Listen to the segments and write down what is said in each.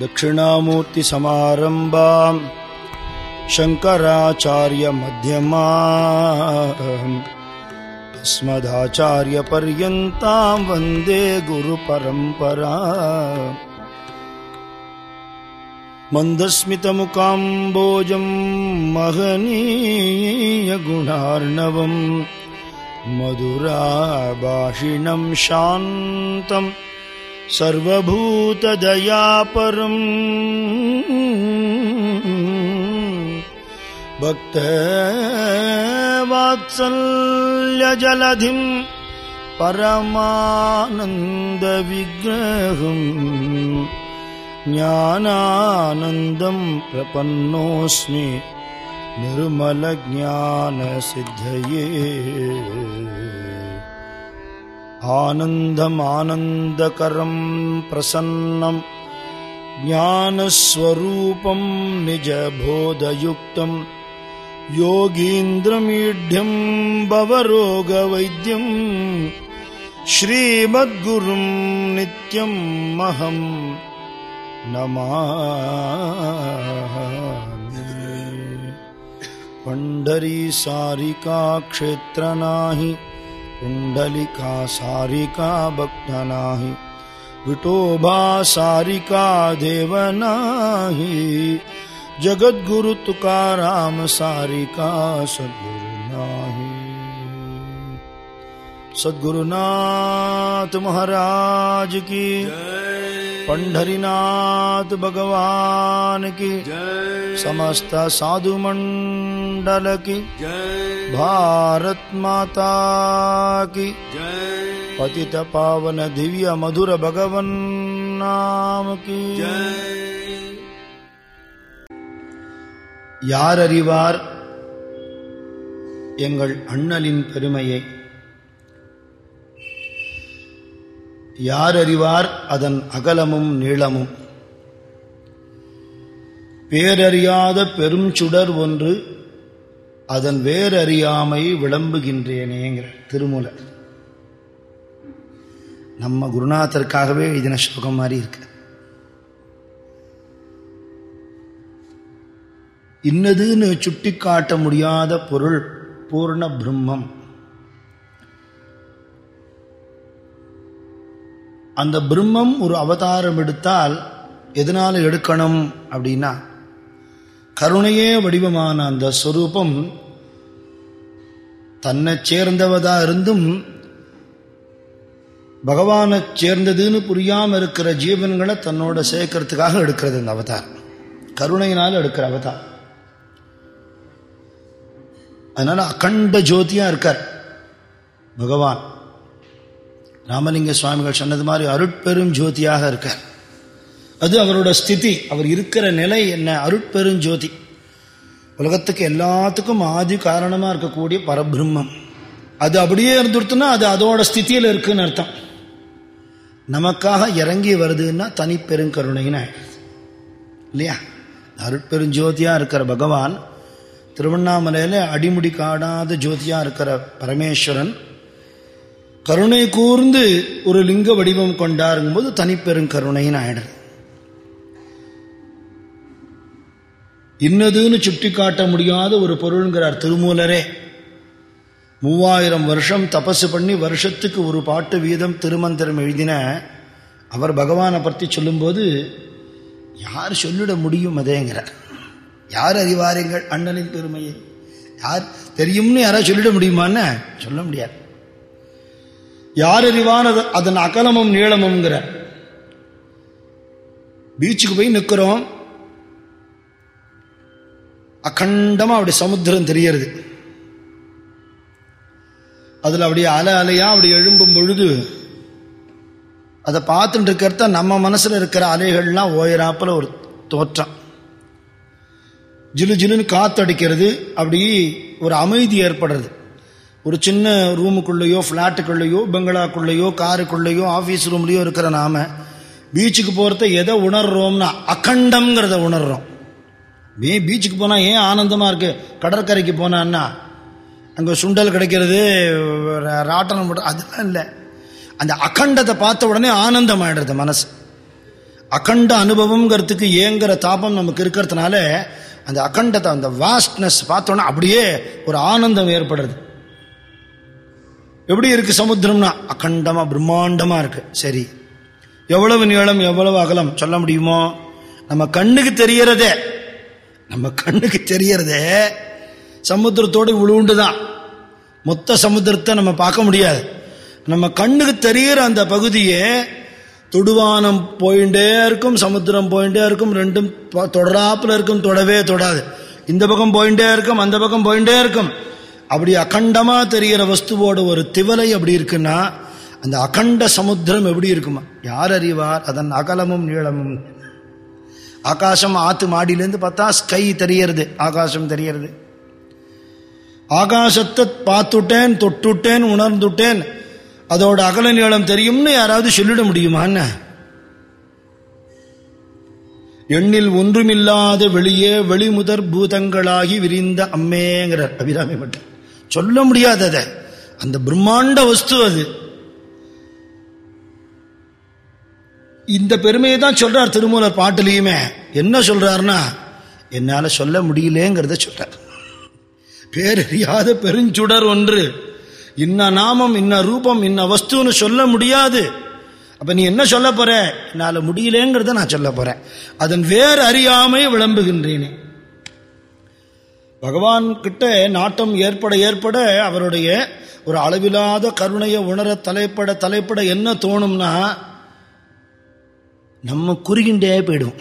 दक्षिणामूर्तिसमारम्भाम् शङ्कराचार्यमध्यमा अस्मदाचार्यपर्यन्तां वन्दे गुरुपरम्परा मन्दस्मितमुकाम्बोजम् महनीयगुणार्णवम् मधुराभाषिणं शान्तम् सर्वभूतदयापरम् भक्तवात्सल्यजलधिं परमानन्दविग्रहम् ज्ञानानन्दं प्रपन्नोऽस्मि निर्मलज्ञानसिद्धये आनन्दमानन्दकरं प्रसन्नं ज्ञानस्वरूपं निजबोधयुक्तं योगीन्द्रमीढ्यं भवरोगवैद्यं श्रीमद्गुरुं नित्यम् अहं नमामि। पण्डरी सारिका क्षेत्रनाहि कुण्डलिका सारिका भक्तनाहि विठोबा सारिका देवनाहि जगद्गुरु तुकाराम सारिका सद्गुरु नाही सद्गुरुनाथ महाराज की पंढरीनाथ भगवान की समस्त साधु मंडल की भारत माता की पतित पावन दिव्य मधुर भगवन नाम की யார் அறிவார் எங்கள் அண்ணலின் பெருமையை யார் அறிவார் அதன் அகலமும் நீளமும்? பேரறியாத பெரும் சுடர் ஒன்று அதன் வேறறியாமை விளம்புகின்றேனேங்கிற திருமூல நம்ம குருநாதருக்காகவே எழுதின ஸ்லோகம் மாதிரி இருக்கு. இன்னதுன்னு சுட்டி காட்ட முடியாத பொருள் பூர்ண பிரம்மம். அந்த பிரம்மம் ஒரு அவதாரம் எடுத்தால் எதனால் எடுக்கணும் அப்படின்னா கருணையே வடிவமான அந்த ஸ்வரூபம் தன்னை சேர்ந்தவதாக இருந்தும் பகவானை சேர்ந்ததுன்னு புரியாமல் இருக்கிற ஜீவன்களை தன்னோட சேர்க்கறதுக்காக எடுக்கிறது அந்த அவதாரம். கருணையினால் எடுக்கிற அவதாரம். அதனால் அகண்ட ஜோதியாக இருக்கார் பகவான். ராமலிங்க சுவாமிகள் சொன்னது மாதிரி அருட்பெரும் ஜோதியாக இருக்கார் அது அவரோட ஸ்திதி. அவர் இருக்கிற நிலை என்ன? அருட்பெரும் ஜோதி. உலகத்துக்கு எல்லாத்துக்கும் ஆதி காரணமாக இருக்கக்கூடிய பரபிரம்மம். அது அப்படியே இருந்துருத்துனா அது அதோட ஸ்திதியில் இருக்குன்னு அர்த்தம். நமக்காக இறங்கி வருதுன்னா தனிப்பெருங்கருணைன்னு இல்லையா? அருட்பெருஞ்சோதியாக இருக்கிற பகவான் திருவண்ணாமலையில் அடிமுடி காடாத ஜோதியாக இருக்கிற பரமேஸ்வரன் கருணை கூர்ந்து ஒரு லிங்க வடிவம் கொண்டாருங்கும்போது தனிப்பெருங்கருணைன்னு ஆயிடுது. இன்னதுன்னு சுட்டி காட்ட முடியாத ஒரு பொருள்ங்கிறார் திருமூலரே. மூவாயிரம் வருஷம் தபசு பண்ணி வருஷத்துக்கு ஒரு பாட்டு வீதம் திருமந்திரம் எழுதின அவர் பகவானை பற்றி சொல்லும்போது யார் சொல்லிட முடியும் அதேங்கிறார். யார் அறிவாருங்கள் அண்ணனின் பெருமையை? யார் தெரியும்னு யாராவது சொல்லிட முடியுமான்னு? சொல்ல முடியாது. யார் அறிவான் அதன் அகலமும் நீளமும்ங்கிற. பீச்சுக்கு போய் நிற்கிறோம் அகண்டமா அப்படி சமுத்திரம் தெரியறது அதுல அப்படியே அலை அலையா அப்படி எழும்பும் பொழுது அதை பார்த்துட்டு இருக்கிறத நம்ம மனசுல இருக்கிற அலைகள்லாம் ஓயராப்புல ஒரு தோற்றம். ஜிலு ஜிலுன்னு காத்தடிக்கிறது அப்படி ஒரு அமைதி ஏற்படுறது. ஒரு சின்ன ரூமுக்குள்ளேயோ ஃப்ளாட்டுக்குள்ளேயோ பெங்களாக்குள்ளேயோ காருக்குள்ளேயோ ஆஃபீஸ் ரூம்லேயோ இருக்கிற நாம பீச்சுக்கு போகிறத எதை உணர்றோம்னா அகண்டம்ங்கிறத உணர்றோம். ஏன் பீச்சுக்கு போனால் ஏன் ஆனந்தமாக இருக்குது கடற்கரைக்கு போனான்னா அங்கே சுண்டல் கிடைக்கிறது ராட்டனம் அதெல்லாம் இல்லை. அந்த அகண்டத்தை பார்த்த உடனே ஆனந்தம் ஆயிடுறது மனசு. அகண்ட அனுபவம்ங்கிறதுக்கு ஏங்கிற தாபம் நமக்கு இருக்கிறதுனால அந்த அகண்டத்தை அந்த வாஸ்ட்னஸ் பார்த்தோன்னா அப்படியே ஒரு ஆனந்தம் ஏற்படுறது. எப்படி இருக்கு சமுத்திரம்னா? அகண்டமா பிரம்மாண்டமா இருக்கு. சரி. எவ்வளவு நீளம் எவ்வளவு அகலம் சொல்ல முடியுமோ? நம்ம கண்ணுக்கு தெரியறதே. நம்ம கண்ணுக்கு தெரியறதே சமுத்திரத்தோடு விழுண்டு தான் மொத்த சமுத்திரத்தை நம்ம பார்க்க முடியாது. நம்ம கண்ணுக்கு தெரிகிற அந்த பகுதியே தொடுவானம் போயிட்டே இருக்கும் சமுத்திரம் போயிட்டே இருக்கும் ரெண்டும் தொடராப்பில் தொடராப்புல இருக்கும் தொடவே தொடாது. இந்த பக்கம் போயிட்டே இருக்கும் அந்த பக்கம் போயிட்டே இருக்கும். அப்படி அகண்டமா தெரிகிற வஸ்துவோட ஒரு திவலை அப்படி இருக்குன்னா அந்த அகண்ட சமுத்திரம் எப்படி இருக்குமா? யார் அறிவார்? அதன் அகலமும் நீளமும். ஆகாசம் ஆத்து மாடியிலேருந்து பார்த்தா ஸ்கை தெரியறது ஆகாசம் தெரியறது ஆகாசத்தை பார்த்துட்டேன் தொட்டுட்டேன் உணர்ந்துட்டேன். அதோட அகல நீளம் தெரியும்னு யாராவது சொல்லிட முடியுமா என்ன? எண்ணில் ஒன்றுமில்லாத வெளியே வெளிமுதற் பூதங்களாகி விரிந்த அம்மேங்கிறார் அபிராமி மட்டும். சொல்ல முடியாதத அந்த பிரம்மாண்ட வஸ்து அது. இந்த பெருமையை தான் சொல்றார் திருமூலர் பாட்டுலையுமே. என்ன சொல்றாருன்னா என்னால சொல்ல முடியலேங்கிறத சொல்றார். பேரறியாத பெருஞ்சுடர் ஒன்று. இன்ன நாமம் இன்ன ரூபம் இன்ன வஸ்துன்னு சொல்ல முடியாது. அப்ப நீ என்ன சொல்ல போற? என்னால முடியலேங்கிறத நான் சொல்ல போறேன். அதன் வேறு அறியாமை விளம்புகின்றேனே. பகவான் கிட்ட நாட்டம் ஏற்பட ஏற்பட அவருடைய ஒரு அளவில்லாத கருணையை உணர தலைப்பட தலைப்பட என்ன தோணும்னா நம்ம குறுகின்றே போயிடும்.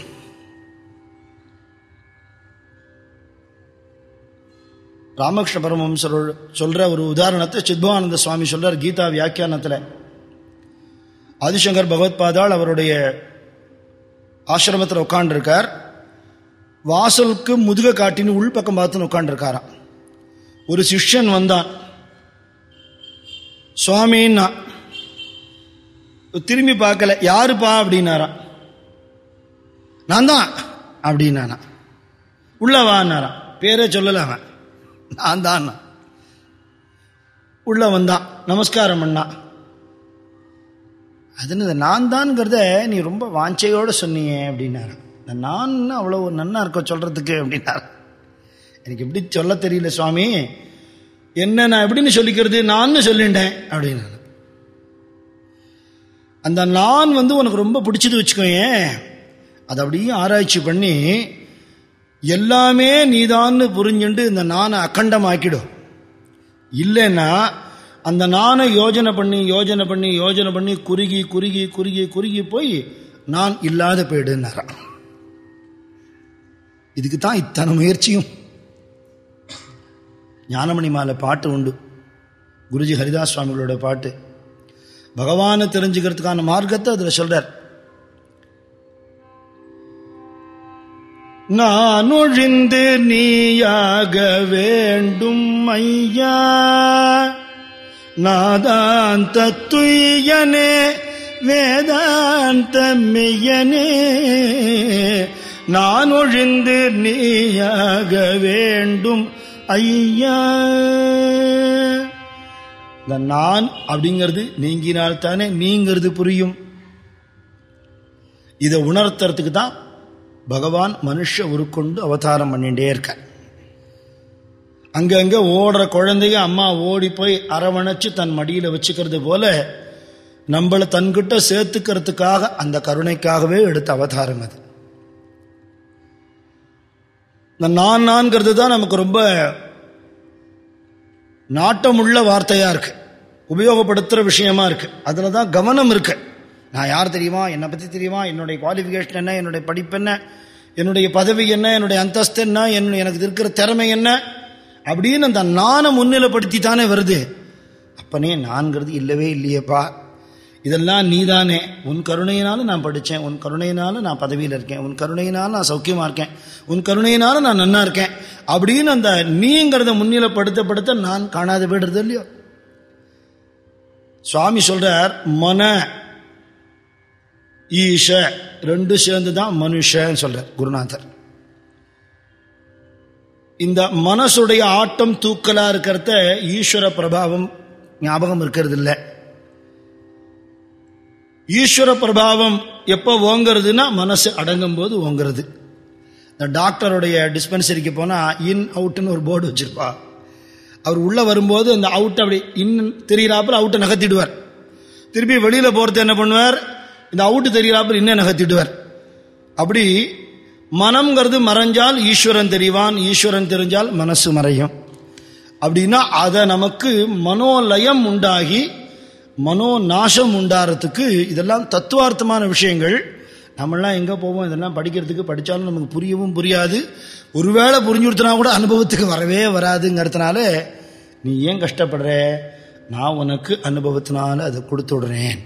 ராமகிருஷ்ண பரமஹம்சர் சொல்ற ஒரு உதாரணத்தை சித்பவானந்த சுவாமி சொல்றார் கீதா வியாக்கியானத்தில். ஆதிசங்கர் பகவத்பாதால் அவருடைய ஆசிரமத்தில் உட்காண்டிருக்கார் வாசலுக்கு முதுக காட்டின்னு உள்பக்கம் பார்த்துன்னு உட்காண்டிருக்காராம் ஒரு சிஷ்யன் வந்தான். சுவாமின்னா திரும்பி பார்க்கல. யாருப்பா அப்படின்னாராம். நான் தான் அப்படின்னானா உள்ள வான்னாராம் பேரே சொல்லல அவன். நான் தான் உள்ள வந்தான். நமஸ்காரம் பண்ணா அது நான் தான்ங்கிறத நீ ரொம்ப வாஞ்சையோடு சொன்னியே அப்படின்னாரான் இந்த நான் அவ்வளோ நன்னா இருக்க சொல்றதுக்கு அப்படின்னா எனக்கு எப்படி சொல்ல தெரியல சுவாமி. என்ன நான் எப்படின்னு சொல்லிக்கிறது நான் சொல்லிட்டேன் அப்படின்னு அந்த நான் வந்து உனக்கு ரொம்ப பிடிச்சது வச்சுக்கோயேன். அதை அப்படியே ஆராய்ச்சி பண்ணி எல்லாமே நீதான்னு புரிஞ்சுண்டு இந்த நானை அக்கண்டமாக்கிடும். இல்லைன்னா அந்த நானை யோஜனை பண்ணி யோஜனை பண்ணி யோஜனை பண்ணி குறுகி குறுகி குறுகி குறுகி போய் நான் இல்லாத போயிடுன்னாரான் இதுக்கு தான் இத்தனை முயற்சியும். ஞானமணி மாலை பாட்டு உண்டு. குருஜி ஹரிதாஸ் சுவாமிகளோட பாட்டு. பகவானை தெரிஞ்சுக்கிறதுக்கான மார்க்கத்தை அதில் சொல்றார். நான் ஒழிந்து நீயாக வேண்டும் ஐயா. நாதாந்த துய்யனே வேதாந்த மெய்யனே நான் ஒழிந்து நீயாக வேண்டும் ஐயா. இந்த நான் அப்படிங்கிறது நீங்கினால் தானே நீங்கிறது புரியும். இதை உணர்த்துறதுக்கு தான் பகவான் மனுஷ உருக்கொண்டு அவதாரம் பண்ணிட்டே இருக்க அங்கங்க ஓடுற குழந்தைய அம்மா ஓடி போய் அரவணைச்சு தன் மடியில வச்சுக்கிறது போல நம்மளை தன்கிட்ட சேர்த்துக்கிறதுக்காக அந்த கருணைக்காகவே எடுத்த அவதாரம் அது. இந்த நான் நான்கிறது தான் நமக்கு ரொம்ப நாட்டமுள்ள வார்த்தையா இருக்கு. உபயோகப்படுத்துற விஷயமா இருக்கு. அதுல தான் கவனம் இருக்கு. நான் யார் தெரியுமா? என்னை பற்றி தெரியுமா? என்னுடைய குவாலிஃபிகேஷன் என்ன? என்னுடைய படிப்பு என்ன? என்னுடைய பதவி என்ன? என்னுடைய அந்தஸ்து என்ன? என்னுடைய எனக்கு இருக்கிற திறமை என்ன? அப்படின்னு அந்த நானை முன்னிலைப்படுத்தி தானே வருது. அப்பனே நான்கிறது இல்லவே இல்லையேப்பா. இதெல்லாம் நீதானே. உன் கருணையினாலும் நான் படித்தேன் உன் கருணையினாலும் நான் பதவியில் இருக்கேன். உன் கருணையினாலும் நான் சௌக்கியமாக இருக்கேன். உன் கருணையினாலும் நான் நன்னா இருக்கேன். அப்படின்னு அந்த நீங்கிறத முன்னிலைப்படுத்தப்படுத்த நான் காணாத போயிடுறது இல்லையோ? சுவாமி சொல்றார் மன ஈஷ ரெண்டு சேர்ந்து தான் மனுஷன்னு சொல்றார் குருநாதர். இந்த மனசுடைய ஆட்டம் தூக்கலா இருக்கிறத ஈஸ்வர பிரபாவம் ஞாபகம் இருக்கிறது இல்லை ஈஸ்வர பிரபாவம் எப்போ ஓங்கிறதுனா மனசு அடங்கும் போது ஓங்கிறது. இந்த டாக்டருடைய டிஸ்பென்சரிக்கு போனால் இன் அவுட்னு ஒரு போர்டு வச்சிருப்பா. அவர் உள்ளே வரும்போது அந்த அவுட் அப்படி இன் தெரிகிறாப்புல அவுட்டை நகர்த்திடுவார். திருப்பி வெளியில் போகிறது என்ன பண்ணுவார்? இந்த அவுட்டு தெரிகிறாப்புல இன்னும் நகர்த்திடுவார். அப்படி மனம்ங்கிறது மறைஞ்சால் ஈஸ்வரன் தெரிவான் ஈஸ்வரன் தெரிஞ்சால் மனசு மறையும். அப்படின்னா அதை நமக்கு மனோலயம் உண்டாகி மனோ நாசம் உண்டாகிறதுக்கு இதெல்லாம் தத்துவார்த்தமான விஷயங்கள். நம்மளாம் எங்கே போவோம்? இதெல்லாம் படிக்கிறதுக்கு படித்தாலும் நமக்கு புரியவும் புரியாது. ஒருவேளை புரிஞ்சு கூட அனுபவத்துக்கு வரவே வராதுங்கிறதுனால நீ ஏன் கஷ்டப்படுற? நான் உனக்கு அனுபவத்தினால அதை கொடுத்து விடுறேன்.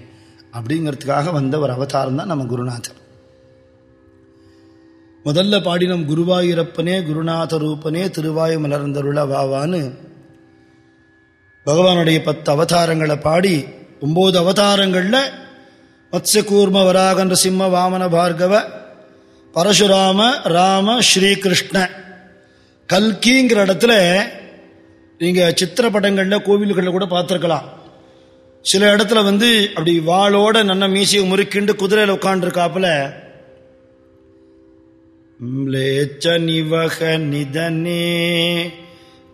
அப்படிங்கிறதுக்காக வந்த ஒரு அவதாரம் தான் நம்ம குருநாதர். முதல்ல பாடினம் குருவாயூரப்பனே குருநாத ரூபனே திருவாயு மலர்ந்தருள வாவான்னு பகவானுடைய பத்து அவதாரங்களை பாடி ஒம்பது அவதாரங்களில் மத்ஸ்ய கூர்ம வராக சிம்ம வாமன பார்கவ பரசுராம ராம ஸ்ரீகிருஷ்ண. கல்கிங்கிற இடத்துல நீங்கள் சித்திரப்படங்களில் கோவில்களில் கூட பார்த்துருக்கலாம். சில இடத்துல வந்து அப்படி வாளோட நல்ல மீசியை முறுக்கிண்டு குதிரையில் உட்காண்டிருக்காப்புல ம்லேச்ச நிவக நிதனே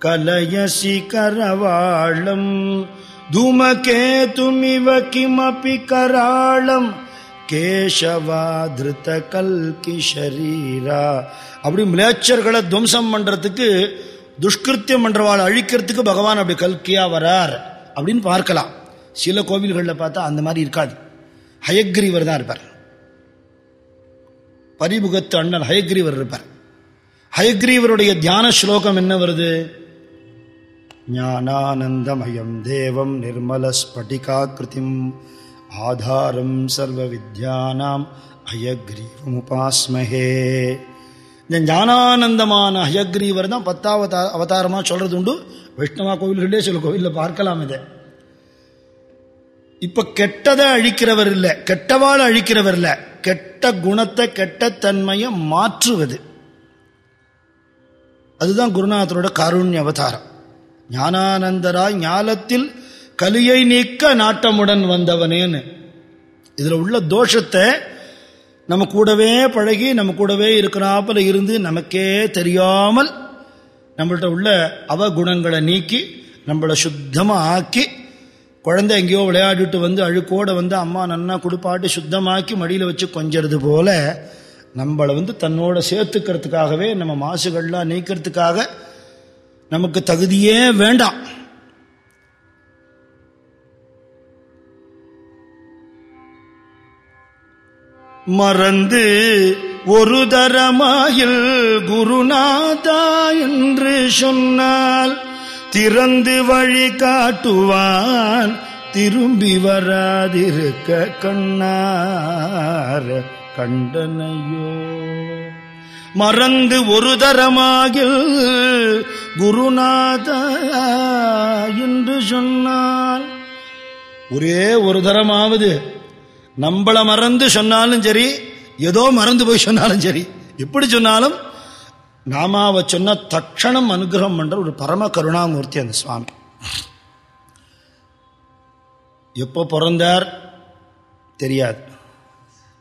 கலயசி கரவாளம் धूमकेतुमिव किमपि कराळम् கேசவா திருத்த கல்கி ஷரீரா அப்படி மிளேச்சர்களை துவம்சம் பண்ணுறதுக்கு துஷ்கிருத்தியம் பண்ணுறவாள் அழிக்கிறதுக்கு பகவான் அப்படி கல்கியா வரார் அப்படின்னு பார்க்கலாம். சில கோவில்களில் பார்த்தா அந்த மாதிரி இருக்காது. ஹயக்ரீவர் தான் இருப்பார். பரிமுகத்து அண்ணன் ஹயக்ரீவர் இருப்பார். ஹயக்ரீவருடைய தியான ஸ்லோகம் என்ன வருது? ஞானானந்தமயம் தேவம் நிர்மலஸ்பட்டிகாக்கிருதிம் ஆதாரம் சர்வ வித்யானாம் ஹயக்ரீவமுபாஸ்மஹே இந்த ஞானானந்தமான அயக்ரீவர் தான் பத்தாவது அவதாரமாக சொல்கிறது உண்டு வைஷ்ணவா கோவில்களே சில கோவிலில் பார்க்கலாம் இதை. இப்போ கெட்டதை அழிக்கிறவர் இல்லை கெட்டவாள் அழிக்கிறவர் இல்லை கெட்ட குணத்தை கெட்ட தன்மையை மாற்றுவது. அதுதான் குருநாதரோட காருண்ய அவதாரம். ஞானானந்தராய் ஞாலத்தில் கலியை நீக்க நாட்டமுடன் வந்தவனேன்னு. இதில் உள்ள தோஷத்தை நம்ம கூடவே பழகி நம்ம கூடவே இருக்கிறாப்புல இருந்து நமக்கே தெரியாமல் நம்மள்கிட்ட உள்ள அவகுணங்களை நீக்கி நம்மளை சுத்தமாக ஆக்கி குழந்தை எங்கேயோ விளையாடிட்டு வந்து அழுக்கோட வந்து அம்மா நன்னா கொடுப்பாட்டு சுத்தமாக்கி மடியில் வச்சு கொஞ்சறது போல நம்மளை வந்து தன்னோட சேர்த்துக்கிறதுக்காகவே நம்ம மாசுகள்லாம் நீக்கிறதுக்காக நமக்கு தகுதியே வேண்டாம். மறந்து ஒரு தரமாயில் குருநாதா என்று சொன்னால் திறந்து வழி காட்டுவான் திரும்பி வராதிருக்க கண்ணார் கண்டனையோ. மறந்து ஒரு தரமாக குருநாத என்று சொன்னால் ஒரே ஒரு தரமாவது. நம்மள மறந்து சொன்னாலும் சரி ஏதோ மறந்து போய் சொன்னாலும் சரி எப்படி சொன்னாலும் நாமாவை சொன்ன தட்சணம் அனுகிரகம் பண்ற ஒரு பரம கருணாமூர்த்தி அந்த சுவாமி. எப்போ பிறந்தார் தெரியாது.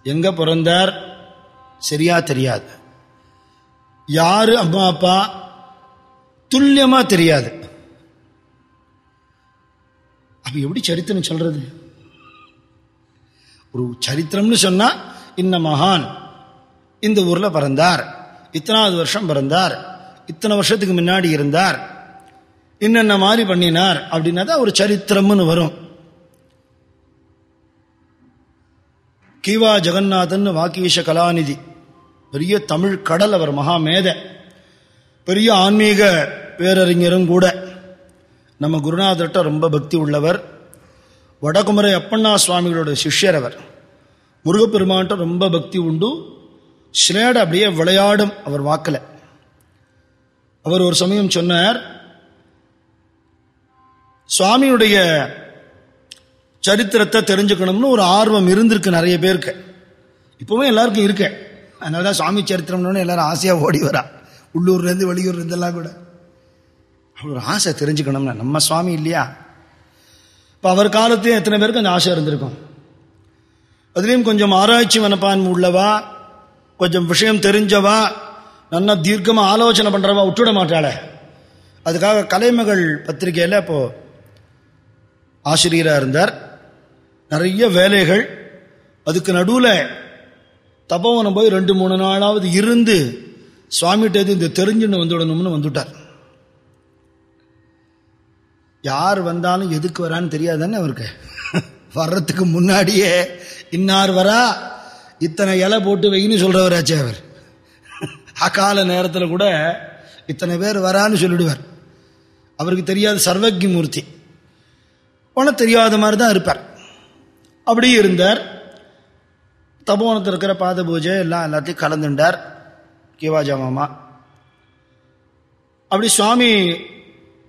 எங்க பிறந்தார்? சரியா தெரியாது. யாரு அம்மா அப்பா? துல்லியமா தெரியாது. அப்ப எப்படி சரித்திரம் சொல்றது? ஒரு சரித்திரம்னு சொன்னா இன்ன மகான் இந்த ஊர்ல பிறந்தார். இத்தனாவது வருஷம் பிறந்தார். இத்தனை வருஷத்துக்கு முன்னாடி இருந்தார். இன்னென்ன மாதிரி பண்ணினார்? அப்படின்னா தான் ஒரு சரித்திரம்னு வரும். கீவா ஜெகநாதன் வாக்கீஷ கலாநிதி. பெரிய தமிழ் கடல் அவர் மகாமேத. பெரிய ஆன்மீக பேரறிஞரும் கூட. நம்ம குருநாதர்கிட்ட ரொம்ப பக்தி உள்ளவர். வடகுமரை அப்பண்ணா சுவாமிகளோட சிஷ்யர் அவர். முருகப்பெருமான்ட்ட ரொம்ப பக்தி உண்டு. ஸ்லேட அப்படியே விளையாடும் அவர் வாக்கில். அவர் ஒரு சமயம் சொன்னார் சுவாமியுடைய சரித்திரத்தை தெரிஞ்சுக்கணும்னு ஒரு ஆர்வம் இருந்திருக்கு நிறைய பேருக்கு. இப்போவும் எல்லாருக்கும் இருக்கேன் அதனால தான் சுவாமி சரித்திரம்னு எல்லாரும் ஆசையாக ஓடி வரா. உள்ளூர்லேருந்து வெளியூர்லேருந்தெல்லாம் கூட. ஒரு ஆசை தெரிஞ்சுக்கணும்னா நம்ம சுவாமி இல்லையா? இப்போ அவர் காலத்தையும் எத்தனை பேருக்கு அந்த ஆசை இருந்திருக்கும்? அதுலேயும் கொஞ்சம் ஆராய்ச்சி மனப்பான்மை உள்ளவா? கொஞ்சம் விஷயம் தெரிஞ்சவா? நல்லா தீர்க்கமாக ஆலோசனை பண்ணுறவா விட்டுவிட மாட்டாளே. அதுக்காக கலைமகள் பத்திரிகையில் இப்போ ஆசிரியராக இருந்தார். நிறைய வேலைகள். அதுக்கு நடுவில் தபோவனம் போய் ரெண்டு மூணு நாளாவது இருந்து சுவாமிகிட்ட இந்த தெரிஞ்சுன்னு வந்துடணும்னு வந்துட்டார். யார் வந்தாலும் எதுக்கு வரான்னு தெரியாதானே அவருக்கு? வர்றதுக்கு முன்னாடியே இன்னார் வரா இத்தனை இலை போட்டு வைன்னு சொல்றவராச்சே அவர். அக்கால நேரத்தில் கூட இத்தனை பேர் வரான்னு சொல்லிடுவார். அவருக்கு தெரியாத சர்வஜி மூர்த்தி. உனக்கு தெரியாத மாதிரி தான் இருப்பார். அப்படியே இருந்தார். தபோவனத்தில் இருக்கிற பாத பூஜை எல்லாம் எல்லாத்தையும் கலந்துண்டார். கிவாஜா மாமா அப்படி சுவாமி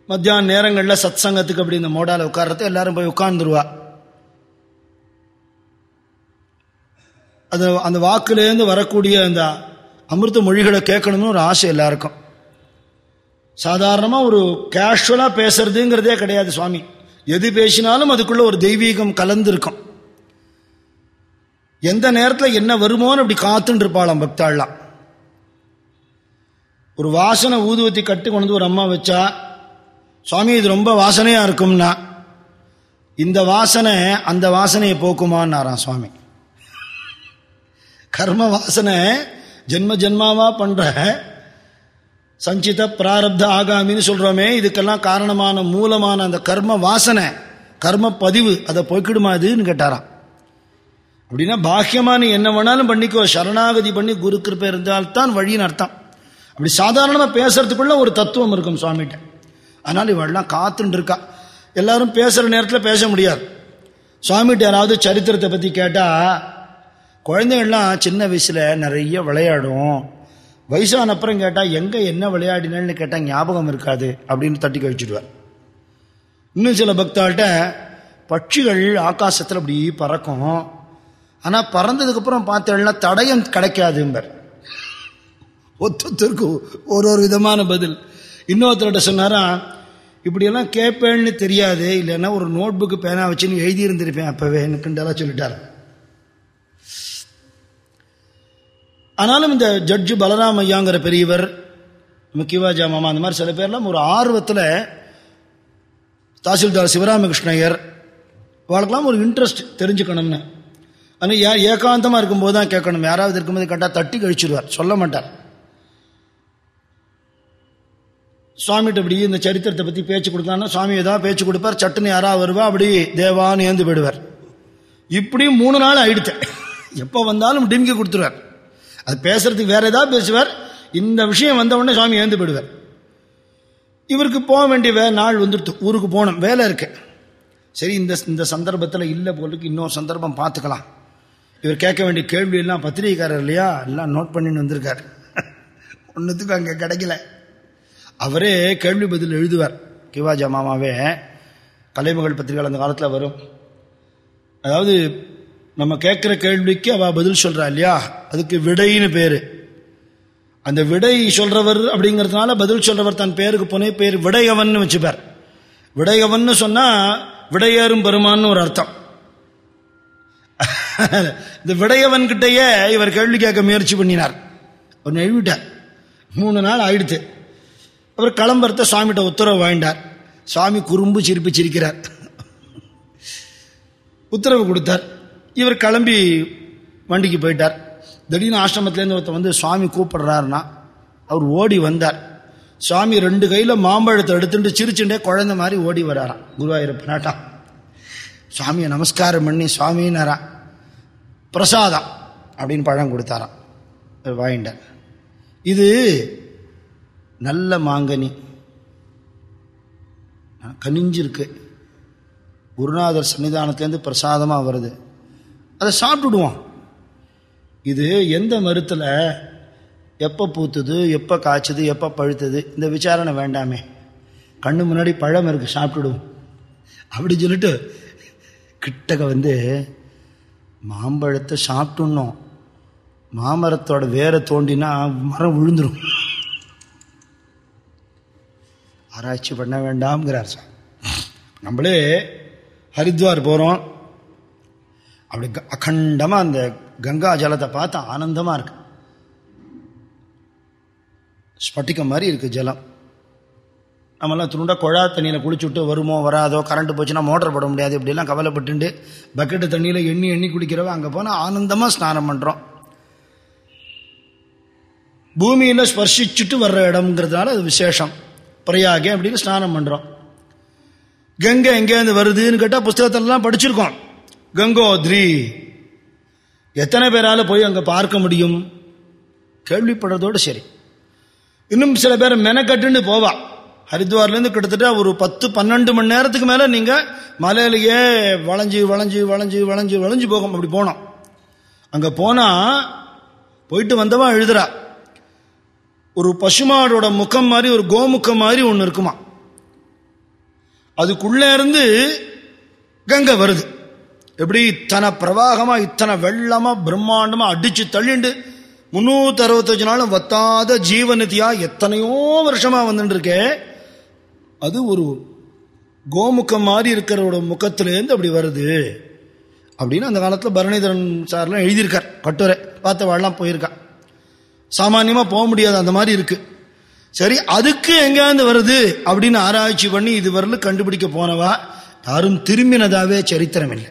மத்தியான நேரங்களில் சத் சங்கத்துக்கு அப்படி இந்த மோடால உட்கார்றது எல்லாரும் போய் உட்கார்ந்துருவா. அது அந்த வாக்குலேருந்து வரக்கூடிய அந்த அமிர்த மொழிகளை கேட்கணும்னு ஒரு ஆசை எல்லாருக்கும். சாதாரணமாக ஒரு கேஷுவலாக பேசுறதுங்கிறதே கிடையாது சுவாமி. எது பேசினாலும் அதுக்குள்ள ஒரு தெய்வீகம் கலந்துருக்கும். எந்த நேரத்தில் என்ன வருமோன்னு அப்படி காத்துன்னு இருப்பாளாம் பக்தாள்லாம் ஒரு வாசனை ஊதுவத்தி கட்டு கொண்டு வந்து ஒரு அம்மா வச்சா சுவாமி இது ரொம்ப வாசனையாக இருக்கும்னா இந்த வாசனை அந்த வாசனையை போக்குமான்னாராம் சுவாமி. கர்ம வாசனை ஜென்ம ஜென்மாவா பண்ற சஞ்சித பிராரப்த ஆகாமின்னு சொல்றோமே இதுக்கெல்லாம் காரணமான மூலமான அந்த கர்ம வாசனை கர்ம பதிவு அதை போய்க்கிடுமா இதுன்னு கேட்டாராம். அப்படின்னா பாக்கியமா நீ என்ன வேணாலும் பண்ணிக்கோ. சரணாகதி பண்ணி குரு கிருப்பை இருந்தால்தான் வழின்னு அர்த்தம். அப்படி சாதாரணமாக பேசுறதுக்குள்ள ஒரு தத்துவம் இருக்கும் சுவாமிகிட்ட. அதனால் இவெல்லாம் காத்துட்டு இருக்கா எல்லாரும் பேசுகிற நேரத்தில் பேச முடியாது. சுவாமிகிட்ட யாராவது சரித்திரத்தை பற்றி கேட்டால் குழந்தைகள்லாம் சின்ன வயசில் நிறைய விளையாடும். வயசான அப்புறம் கேட்டால் எங்கே என்ன விளையாடினேன்னு கேட்டால் ஞாபகம் இருக்காது அப்படின்னு தட்டி கழிச்சுடுவார். இன்னும் சில பக்தாள்கிட்ட பட்சிகள் ஆகாசத்தில் அப்படி பறக்கும். ஆனால் பறந்ததுக்கப்புறம் பார்த்தேன்னா தடயம் கிடைக்காதும்பர். ஒத்தொத்தருக்கு ஒரு ஒரு விதமான பதில். இன்னொருத்தர்கிட்ட சொன்னாரா இப்படியெல்லாம் கேட்பேன்னு தெரியாது இல்லைன்னா ஒரு நோட் புக்கு பேனா வச்சுன்னு எழுதியிருந்திருப்பேன் அப்போவே எனக்குண்டெல்லாம் சொல்லிட்டார். ஆனாலும் இந்த ஜட்ஜு பலராம் ஐயாங்கிற பெரியவர் முக்கியவாஜா மாமா அந்த மாதிரி சில பேர்லாம் ஒரு ஆர்வத்தில் தாசில்தார் சிவராமகிருஷ்ணயர் அவளுக்கெல்லாம் ஒரு இன்ட்ரெஸ்ட் தெரிஞ்சுக்கணும்னு. ஆனால் ஏன் ஏகாந்தமாக இருக்கும்போது தான் கேட்கணும். யாராவது இருக்கும்போது கேட்டால் தட்டி கழிச்சிடுவார் சொல்ல மாட்டார். சுவாமிகிட்ட அப்படி இந்த சரித்திரத்தை பற்றி பேச்சு கொடுத்தாங்கன்னா சுவாமி ஏதாவது பேச்சு கொடுப்பார். சட்டுன்னு யாராவது வருவா அப்படி தேவான்னு ஏந்து போயிடுவார். இப்படியும் மூணு நாள் ஆயிடுத்து. எப்போ வந்தாலும் டிம்கி கொடுத்துருவார். அது பேசுறதுக்கு வேற ஏதாவது பேசுவார். இந்த விஷயம் வந்த உடனே சுவாமி ஏந்து போயிடுவார். இவருக்கு போக வேண்டிய வே நாள் வந்துடுத்து. ஊருக்கு போகணும். வேலை இருக்கு. சரி இந்த இந்த சந்தர்ப்பத்தில் இல்லை போலுக்கு இன்னொரு சந்தர்ப்பம் பார்த்துக்கலாம். இவர் கேட்க வேண்டிய கேள்வி எல்லாம் பத்திரிகைக்காரர் இல்லையா? எல்லாம் நோட் பண்ணின்னு வந்திருக்காரு. ஒன்றுத்துக்கும் அங்கே கிடைக்கல. அவரே கேள்வி பதில் எழுதுவார். கிவாஜா மாமாவே கலைமகள் பத்திரிகைகள் அந்த காலத்தில் வரும். அதாவது நம்ம கேட்குற கேள்விக்கு அவள் பதில் சொல்கிறா இல்லையா? அதுக்கு விடைன்னு பேர். அந்த விடை சொல்கிறவர் அப்படிங்கிறதுனால பதில் சொல்கிறவர் தன் பேருக்கு புனை பேர் விடையவன் வச்சுப்பார். விடையவன் சொன்னால் விடையேறும் பெருமான்னு ஒரு அர்த்தம். இந்த விடையவன்கிட்டயே இவர் கேள்வி கேட்க முயற்சி பண்ணினார். அவர் எழுவிட்டார் மூணு நாள் ஆயிடுத்து. அவர் கிளம்புறத சுவாமிகிட்ட உத்தரவு வாங்கிட்டார். சுவாமி குறும்பு சிரிப்பு சிரிக்கிறார் உத்தரவு கொடுத்தார். இவர் கிளம்பி வண்டிக்கு போயிட்டார். திடீர்னு ஆசிரமத்திலேருந்து ஒருத்தர் வந்து சுவாமி கூப்பிடுறாருன்னா அவர் ஓடி வந்தார். சுவாமி ரெண்டு கையில் மாம்பழத்தை எடுத்துட்டு சிரிச்சுட்டே குழந்தை மாதிரி ஓடி வராராம். குருவாயூரப்பனாட்டாம் சுவாமியை நமஸ்காரம் பண்ணி சுவாமின்னாரான் பிரசாதம் அப்படின்னு பழம் கொடுத்தாராம். வாங்கிட்டார் இது நல்ல மாங்கனி. கனிஞ்சிருக்கு. குருநாதர் சன்னிதானத்துலேருந்து பிரசாதமாக வருது. அதை சாப்பிட்டுடுவோம். இது எந்த மருத்தில் எப்போ பூத்துது எப்போ காய்ச்சது எப்போ பழுத்தது இந்த விசாரணை வேண்டாமே. கண்ணு முன்னாடி பழம் இருக்குது சாப்பிட்டுடுவோம். அப்படி சொல்லிட்டு கிட்டக்க வந்து மாம்பழத்தை சாப்பிட்டுடணும். மாமரத்தோட வேரை தோண்டினா மரம் விழுந்துடும் ஆராய்ச்சி பண்ண வேண்டாம்ங்கிறார் சார். நம்மளே ஹரித்வார் போகிறோம் அப்படி அகண்டமாக அந்த கங்கா ஜலத்தை பார்த்து ஆனந்தமாக இருக்கு. ஸ்பட்டிகம் மாதிரி இருக்குது ஜலம். நம்மலாம் துருண்டா குழா தண்ணியில் குளிச்சுட்டு வருமோ வராதோ கரண்ட் போச்சுன்னா மோட்டர் போட முடியாது. இப்படிலாம் கவலைப்பட்டுண்டு பக்கெட்டு தண்ணியில் எண்ணி எண்ணி குடிக்கிறவ அங்கே போனால் ஆனந்தமாக ஸ்நானம் பண்ணுறோம் பூமியில் ஸ்பர்சிச்சுட்டு வர்ற இடம்ங்கிறதுனால அது விசேஷம். பிரயாகே அப்படின்னு ஸ்நானம் பண்ணுறோம் கங்கை எங்கேருந்து வருதுன்னு கேட்டால் புஸ்தகத்திலலாம் படிச்சிருக்கோம். கங்கோத்ரி. எத்தனை பேரால் போய் அங்கே பார்க்க முடியும்? கேள்விப்படுறதோடு சரி. இன்னும் சில பேர் மெனக்கட்டுன்னு போவாள் ஹரித்வார்லேருந்து கிட்டத்தட்ட ஒரு பத்து பன்னெண்டு மணி நேரத்துக்கு மேலே நீங்கள் மலையிலேயே வளைஞ்சு வளைஞ்சு வளைஞ்சு வளைஞ்சு வளைஞ்சு போகும். அப்படி போனோம் அங்கே போனால் போயிட்டு வந்தவன் எழுதுறா. ஒரு பசுமாடோட முகம் மாதிரி ஒரு கோமுகம் மாதிரி ஒன்று இருக்குமா. அதுக்குள்ளே இருந்து கங்கை வருது. எப்படி இத்தனை பிரவாகமாக இத்தனை வெள்ளமாக பிரம்மாண்டமாக அடித்து தள்ளிண்டு முந்நூற்றி அறுபத்தஞ்சு நாளும் வத்தாத ஜீவநிதியாக எத்தனையோ வருஷமாக வந்துட்டுருக்கே அது ஒரு கோமுகம் மாதிரி இருக்கிறோட முகத்திலேருந்து அப்படி வருது. அப்படின்னு அந்த காலத்தில் பரணிதரன் சார்லாம் எழுதியிருக்கார். கட்டுரை பார்த்த போயிருக்கான் சாமானியமாக போக முடியாது அந்த மாதிரி இருக்கு. சரி அதுக்கு எங்கேருந்து வருது அப்படின்னு ஆராய்ச்சி பண்ணி இது வரல கண்டுபிடிக்க போனவா யாரும் திரும்பினதாவே சரித்திரம் இல்லை.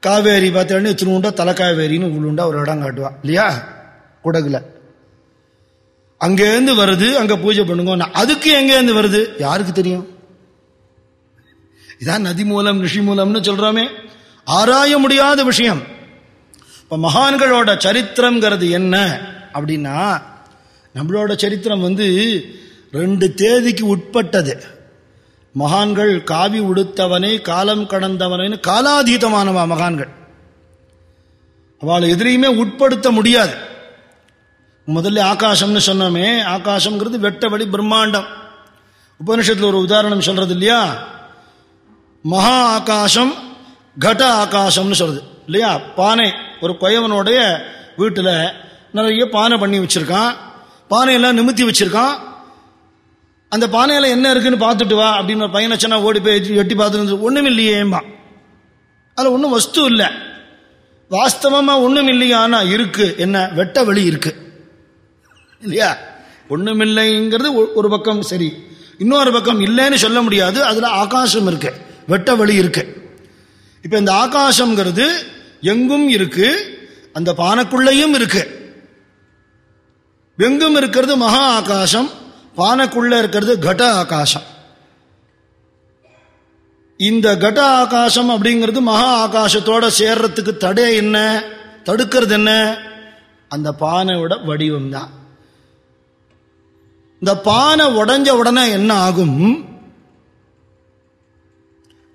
காவேரி பார்த்தோன்னே திருவுண்டா தலைக்காவேரின்னு உள்ளுண்டா ஒரு இடம் காட்டுவா. இல்லையா? குடகுல. அங்கேருந்து வருது அங்க பூஜை பண்ணுங்க அதுக்கு எங்கேருந்து வருது? யாருக்கு தெரியும்? இதான் நதி மூலம் ரிஷி மூலம்னு சொல்றோமே. ஆராய முடியாத விஷயம். இப்ப மகான்களோட சரித்திரம்ங்கிறது என்ன அப்படின்னா நம்மளோட சரித்திரம் வந்து ரெண்டு தேதிக்கு உட்பட்டது. மகான்கள் காவி உடுத்தவனை காலம் கடந்தவனைன்னு காலாதீதமானவா மகான்கள். அவளை எதிரையுமே உட்படுத்த முடியாது. முதல்ல ஆகாசம்னு சொன்னோமே ஆகாசம்ங்கிறது வெட்ட வழி பிரம்மாண்டம். உபனிஷத்தில் ஒரு உதாரணம் சொல்றது இல்லையா? மகா ஆகாசம் கட ஆகாசம்னு சொல்றது. இல்லையா? பானை ஒரு கொயவனுடைய வீட்டில் நிறைய பானை பண்ணி வச்சிருக்கான். பானையெல்லாம் நிமித்தி வச்சிருக்கான். அந்த பானையில் என்ன இருக்குன்னு பார்த்துட்டு வா அப்படின்னு பையனை சொன்னா ஓடி போய் எட்டி பார்த்துட்டு ஒன்றும் இல்லையேம்பா அதில் ஒன்றும் வஸ்து இல்லை. வாஸ்தவமாக ஒன்றும் இல்லையானா இருக்கு. என்ன? வெட்ட வழி இருக்குது இல்லையா? ஒன்றுமில்லைங்கிறது ஒரு பக்கம் சரி. இன்னொரு பக்கம் இல்லைன்னு சொல்ல முடியாது. அதில் ஆகாசம் இருக்கு. வெட்ட வழி இருக்கு. இப்போ இந்த ஆகாசம்ங்கிறது எங்கும் இருக்கு அந்த பானைக்குள்ளையும் இருக்கு. எங்கும் இருக்கிறது மகா ஆகாசம் பானைக்குள்ள இருக்கிறது கட ஆகாசம். இந்த கட ஆகாசம் அப்படிங்கிறது மகா ஆகாசத்தோட சேர்றதுக்கு தடை என்ன? தடுக்கிறது என்ன? அந்த பானையோட வடிவம் தான் இந்த பானை உடஞ்ச உடனே என்ன ஆகும்?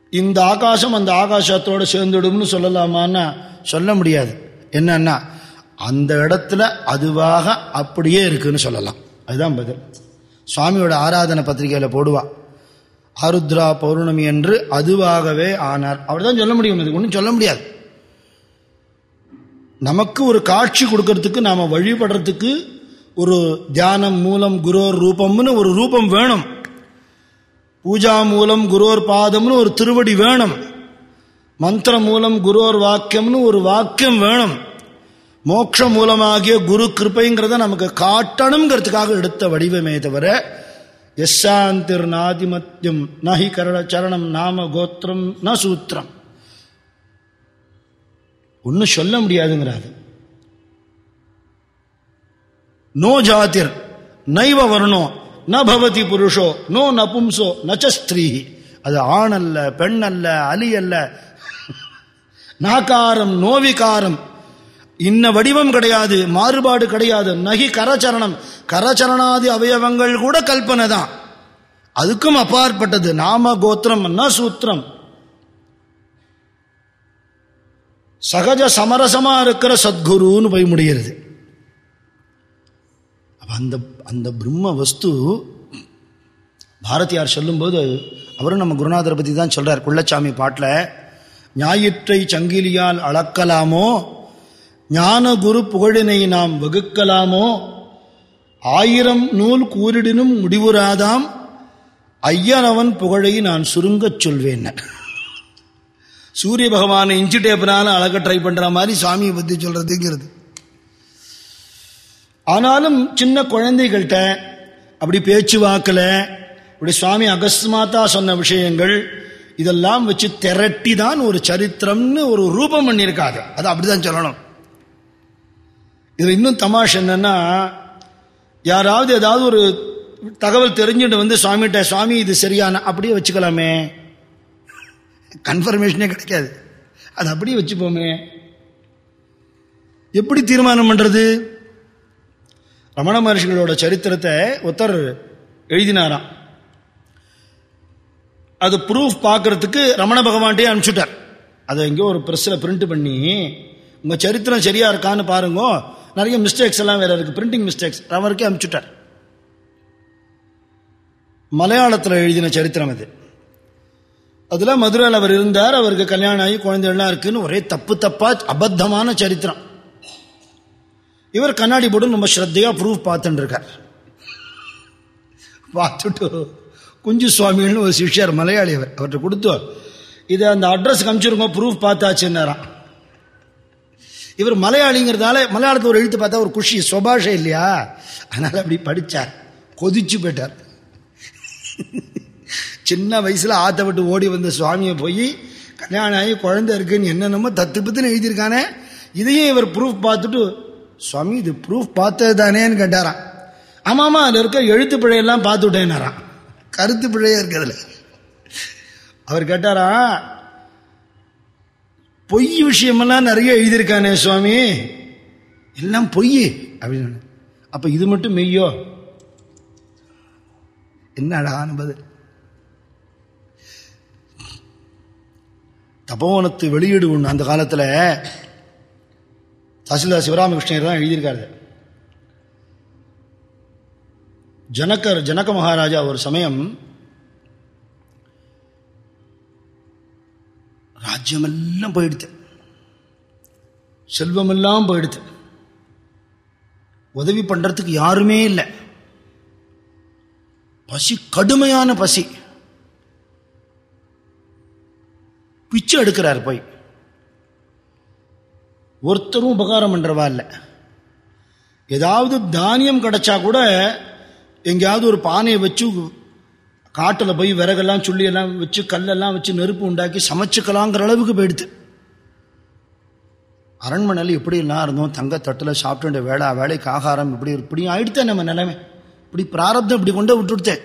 இந்த ஆகாசம் அந்த ஆகாசத்தோடு சேர்ந்துடும்னு சொல்லலாமான்னா சொல்ல முடியாது. என்னன்னா அந்த இடத்துல அதுவாக அப்படியே இருக்குன்னு சொல்லலாம். அதுதான் பதில். சுவாமியோட ஆராதனை பத்திரிகையில் போடுவா. ஆருத்ரா பௌர்ணமி என்று அதுவாகவே ஆனார். அவர் தான் சொல்ல முடியும். இது ஒன்றும் சொல்ல முடியாது. நமக்கு ஒரு காட்சி கொடுக்கறதுக்கு நாம வழிபடுறதுக்கு ஒரு தியானம் மூலம் குரோர் ரூபம்னு ஒரு ரூபம் வேணும். பூஜா மூலம் குரோர் பாதம்னு ஒரு திருவடி வேணும். மந்திர மூலம் குரோர் வாக்கியம்னு ஒரு வாக்கியம் வேணும். மோட்ச மூலமாகிய குரு கிருப்பைங்கிறத நமக்கு காட்டணுங்கிறதுக்காக எடுத்த வடிவமே தவிர எஸ்ஸாந்திர் நாதிமத்தியம் நஹி கரண சரணம் நாம கோத்திரம் ந சூத்திரம். ஒன்றும் சொல்ல முடியாதுங்கிறாரு. நோ ஜாதிர் நைவ வருணோ ந பவதி புருஷோ நோ நபும்சோ நச்ச ஸ்திரீ அது ஆண் அல்ல பெண் அல்ல அலி அல்ல நாக்காரம் நோவிகாரம். இன்ன வடிவம் கிடையாது மாறுபாடு கிடையாது. நகி கரச்சரணம். கரச்சரணாதி அவயவங்கள் கூட கல்பனை தான். அதுக்கும் அப்பாற்பட்டது. நாம கோத்திரம் ந சூத்திரம். சகஜ சமரசமா இருக்கிற சத்குருன்னு போய் முடிகிறது. அந்த அந்த பிரம்ம வஸ்து பாரதியார் சொல்லும்போது அவரும் நம்ம குருநாதரை பற்றி தான் சொல்கிறார் குள்ளச்சாமி பாட்டில் ஞாயிற்றை சங்கிலியால் அளக்கலாமோ ஞான குரு புகழினை நாம் வகுக்கலாமோ ஆயிரம் நூல் கூறிடினும் முடிவுறாதாம் ஐயனவன் புகழை நான் சுருங்கச் சொல்வேன். சூரிய பகவானை இன்ச்சு டேப்னால அழக ட்ரை பண்ணுற மாதிரி சாமியை பற்றி சொல்கிறதுங்கிறது ஆனாலும் சின்ன குழந்தைகள்கிட்ட அப்படி பேச்சு வாக்கில் இப்படி சுவாமி அகஸ்மாத்தா சொன்ன விஷயங்கள் இதெல்லாம் வச்சு திரட்டி தான் ஒரு சரித்திரம்னு ஒரு ரூபம் பண்ணியிருக்காங்க அது அப்படிதான் சொல்லணும். இதில் இன்னும் தமாஷ் என்னன்னா யாராவது ஏதாவது ஒரு தகவல் தெரிஞ்சுட்டு வந்து சுவாமிகிட்ட சுவாமி இது சரியான அப்படியே வச்சுக்கலாமே. கன்ஃபர்மேஷனே கிடைக்காது. அது அப்படியே வச்சுப்போமே. எப்படி தீர்மானம் பண்ணுறது ரமண மகர்ஷிகளோட சரித்திரத்தை ஒருத்தர் எழுதினாராம். அது ப்ரூஃப் பார்க்கறதுக்கு ரமண பகவான்டே அனுப்பிச்சுட்டார். அதை எங்கேயோ ஒரு ப்ரெஸ்ஸில் பிரிண்ட் பண்ணி உங்கள் சரித்திரம் சரியா இருக்கான்னு பாருங்க நிறைய மிஸ்டேக்ஸ் எல்லாம் வேற இருக்கு. பிரிண்டிங் மிஸ்டேக்ஸ் அவருக்கே அனுப்பிச்சுட்டார். மலையாளத்தில் எழுதின சரித்திரம் அது. அதில் மதுரையில் அவர் இருந்தார் அவருக்கு கல்யாணம் ஆகி குழந்தைகள்லாம் இருக்குன்னு ஒரே தப்பு தப்பா அபத்தமான சரித்திரம். இவர் கண்ணாடி போட்டு நம்ம ஸ்ரத்தையா ப்ரூஃப் பார்த்துட்டு இருக்கார் பார்த்துட்டு குஞ்சு சுவாமிகள்னு ஒரு சிஷ்யர் மலையாளி அவர் அவர்கிட்ட கொடுத்து இதை அந்த அட்ரஸ் காமிச்சிருங்க ப்ரூஃப் பார்த்தாச்சுன்னாராம். இவர் மலையாளிங்கிறதால மலையாளத்தில் ஒரு எழுத்து பார்த்தா ஒரு குஷி சுபாஷை இல்லையா? அதனால் அப்படி படித்தார் கொதிச்சு போயிட்டார். சின்ன வயசில் ஆத்த விட்டு ஓடி வந்த சுவாமியை போய் கல்யாணம் ஆகி குழந்தை இருக்குன்னு என்னென்னமோ தத்து பத்துன்னு எழுதியிருக்கானே இதையும் இவர் ப்ரூஃப் பார்த்துட்டு சுவாமி இது ப்ரூஃப் பார்த்தது தானேன்னு கேட்டாராம். ஆமாம்மா அதில் இருக்க எழுத்து பிழையெல்லாம் பார்த்து விட்டேனாராம் கருத்து பிழையாக இருக்கிறதுல. அவர் கேட்டாரா பொய் விஷயமெல்லாம் நிறைய எழுதியிருக்கானே சுவாமி. எல்லாம் பொய் அப்படின்னு அப்ப இது மட்டும் மெய்யோ? என்ன அழகான பதில்? தபோவனத்து வெளியீடு ஒன்று அந்த காலத்தில். தாசில்தார் சிவராமகிருஷ்ணர் தான் எழுதியிருக்காரு. ஜனக்கர் ஜனக மகாராஜா ஒரு சமயம் ராஜ்யமெல்லாம் போயிடுத்து செல்வமெல்லாம் போயிடுத்து உதவி பண்றதுக்கு யாருமே இல்லை. பசி கடுமையான பசி. பிச்சை எடுக்கிறார் போய். ஒருத்தரும் உபகாரம் பண்ணுறவா இல்லை. ஏதாவது தானியம் கிடச்சா கூட எங்கேயாவது ஒரு பானையை வச்சு காட்டில் போய் விறகெல்லாம் சுள்ளி எல்லாம் வச்சு கல்லெல்லாம் வச்சு நெருப்பு உண்டாக்கி சமைச்சுக்கலாங்கிற அளவுக்கு போயிடுது. அரண்மனையில் எப்படி எல்லாம் இருந்தோம் தங்க தட்டில் சாப்பிட்டு வேலை வேலைக்கு ஆகாரம் இப்படி இப்படி ஆயிடுத்தேன் நம்ம நிலைமை. இப்படி பிராரப்தம் இப்படி கொண்டே விட்டுடுத்தே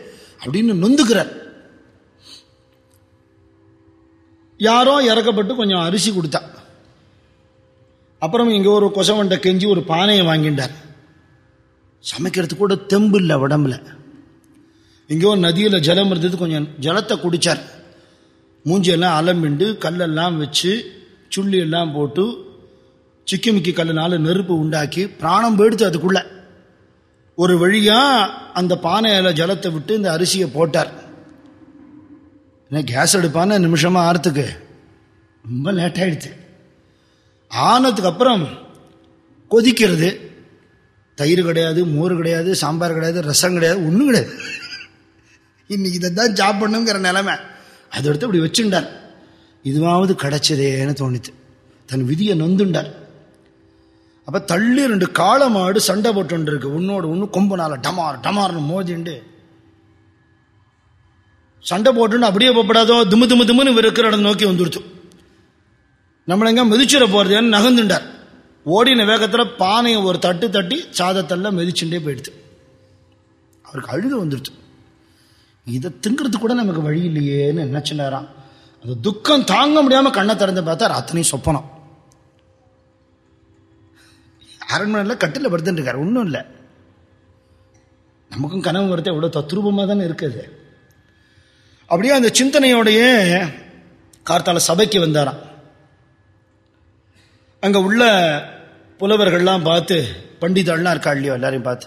அப்படின்னு நொந்துக்கிறார். யாரோ இறக்கப்பட்டு கொஞ்சம் அரிசி கொடுத்தா. அப்புறம் இங்கே ஒரு கொசவண்டை கெஞ்சி ஒரு பானையை வாங்கிட்டார் சமைக்கிறதுக்கு கூட தெம்பு இல்லை உடம்புல. எங்கேயோ நதியில் ஜலம் இருந்தது கொஞ்சம் ஜலத்தை குடித்தார் மூஞ்சியெல்லாம் அலம்பிண்டு கல்லெல்லாம் வச்சு சுள்ளி எல்லாம் போட்டு சிக்கிமிக்கி கல்லுனால நெருப்பு உண்டாக்கி பிராணம் போயிடுத்து அதுக்குள்ள. ஒரு வழியாக அந்த பானையில் ஜலத்தை விட்டு இந்த அரிசியை போட்டார். என்ன கேஸ் எடுப்பான நிமிஷமாக ஆறுத்துக்கு ரொம்ப லேட்டாயிடுச்சு. ஆனதுக்கப்புறம் ஆனதுக்கு அப்புறம் கொதிக்கிறது. தயிர் கிடையாது மோர் கிடையாது சாம்பார் கிடையாது ரசம் கிடையாது ஒன்றும் கிடையாது. இன்னைக்கு இதை தான் சாப்பிடணுங்கிற நிலைமை. அதை எடுத்து அப்படி வச்சுண்டார். இதுவாவது கிடைச்சதேன்னு தோணித்து. தன் விதியை நொந்துண்டார். அப்ப தள்ளி ரெண்டு காளை மாடு சண்டை போட்டு இருக்கு. உன்னோட ஒன்று கொம்புனால டமார் டமார்னு மோதிண்டு. சண்டை போட்டுன்னு அப்படியே போகப்படாதோ துமு துமு துமுன்னு இவர் இருக்கிற இடம் நோக்கி வந்துடுச்சு நம்மள எங்க மிதிச்சிட போறதுன்னு நகர்ந்துட்டார். ஓடின வேகத்தில் பானையை ஒரு தட்டு தட்டி சாதத்தெல்லாம் மிதிச்சுட்டே போயிடுது அவருக்கு அழுக வந்துடுச்சு இதை திங்கிறதுக்கு கூட நமக்கு வழி இல்லையேன்னு நினைச்சுனாராம் அந்த துக்கம் தாங்க முடியாம கண்ணை திறந்து பார்த்தா அத்தனையும் சொப்பனம். அரண்மனையில் கட்டில் படுத்துட்டு இருக்காரு. ஒன்றும் இல்லை. நமக்கும் கனவு வரத்தை எவ்வளோ தத்ரூபமாக தானே இருக்குது. அப்படியே அந்த சிந்தனையோடைய கார்த்தால சபைக்கு வந்தாராம். அங்கே உள்ள புலவர்கள்லாம் பார்த்து பண்டிதாள்லாம் இருக்கா இல்லையோ? எல்லாரையும் பார்த்து.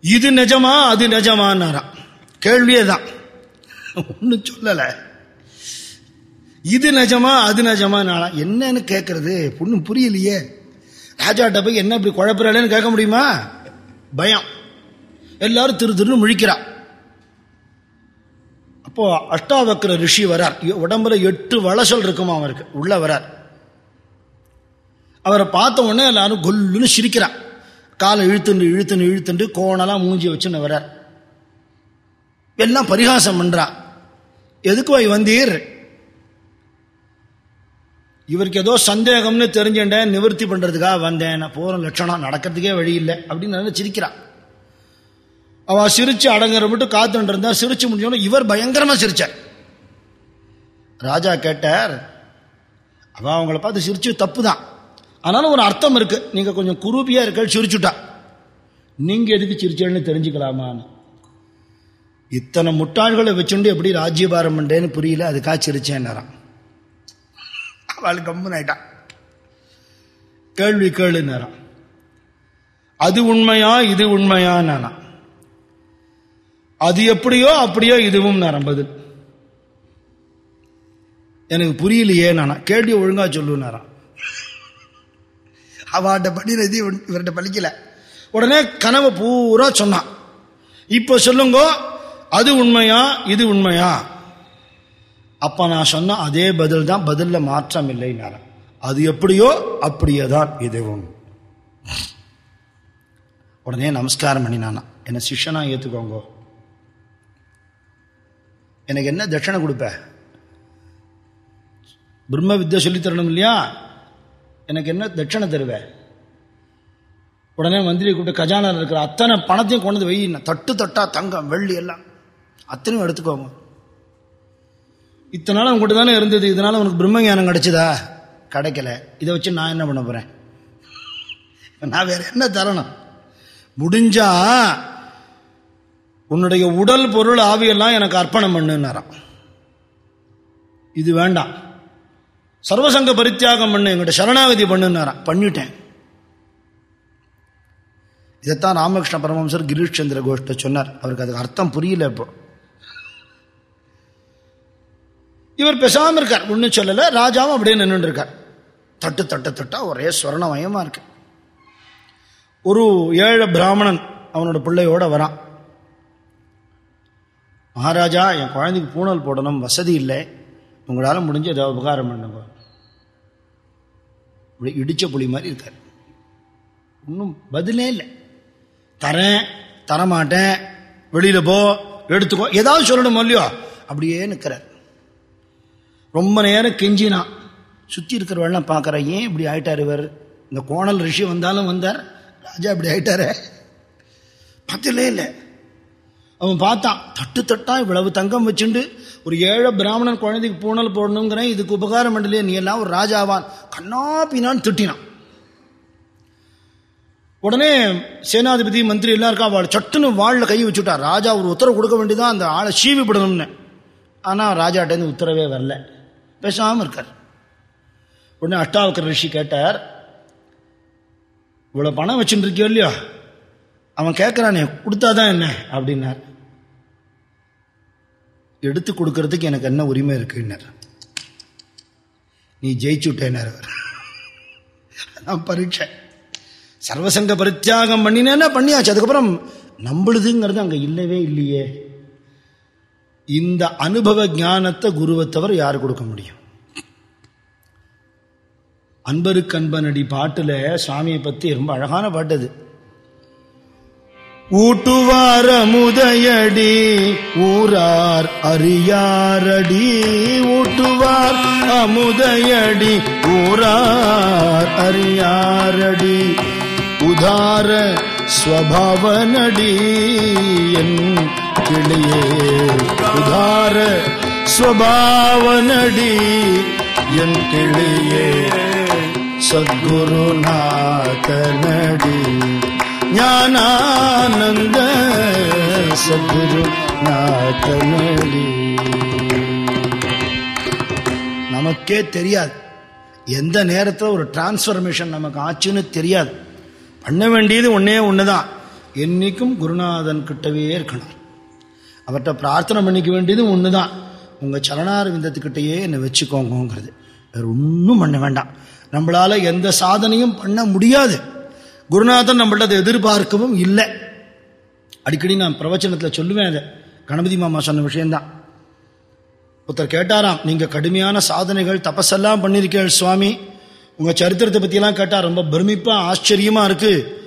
இது நிஜமா? அது நிஜமானாராம் கேள்வியே தான் ஒன்றும் சொல்லலை. இது நிஜமா? அது நிஜமா நாளா என்னன்னு கேட்கறது ஒன்றும் புரியலையே. ராஜாட்ட போய் என்ன இப்படி குழப்பறாளேன்னு கேட்க முடியுமா? பயம். எல்லாரும் திரு திருன்னு முழிக்கிறா. அப்போ அஷ்டாவக்கர ரிஷி வரார். உடம்புல எட்டு வளசல் இருக்குமா அவருக்கு. உள்ள வரார். அவரை பார்த்த உடனே எல்லாரும் கொல்லுன்னு சிரிக்கிறான் காலை இழுத்துண்டு இழுத்துண்டு இழுத்துண்டு கோணலாம் மூஞ்சி வச்சுன்னு வரார் எல்லாம் பரிகாசம் பண்றான் எதுக்கு வை வந்தீர்? இவருக்கு ஏதோ சந்தேகம்னு தெரிஞ்சுட்டேன் நிவர்த்தி பண்றதுக்காக வந்தேன். நான் போற லட்சணம் நடக்கிறதுக்கே வழி இல்லை அப்படின்னு நல்லா சிரிக்கிறான் அவ சிரிச்சு அடங்குற மட்டும் காத்துட்டு இருந்தா சிரிச்சு முடிஞ்சோன்னு இவர் பயங்கரமா சிரிச்சார். ராஜா கேட்டார் அவ அவங்கள பார்த்து சிரிச்சு தப்பு தான் ஆனாலும் ஒரு அர்த்தம் இருக்கு. நீங்க கொஞ்சம் குரூபியா இருக்க சிரிச்சுட்டா. நீங்க எதுக்கு சிரிச்சேன்னு தெரிஞ்சுக்கலாமான்னு. இத்தனை முட்டாள்களை வச்சுண்டு எப்படி ராஜ்யபாரம் பண்றேன்னு புரியல அதுக்காக சிரிச்சேன்னாராம். அவள் கம்முன்னு ஆயிட்டான் கேள்வி கேளுன்னாராம். அது உண்மையா இது உண்மையா நானா அது எப்படியோ அப்படியோ இதுவும் நான் பதில். எனக்கு புரியலையே நானா கேள்வி ஒழுங்கா சொல்லுனாராம் அவாட்ட பண்ணினது இவர்கிட்ட பழிக்கல. உடனே கனவை பூரா சொன்னான். இப்போ சொல்லுங்க அது உண்மையா இது உண்மையா? அப்ப நான் சொன்ன அதே பதில் தான் பதிலில் மாற்றம் இல்லைனாராம். அது எப்படியோ அப்படியே தான் இதுவும். உடனே நமஸ்காரம் பண்ணினானா. என்ன சிஷ்யனா ஏத்துக்கோங்க. எனக்கு என்ன தட்சணை கொடுப்ப? பிரம்ம வித்யா சொல்லித்தரணும் இல்லையா? எனக்கு என்ன தட்சணை தருவேன் உடனே மந்திரி கூப்பிட்டு கஜானாவில் இருக்கிற அத்தனை பணத்தையும் கொண்டு வந்து வை. தட்டு தட்டா தங்கம் வெள்ளி எல்லாம். அத்தனையும் எடுத்துக்கோங்க. இத்தனை நாள் உங்கள்கிட்ட தானே இருந்தது. இதனால உனக்கு பிரம்ம ஞானம் கிடைச்சதா? கிடைக்கல. இதை வச்சு நான் என்ன பண்ண போறேன்? நான் வேற என்ன தரணும்? முடிஞ்சா உன்னுடைய உடல் பொருள் ஆவியெல்லாம் எனக்கு அர்ப்பணம் பண்ணுன்னாராம் இது வேண்டாம். சர்வசங்க பரித்தியாகம் பண்ணு எங்கிட்ட சரணாகதி பண்ணுன்னாராம். பண்ணிட்டேன். இதைத்தான் ராமகிருஷ்ண பரமஹம்சர் கிரீஷ் சந்திர கோஷ்ட சொன்னார். அவருக்கு அதுக்கு அர்த்தம் புரியல இப்போ. இவர் பேசாம இருக்கார். ஒன்றும் சொல்லல. ராஜாவும் அப்படியே நின்று இருக்கார். தட்டு தட்டு தட்டா ஒரே ஸ்வர்ணமயமா இருக்கு. ஒரு ஏழை பிராமணன் அவனோட பிள்ளையோட வரான். மகாராஜா என் குழந்தைக்கு பூணல் போடணும். வசதி இல்லை. உங்களால் முடிஞ்ச ஏதாவது உபகாரம் பண்ணுங்க. இப்படி இடிச்ச புலி மாதிரி இருக்கார். ஒன்றும் பதிலே இல்லை. தரேன் தரமாட்டேன் வெளியில போ எடுத்துக்கோ ஏதாவது சொல்லணும் இல்லையோ அப்படியே நிற்கிறார் ரொம்ப நேரம் கெஞ்சினா சுற்றி இருக்கிறவெல்லாம் பார்க்குற ஏன் இப்படி ஆயிட்டார் இவர்? இந்த கோணல் ரிஷி வந்தாலும் வந்தார் ராஜா இப்படி ஆயிட்டாரு? பத்திலே இல்லை. அவன் பார்த்தான் தட்டு தட்டா இவ்வளவு தங்கம் வச்சுண்டு ஒரு ஏழை பிராமணன் குழந்தைக்கு பூனல் போடணுங்கிறேன் இதுக்கு உபகாரம் பண்ணலையே நீ எல்லாம் ஒரு ராஜாவான். கண்ணா பின்னான்னு திட்டினான். உடனே சேனாதிபதி மந்திரி எல்லாருக்கும் அவள் சட்டுன்னு வாழில் கை வச்சுட்டார் ராஜா ஒரு உத்தரவு கொடுக்க வேண்டியதான் அந்த ஆளை சீவிப்படணும்னு ஆனால் ராஜாட்டேருந்து உத்தரவே வரல. பேசாமல் இருக்கார். உடனே அஷ்டாவக்கர் ரிஷி கேட்டார் இவ்வளோ பணம் வச்சுட்டு இருக்கியோ இல்லையோ? அவன் கேட்குறானே கொடுத்தாதான் என்ன? அப்படின்னார். எடுத்து கொடுக்கறதுக்கு எனக்கு என்ன உரிமை இருக்குன்னார். நீ ஜெயிச்சுட்டேனார் அவர். அதான் பரீட்சை. சர்வசங்க பரித்தியாகம் பண்ணினேன்னா பண்ணியாச்சு? அதுக்கப்புறம் நம்பளுதுங்கிறது அங்கே இல்லவே இல்லையே. இந்த அனுபவ ஞானத்தை குருவை தவிர யார் கொடுக்க முடியும்? அன்பருக்கு அன்பனடி பாட்டுல சுவாமியை பத்தி ரொம்ப அழகான பாட்டு அது. ஊட்டுவார முதையடி ஊரார் அறியாரடி ஊட்டுவார் அமுதையடி ஊரார் அறியாரடி. உதார ஸ்வபாவனடி என் கிளியே உதார ஸ்வபாவனடி என் கிளியே சத்குருநாதனடி. ஞானானந்த சத்குரு நமக்கே தெரியாது. எந்த நேரத்தில் ஒரு டிரான்ஸ்ஃபர்மேஷன் நமக்கு ஆச்சுன்னு தெரியாது. பண்ண வேண்டியது ஒன்னே தான் என்னைக்கும் குருநாதன் கிட்டவே இருக்கணும். அவர்கிட்ட பிரார்த்தனை பண்ணிக்க வேண்டியது தான் உங்கள் சரணாரவிந்தத்துக்கிட்டேயே என்னை வச்சுக்கோங்கிறது வேற ஒன்றும் பண்ண வேண்டாம். நம்மளால் எந்த சாதனையும் பண்ண முடியாது. குருநாதன் நம்மள்ட்ட அதை எதிர்பார்க்கவும் இல்லை. அடிக்கடி நான் பிரவச்சனத்தில் சொல்லுவேன் அதை. கணபதி மாமா சொன்ன விஷயம்தான். ஒருத்தர் கேட்டாராம் நீங்கள் கடுமையான சாதனைகள் தபஸெல்லாம் பண்ணியிருக்கீர்கள் சுவாமி. உங்கள் சரித்திரத்தை பற்றியெல்லாம் கேட்டால் ரொம்ப பிரமிப்பாக ஆச்சரியமாக இருக்குது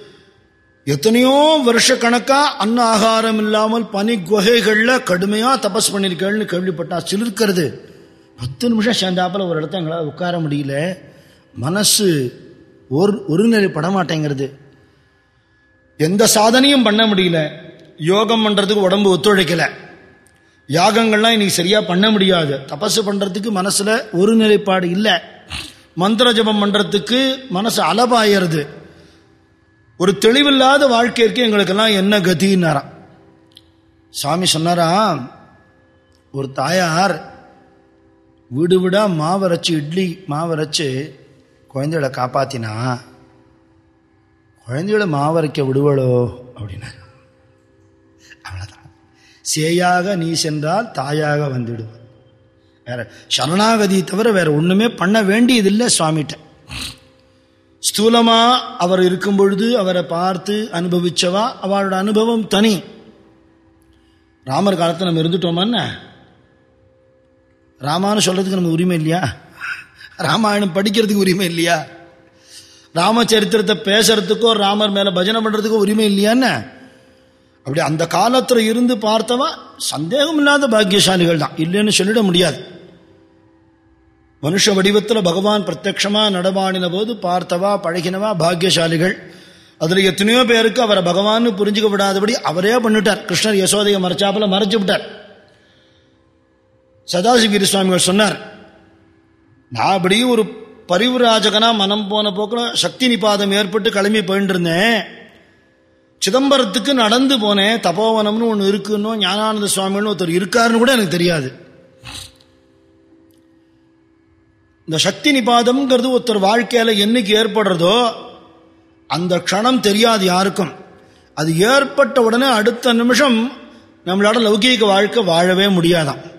எத்தனையோ வருஷ கணக்காக அன்ன ஆகாரம் இல்லாமல் பனி குகைகளில் கடுமையாக தபஸ் பண்ணிருக்கேன்னு கேள்விப்பட்டா சிலிருக்கிறது. பத்து நிமிஷம் சேர்ந்தாப்பில் ஒரு இடத்த எங்களால் உட்கார முடியல. மனசு ஒரு ஒருநிலைப்பட மாட்டேங்கிறது எந்த சாதனையும் பண்ண முடியல. யோகம் பண்றதுக்கு உடம்பு ஒத்துழைக்கல. யாகங்கள்லாம் இன்னைக்கு சரியா பண்ண முடியாது. தபசு பண்றதுக்கு மனசுல ஒரு நிலைப்பாடு இல்லை. மந்திர ஜபம் பண்றதுக்கு மனசு அளவாயிருது ஒரு தெளிவில்லாத வாழ்க்கைக்கு எங்களுக்கெல்லாம் என்ன கதின்னாராம் சாமி சொன்னாரா ஒரு தாயார் வீடு வீடா மாவரைச்சு இட்லி மாவரைச்சு குழந்தைகளை காப்பாத்தினா குழந்தைகளை மாவரைக்க விடுவளோ அப்படின்னாரு அவ்வளோதான் சேயாக நீ சென்றால் தாயாக வந்துடுவார் வேற சரணாகதி தவிர வேற ஒண்ணுமே பண்ண வேண்டியதில்லை சுவாமிகிட்ட. ஸ்தூலமா அவர் இருக்கும் பொழுது அவரை பார்த்து அனுபவிச்சவா? அவளோட அனுபவம் தனி. ராமர் காலத்தில் நம்ம இருந்துட்டோமான்னு ராமான்னு சொல்றதுக்கு நம்ம உரிமை இல்லையா? ராமாயணம் படிக்கிறதுக்கு உரிமை இல்லையா? ராமச்சரித்திரத்தை பேசுறதுக்கோ ராமர் மேல பஜனை பண்றதுக்கோ உரிமை இல்லையான்னு அப்படி அந்த காலத்துல இருந்து பார்த்தவா சந்தேகம் இல்லாத பாக்கியசாலிகள் தான். இல்லைன்னு சொல்லிட முடியாது. மனுஷ வடிவத்தில் பகவான் பிரத்யக்ஷமா நடமாடின போது பார்த்தவா பழகினவா பாக்கியசாலிகள். அதுல எத்தனையோ பேருக்கு அவரை பகவான் புரிஞ்சுக்க விடாதபடி அவரே பண்ணிட்டார். கிருஷ்ணர் யசோதையை மறைச்சாப்புல மறைச்சு விட்டார். சதாசிவகிரி சுவாமிகள் சொன்னார் நான் அப்படியே ஒரு பரிவுராஜகனாக மனம் போன போக்கில் சக்தி நிபாதம் ஏற்பட்டு கிளம்பி போயிட்டு இருந்தேன். சிதம்பரத்துக்கு நடந்து போனேன். தபோவனம்னு ஒன்று இருக்குன்னு ஞானானந்த சுவாமின்னு ஒருத்தர் இருக்காருன்னு கூட எனக்கு தெரியாது. இந்த சக்தி நிபாதம்ங்கிறது ஒருத்தர் வாழ்க்கையில் என்னைக்கு ஏற்படுறதோ அந்த க்ஷணம் தெரியாது யாருக்கும். அது ஏற்பட்ட உடனே அடுத்த நிமிஷம் நம்மளோட லௌகீக வாழ்க்கை வாழவே முடியாதாம்.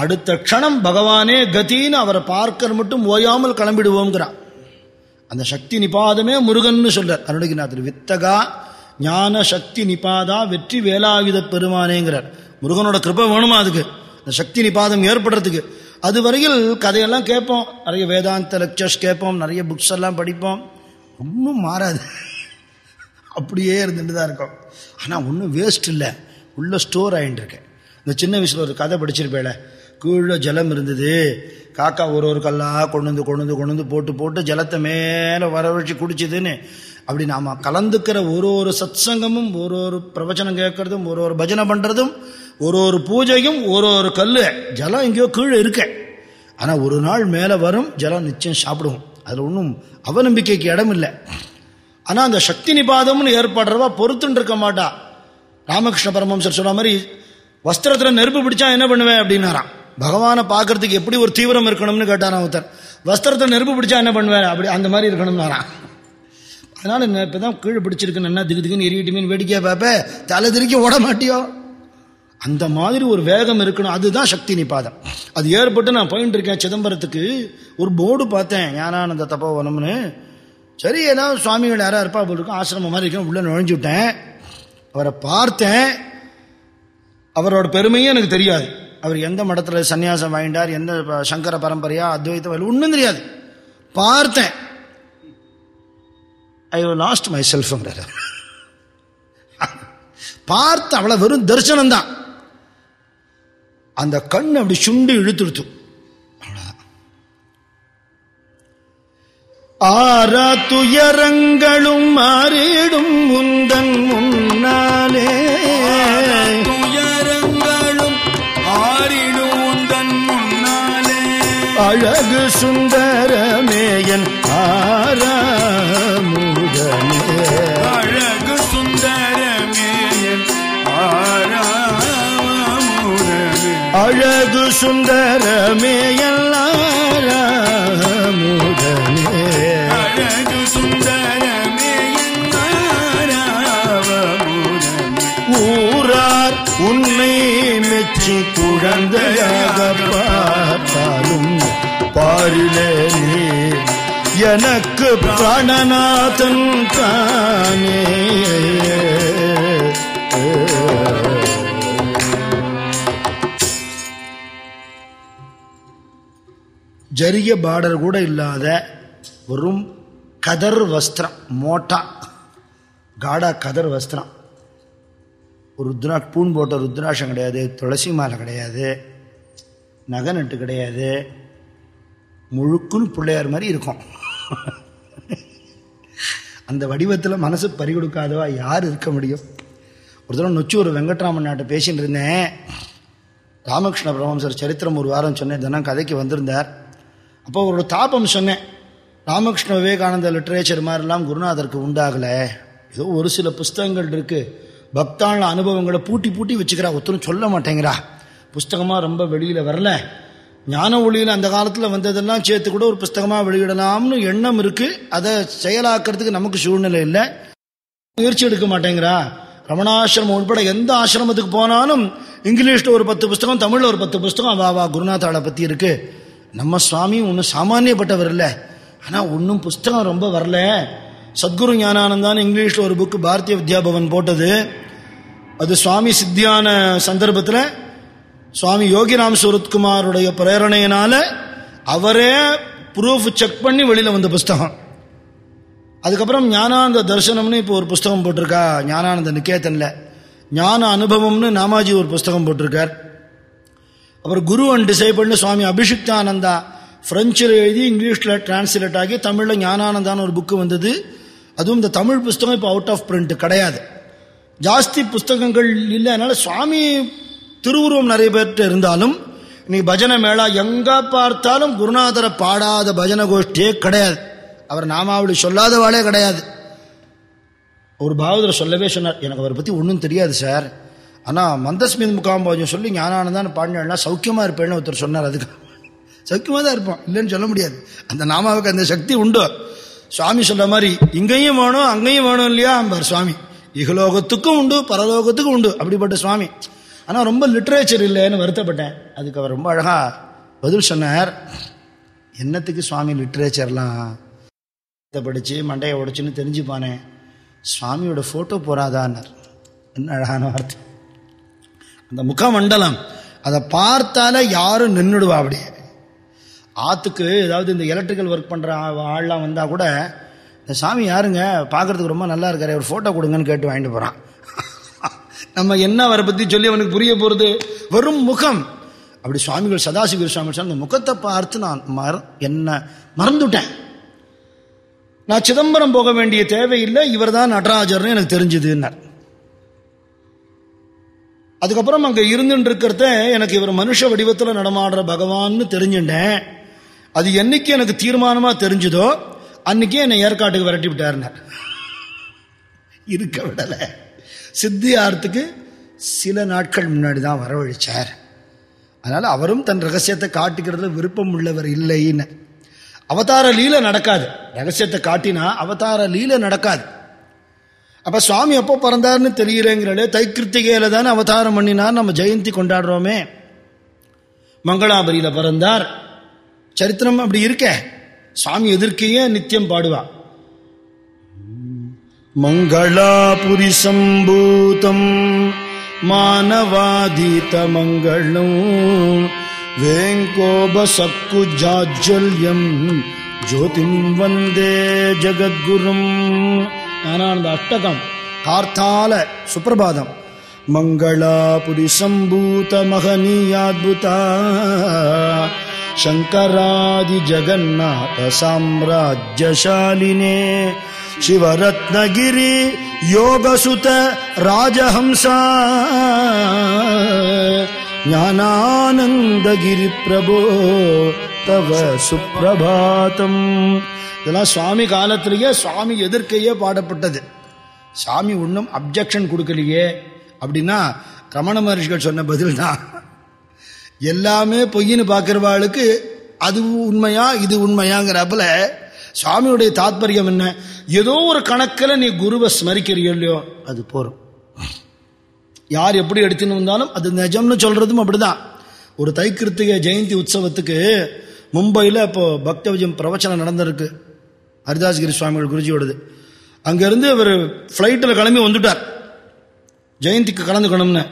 அடுத்த க்ஷணம் பகவானே கத்தின்னு அவரை பார்க்கற மட்டும் ஓயாமல் கிளம்பிடுவோங்கிறான் அந்த சக்தி நிபாதமே முருகன் சொல்றார். அருணகிநாதர் வித்தகா ஞான சக்தி நிபாதா வெற்றி வேலாயுத பெருமானேங்கிறார். முருகனோட கிருப்பை வேணுமா அதுக்கு? அந்த சக்தி நிபாதம் ஏற்படுறதுக்கு. அது வரையில் கதையெல்லாம் கேட்போம். நிறைய வேதாந்த லெக்சர்ஸ் கேட்போம். நிறைய புக்ஸ் எல்லாம் படிப்போம். ஒன்றும் மாறாது. அப்படியே இருந்துட்டு தான் இருக்கும். ஆனால் ஒன்றும் வேஸ்ட் இல்லை. உள்ள ஸ்டோர் ஆகிட்டுருக்கேன் இந்த சின்ன வயசில் ஒரு கதை படிச்சிருப்பேல கீழே ஜலம் இருந்தது. காக்கா ஒரு ஒரு கல்லாக கொண்டு வந்து கொண்டு வந்து கொண்டு வந்து போட்டு போட்டு ஜலத்தை மேலே வரவழைச்சி குடிச்சிதுன்னு. அப்படி நாம் கலந்துக்கிற ஒரு ஒரு சத்சங்கமும் ஒரு ஒரு பிரவச்சனம் கேட்கறதும் ஒரு ஒரு பஜனை பண்ணுறதும் ஒரு ஒரு பூஜையும் ஒரு ஒரு கல் ஜலம் எங்கேயோ கீழே இருக்க. ஆனால் ஒரு நாள் மேலே வரும் ஜலம் நிச்சயம் சாப்பிடுவோம் அதில் ஒன்றும் அவநம்பிக்கைக்கு இடம் இல்லை. ஆனால் அந்த சக்தி நிபாதம்னு ஏற்படுறவா பொறுத்துன்னு இருக்க மாட்டா. ராமகிருஷ்ண பரமம்சர் சொன்ன மாதிரி வஸ்திரத்தில் நெருப்பு பிடிச்சா என்ன பண்ணுவேன் அப்படின்னாராம். பகவானை பார்க்கறதுக்கு எப்படி ஒரு தீவிரம் இருக்கணும்னு கேட்டாராம் ஒருத்தர் வஸ்திரத்தை நெருப்பு பிடிச்சா என்ன பண்ணுவேன் அப்படி அந்த மாதிரி இருக்கணும்னாராம் அதனால இப்போ தான் கீழே பிடிச்சிருக்குன்னு என்ன திக்கு திக்குன்னு எரியட்டுமேனு வேடிக்கையை பார்ப்ப தலை திருக்கி ஓட மாட்டியோ? அந்த மாதிரி ஒரு வேகம் இருக்கணும். அதுதான் சக்தி நிபாதம். அது ஏற்பட்டு நான் போயிட்டு இருக்கேன் சிதம்பரத்துக்கு. ஒரு போர்டு பார்த்தேன். ஞானானந்த தப்போவனம்னு சரி ஏதாவது சுவாமிகள் யாராக இருப்பா போல் இருக்கும். ஆசிரமம் மாதிரி இருக்கும் உள்ளே நுழைஞ்சு விட்டேன். அவரை பார்த்தேன். அவரோட பெருமையும் எனக்கு தெரியாது. அவர் எந்த மடத்தில் சன்னியாசம் வாங்கிட்டார் எந்த சங்கர பரம்பரையா அத்வைத்தம் ஒன்றும் தெரியாது. பார்த்தேன். ஐ லாஸ்ட் மை செல்ஃப்ங்கிறார் பார்த்து அவ்வளவு வெறும் தரிசனம் தான் அந்த கண் அப்படி சுண்டு இழுத்துடுத்து. ஆரா துயரங்களும் மாறிடும் முந்தன் முன்னாலே. அழகு சுந்தரமேயன் ஆராமுதனே அழகு சுந்தரமேயன் ஆராமுதனே அழகு சுந்தரமேயன் ஆராமுதனே அழகு சுந்தரமேயன் ஆராமுதனே ஊரார் உன்னை மெச்சி குழந்தையாக பார்த்தாலும் அருளே நீ. எனக்கு பிராணநாதன் தானே. ஜரிய பார்டர் கூட இல்லாத வெறும் கதர் வஸ்திரம் மோட்டா. காடா கதர் வஸ்திரம். ருத்ரா பூன் போட்ட ருத்ராட்சம் கிடையாது துளசி மாலை கிடையாது நகை நட்டு கிடையாது முழுக்குன்னு பிள்ளையார் மாதிரி இருக்கும். அந்த வடிவத்தில் மனசு பறிகொடுக்காதவா யார் இருக்க முடியும்? ஒரு தடவை நொச்சூர் வெங்கட்ராமன் நாட்டை பேசின்னு இருந்தேன். ராமகிருஷ்ண பிரமம்சர் சரித்திரம் ஒரு வாரம் சொன்னேன். தினம் கதைக்கு வந்திருந்தார். அப்போ அவரோட தாபம் சொன்னேன். ராமகிருஷ்ண விவேகானந்த லிட்ரேச்சர் மாதிரிலாம் குருநாதருக்கு உண்டாகலை. ஏதோ ஒரு சில புஸ்தகங்கள் இருக்குது பக்தான அனுபவங்களை பூட்டி பூட்டி வச்சுக்கிறா. ஒருத்தரும் சொல்ல மாட்டேங்கிறா. புஸ்தகமாக ரொம்ப வெளியில் வரல. ஞான ஒளியில் அந்த காலத்தில் வந்ததெல்லாம் சேர்த்து கூட ஒரு புஸ்தகமாக வெளியிடலாம்னு எண்ணம் இருக்கு. அதை செயலாக்கிறதுக்கு நமக்கு சூழ்நிலை இல்லை. முயற்சி எடுக்க மாட்டேங்கிறா. ரமணாசிரமம் உட்பட எந்த ஆசிரமத்துக்கு போனாலும் இங்கிலீஷில் ஒரு பத்து புஸ்தகம் தமிழில் ஒரு பத்து புஸ்தகம் வா வா குருநாத்தாளை பற்றி இருக்கு. நம்ம சுவாமி ஒன்றும் சாமானியப்பட்டவர் இல்லை. ஆனால் ஒன்றும் புஸ்தகம் ரொம்ப வரல. சத்குரு ஞானானந்தான் இங்கிலீஷில் ஒரு புக்கு பாரதிய வித்யாபவன் போட்டது. அது சுவாமி சித்தியான சந்தர்ப்பத்தில் சுவாமி யோகிராம் சுரத்குமாருடைய பிரேரணையினால அவரே ப்ரூஃப் செக் பண்ணி வெளியில் வந்த புஸ்தகம். அதுக்கப்புறம் ஞானானந்த தர்சனம்னு இப்போ ஒரு புஸ்தகம் போட்டிருக்கா? ஞானானந்த நிகேதனில். ஞான அனுபவம்னு நாமாஜி ஒரு புஸ்தகம் போட்டிருக்கார். அப்புறம் குரு அண்ட் டிசைபிள்னு சுவாமி அபிஷிக்தானந்தா ஃப்ரெஞ்சில் எழுதி இங்கிலீஷில் டிரான்ஸ்லேட் ஆகி தமிழில் ஞானானந்தான்னு ஒரு புக்கு வந்தது. அதுவும் இந்த தமிழ் புஸ்தகம் இப்போ அவுட் ஆஃப் பிரிண்ட் கிடையாது. ஜாஸ்தி புஸ்தகங்கள் இல்லை அதனால சுவாமி திருவுருவம் நிறைய பேர்கிட்ட இருந்தாலும் இன்னைக்கு பஜனை மேளா எங்க பார்த்தாலும் குருநாதரை பாடாத பஜனை கோஷ்டியே கிடையாது. அவர் நாமாவளி சொல்லாதவாளே கிடையாது. ஒரு பாவதர் சொல்லவே சொன்னார் எனக்கு அவரை பற்றி ஒன்றும் தெரியாது சார். ஆனால் மந்தஸ்மித் முகாம்போஜம் சொல்லி ஞானானந்தான் பாடினா சௌக்கியமாக இருப்பேன்னு ஒருத்தர் சொன்னார் அதுக்கு. சௌக்கியமாக தான் இருப்போம் இல்லைன்னு சொல்ல முடியாது. அந்த நாமாவுக்கு அந்த சக்தி உண்டு. சுவாமி சொல்ற மாதிரி இங்கேயும் வேணும் அங்கேயும் வேணும் இல்லையா? அம்பார் சுவாமி இகலோகத்துக்கும் உண்டு பரலோகத்துக்கும் உண்டு. அப்படிப்பட்ட சுவாமி. ஆனால் ரொம்ப லிட்ரேச்சர் இல்லைன்னு வருத்தப்பட்டேன். அதுக்கு அவர் ரொம்ப அழகாக பதில் சொன்னார். என்னத்துக்கு சுவாமி லிட்ரேச்சர்லாம் படித்து மண்டையை உடைச்சுன்னு தெரிஞ்சுப்பானே. சுவாமியோட ஃபோட்டோ போறாதான்னார். என்ன அழகான வார்த்தை. அந்த முகமண்டலம் அதை பார்த்தாலே யாரும் நின்றுடுவா அப்படியே. ஆற்றுக்கு ஏதாவது இந்த எலக்ட்ரிக்கல் ஒர்க் பண்ணுற ஆள்லாம் வந்தால் கூட இந்த சாமி யாருங்க? பார்க்கறதுக்கு ரொம்ப நல்லா இருக்காரு ஒரு ஃபோட்டோ கொடுங்கன்னு கேட்டு வாங்கிட்டு போகிறான் நம்ம என்ன அவரை பற்றி சொல்லி அவனுக்கு புரிய போகிறது வெறும் முகம். அப்படி சுவாமிகள் சதாசிவ சுவாமி அந்த முகத்தை பார்த்து நான் மற என்ன மறந்துட்டேன். நான் சிதம்பரம் போக வேண்டிய தேவையில்லை இவர் தான் நடராஜர்னு எனக்கு தெரிஞ்சுதுன்னார். அதுக்கப்புறம் அங்கே இருந்துட்டு இருக்கிறத எனக்கு இவர் மனுஷ வடிவத்தில் நடமாடுற பகவான்னு தெரிஞ்சுட்டேன். அது என்னைக்கு எனக்கு தீர்மானமாக தெரிஞ்சுதோ அன்னைக்கே என்னை ஏற்காட்டுக்கு விரட்டி விட்டாருன்னார். இருக்க விடலை. சித்தியார்த்துக்கு சில நாட்கள் முன்னாடி தான் வரவழைச்சார். அதனால் அவரும் தன் ரகசியத்தை காட்டுக்கிறதுல விருப்பம் உள்ளவர் இல்லைன்னு. அவதார லீல நடக்காது. ரகசியத்தை காட்டினா அவதார லீல நடக்காது. அப்ப சுவாமி எப்போ பிறந்தார்னு தெரியலங்கிறே தைக்கிருத்திகையில தானே அவதாரம் பண்ணினார் நம்ம ஜெயந்தி கொண்டாடுறோமே. மங்களாபரியில பிறந்தார். சரித்திரம் அப்படி இருக்க. சுவாமி எதிர்க்கையே நித்தியம் பாடுவா. மங்களாபுரிசம்பூதம் மானவாதீதமங்களும் வேங்கோபசக்குஜாஜ்வல்யம் ஜோதிம் வந்தே ஜகத்குரும். நானானந்த அஷ்டகம் கார்த்தால சுப்பிரபாதம். மங்களாபுரிசம்பூத மகனீயாத்புதா சங்கராதி ஜகநாத சாம்ராஜ்யசாலினே சிவரத்னகிரி யோகசுத ராஜஹம்சா ஞானானந்தகிரி பிரபோ தவ சுப்பிரபாதம் இதெல்லாம் சுவாமி காலத்திலேயே சுவாமி எதிர்க்கையே பாடப்பட்டது சாமி ஒன்றும் அப்ஜெக்ஷன் கொடுக்கலையே அப்படின்னா ரமண மகர்ஷிகள் சொன்ன பதில் தான் எல்லாமே பொய்ன்னு பார்க்குறவாளுக்கு அது உண்மையா இது உண்மையாங்கிறப்பல சுவாமியுடைய தாத்பரியம் என்ன? ஏதோ ஒரு கணக்கில் நீ குருவை ஸ்மரிக்கிறியோ இல்லையோ அது போறோம் யார் எப்படி எடுத்துன்னு வந்தாலும் அது நிஜம்னு சொல்றதும் அப்படிதான். ஒரு தைக்கிருத்திகை ஜெயந்தி உற்சவத்துக்கு மும்பையில் இப்போ பக்த விஜயம் பிரவச்சனம் நடந்திருக்கு. ஹரிதாஸ்கிரி சுவாமிகள் குருஜியோடது. அங்கேருந்து அவர் ஃப்ளைட்டில் கிளம்பி வந்துட்டார். ஜெயந்திக்கு கலந்துக்கணும்னு.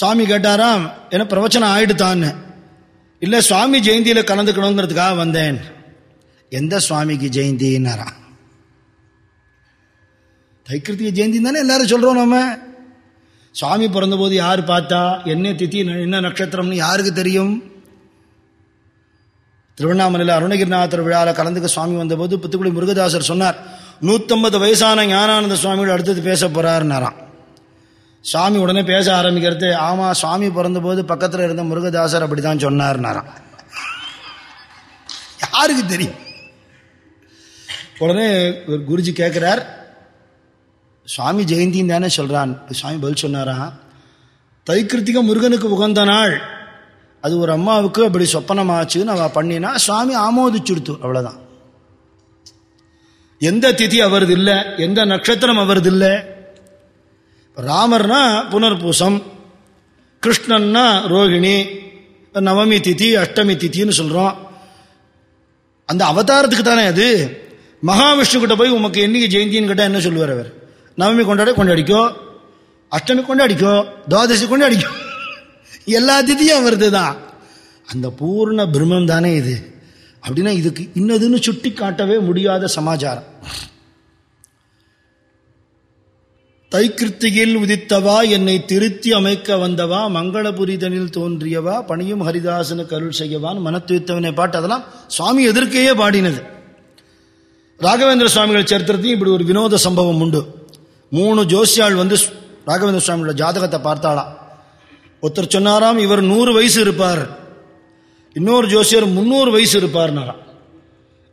சாமி கேட்டாராம் ஏன்னா பிரவச்சனம் ஆயிடுத்தான்னு இல்லை சுவாமி ஜெயந்தியில் கலந்துக்கணுங்கிறதுக்காக வந்தேன். எந்த சுவாமிக்கு ஜெயந்தின்னாரா தைக்கிருத்திக ஜெயந்தி தானே எல்லாரும் சொல்கிறோம் நம்ம. சுவாமி பிறந்தபோது யார் பார்த்தா? என்ன தித்தி என்ன நட்சத்திரம்னு யாருக்கு தெரியும்? திருவண்ணாமலையில் அருணகிரிநாதர் விழாவில் கலந்துக்க சுவாமி வந்தபோது புத்துக்குடி முருகதாசர் சொன்னார் நூற்றம்பது வயசான ஞானானந்த சுவாமியோட அடுத்தது பேச போகிறாருனாராம் சுவாமி உடனே பேச ஆரம்பிக்கிறது ஆமாம் சுவாமி பிறந்தபோது பக்கத்தில் இருந்த முருகதாசர் அப்படிதான் சொன்னார்னாராம். யாருக்கு தெரியும்? உடனே குருஜி கேட்குறார் சுவாமி ஜெயந்தின்னு தானே சொல்கிறான் சுவாமி பதில் சொன்னாரா? தைக்கிருத்திக முருகனுக்கு உகந்த நாள். அது ஒரு அம்மாவுக்கு அப்படி சொப்பனமாச்சுன்னு அவள் பண்ணினா சுவாமி ஆமோதிச்சுடுத்து. அவ்வளோதான் எந்த திதி அவரது இல்லை எந்த நட்சத்திரம் அவரது இல்லை ராமர்னா புனர்பூசம் கிருஷ்ணன்னா ரோகிணி நவமி திதி அஷ்டமி திதின்னு சொல்கிறோம் அந்த அவதாரத்துக்கு தானே அது? மகாவிஷ்ணு கிட்ட போய் உமக்கு என்னைக்கு ஜெயந்தின்னு கேட்டால் என்ன சொல்லுவார் அவர்? நவமி கொண்டாட கொண்டாடிக்கோ அஷ்டமி கொண்டாடிக்கோ துவாதசி கொண்டாடிக்கோ. எல்லா திதியும் வருது தான் அந்த பூர்ண பிரம்மம் தானே இது. அப்படின்னா இதுக்கு இன்னதுன்னு சுட்டி காட்டவே முடியாத சமாச்சாரம். தைக்கிருத்தியில் உதித்தவா என்னை திருத்தி அமைக்க வந்தவா மங்களபுரிதனில் தோன்றியவா பணியும் ஹரிதாசனு கருள் செய்யவான் மனத்துவித்தவனை பாட்டு அதெல்லாம் சுவாமி எதிர்க்கையே பாடினது. ராகவேந்திர சுவாமிகள் சரித்திரத்தையும் இப்படி ஒரு வினோத சம்பவம் உண்டு. மூணு ஜோசியாள் வந்து ராகவேந்திர சுவாமியோட ஜாதகத்தை பார்த்தாளாம். ஒருத்தர் சொன்னாராம் இவர் நூறு வயசு இருப்பார். இன்னொரு ஜோசியர் முந்நூறு வயசு இருப்பார்னாராம்.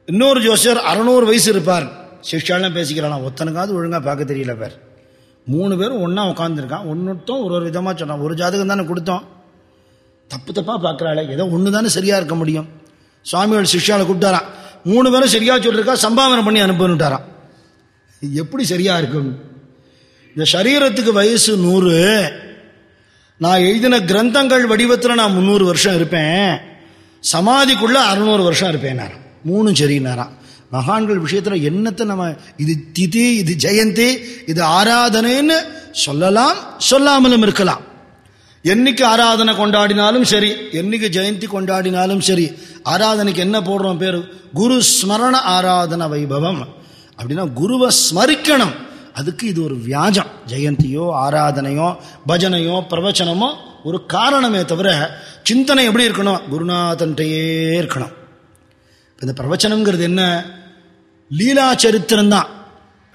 இன்னொரு ஜோசியர் அறநூறு வயசு இருப்பார். சிஷ்யாலாம் பேசிக்கிறானா ஒத்தனுக்காவது ஒழுங்காக பார்க்க தெரியல பேர். மூணு பேரும் ஒன்றா உட்காந்துருக்கான் ஒன்றுத்தும் ஒரு ஒரு விதமாக சொன்னான். ஒரு ஜாதகம் தானே கொடுத்தோம். தப்பு தப்பாக பார்க்குறாளே. ஏதோ ஒன்று தானே சரியாக இருக்க முடியும். சுவாமியோட சிஷ்யாவை கூப்பிட்டாரான் மூணு பேரும் சரியாக சொல்லிருக்கா சம்பாவனை பண்ணி அனுப்பினுட்டாராம் எப்படி சரியாக இருக்கும்? இந்த சரீரத்துக்கு வயசு நூறு. நான் எழுதின கிரந்தங்கள் வடிவத்தில் நான் முந்நூறு வருஷம் இருப்பேன். சமாதிக்குள்ளே அறுநூறு வருஷம் இருப்பேன் நேரம் மூணும் சரினாராம். மகான்கள் விஷயத்தில் என்னத்தை நம்ம இது திதி இது ஜெயந்தி இது ஆராதனைன்னு சொல்லலாம் சொல்லாமலும் இருக்கலாம். என்னைக்கு ஆராதனை கொண்டாடினாலும் சரி என்னைக்கு ஜெயந்தி கொண்டாடினாலும் சரி ஆராதனைக்கு என்ன போடுறோம் பேர்? குரு ஸ்மரண ஆராதன வைபவம். அப்படின்னா குருவை ஸ்மரிக்கணும். அதுக்கு இது ஒரு வியாஜம். ஜெயந்தியோ ஆராதனையோ பஜனையோ பிரவச்சனமோ ஒரு காரணமே தவிர சிந்தனை எப்படி இருக்கணும்? குருநாதன்ட்டையே இருக்கணும். இந்த பிரவச்சனம்ங்கிறது என்ன? லீலா சரித்திரம் தான்.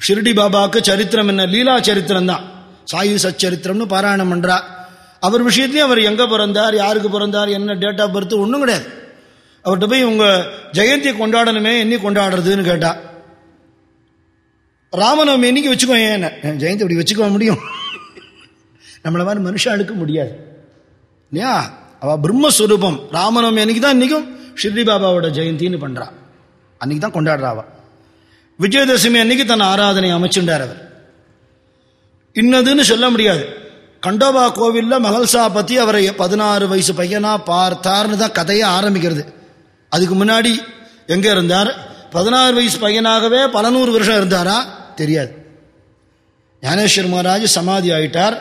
ஷிர்டி பாபாவுக்கு சரித்திரம் என்ன? லீலா சரித்திரம் தான். சாயு சச்சரித்திரம்னு பாராயணம் பண்ணுறா அவர் விஷயத்தையும் அவர் எங்க பிறந்தார் யாருக்கு பிறந்தார் என்ன டேட் ஆஃப் பர்த் ஒன்றும் கிடையாது. அவர்கிட்ட போய் உங்க ஜெயந்தியை கொண்டாடணுமே என்னி கொண்டாடுறதுன்னு கேட்டா ராமநவமி என்னைக்கு வச்சுக்கோ ஏன் ஜெயந்தி அப்படி வச்சுக்க முடியும்? நம்மளை மாதிரி மனுஷன் அடுக்க முடியாது. இல்லையா? அவ பிரம்மஸ்வரூபம். ராமநவமி அன்னைக்கு தான் இன்னைக்கும் ஷிர்டி பாபாவோட ஜெயந்தின்னு பண்றா. அன்னைக்கு தான் கொண்டாடுறா விஜயதசமி அன்னைக்கு தன் ஆராதனை அமைச்சுட்டார் அவர். இன்னதுன்னு சொல்ல முடியாது. கண்டோபா கோவிலில் மகள்சா பற்றி அவரை பதினாறு வயசு பையனாக பார்த்தார்னு தான் கதையை ஆரம்பிக்கிறது. அதுக்கு முன்னாடி எங்கே இருந்தார்? பதினாறு வயசு பையனாகவே பல நூறு வருஷம் இருந்தாரா? தெரியாது. ஞானேஸ்வர் மகாராஜ் சமாதி ஆயிட்டார்.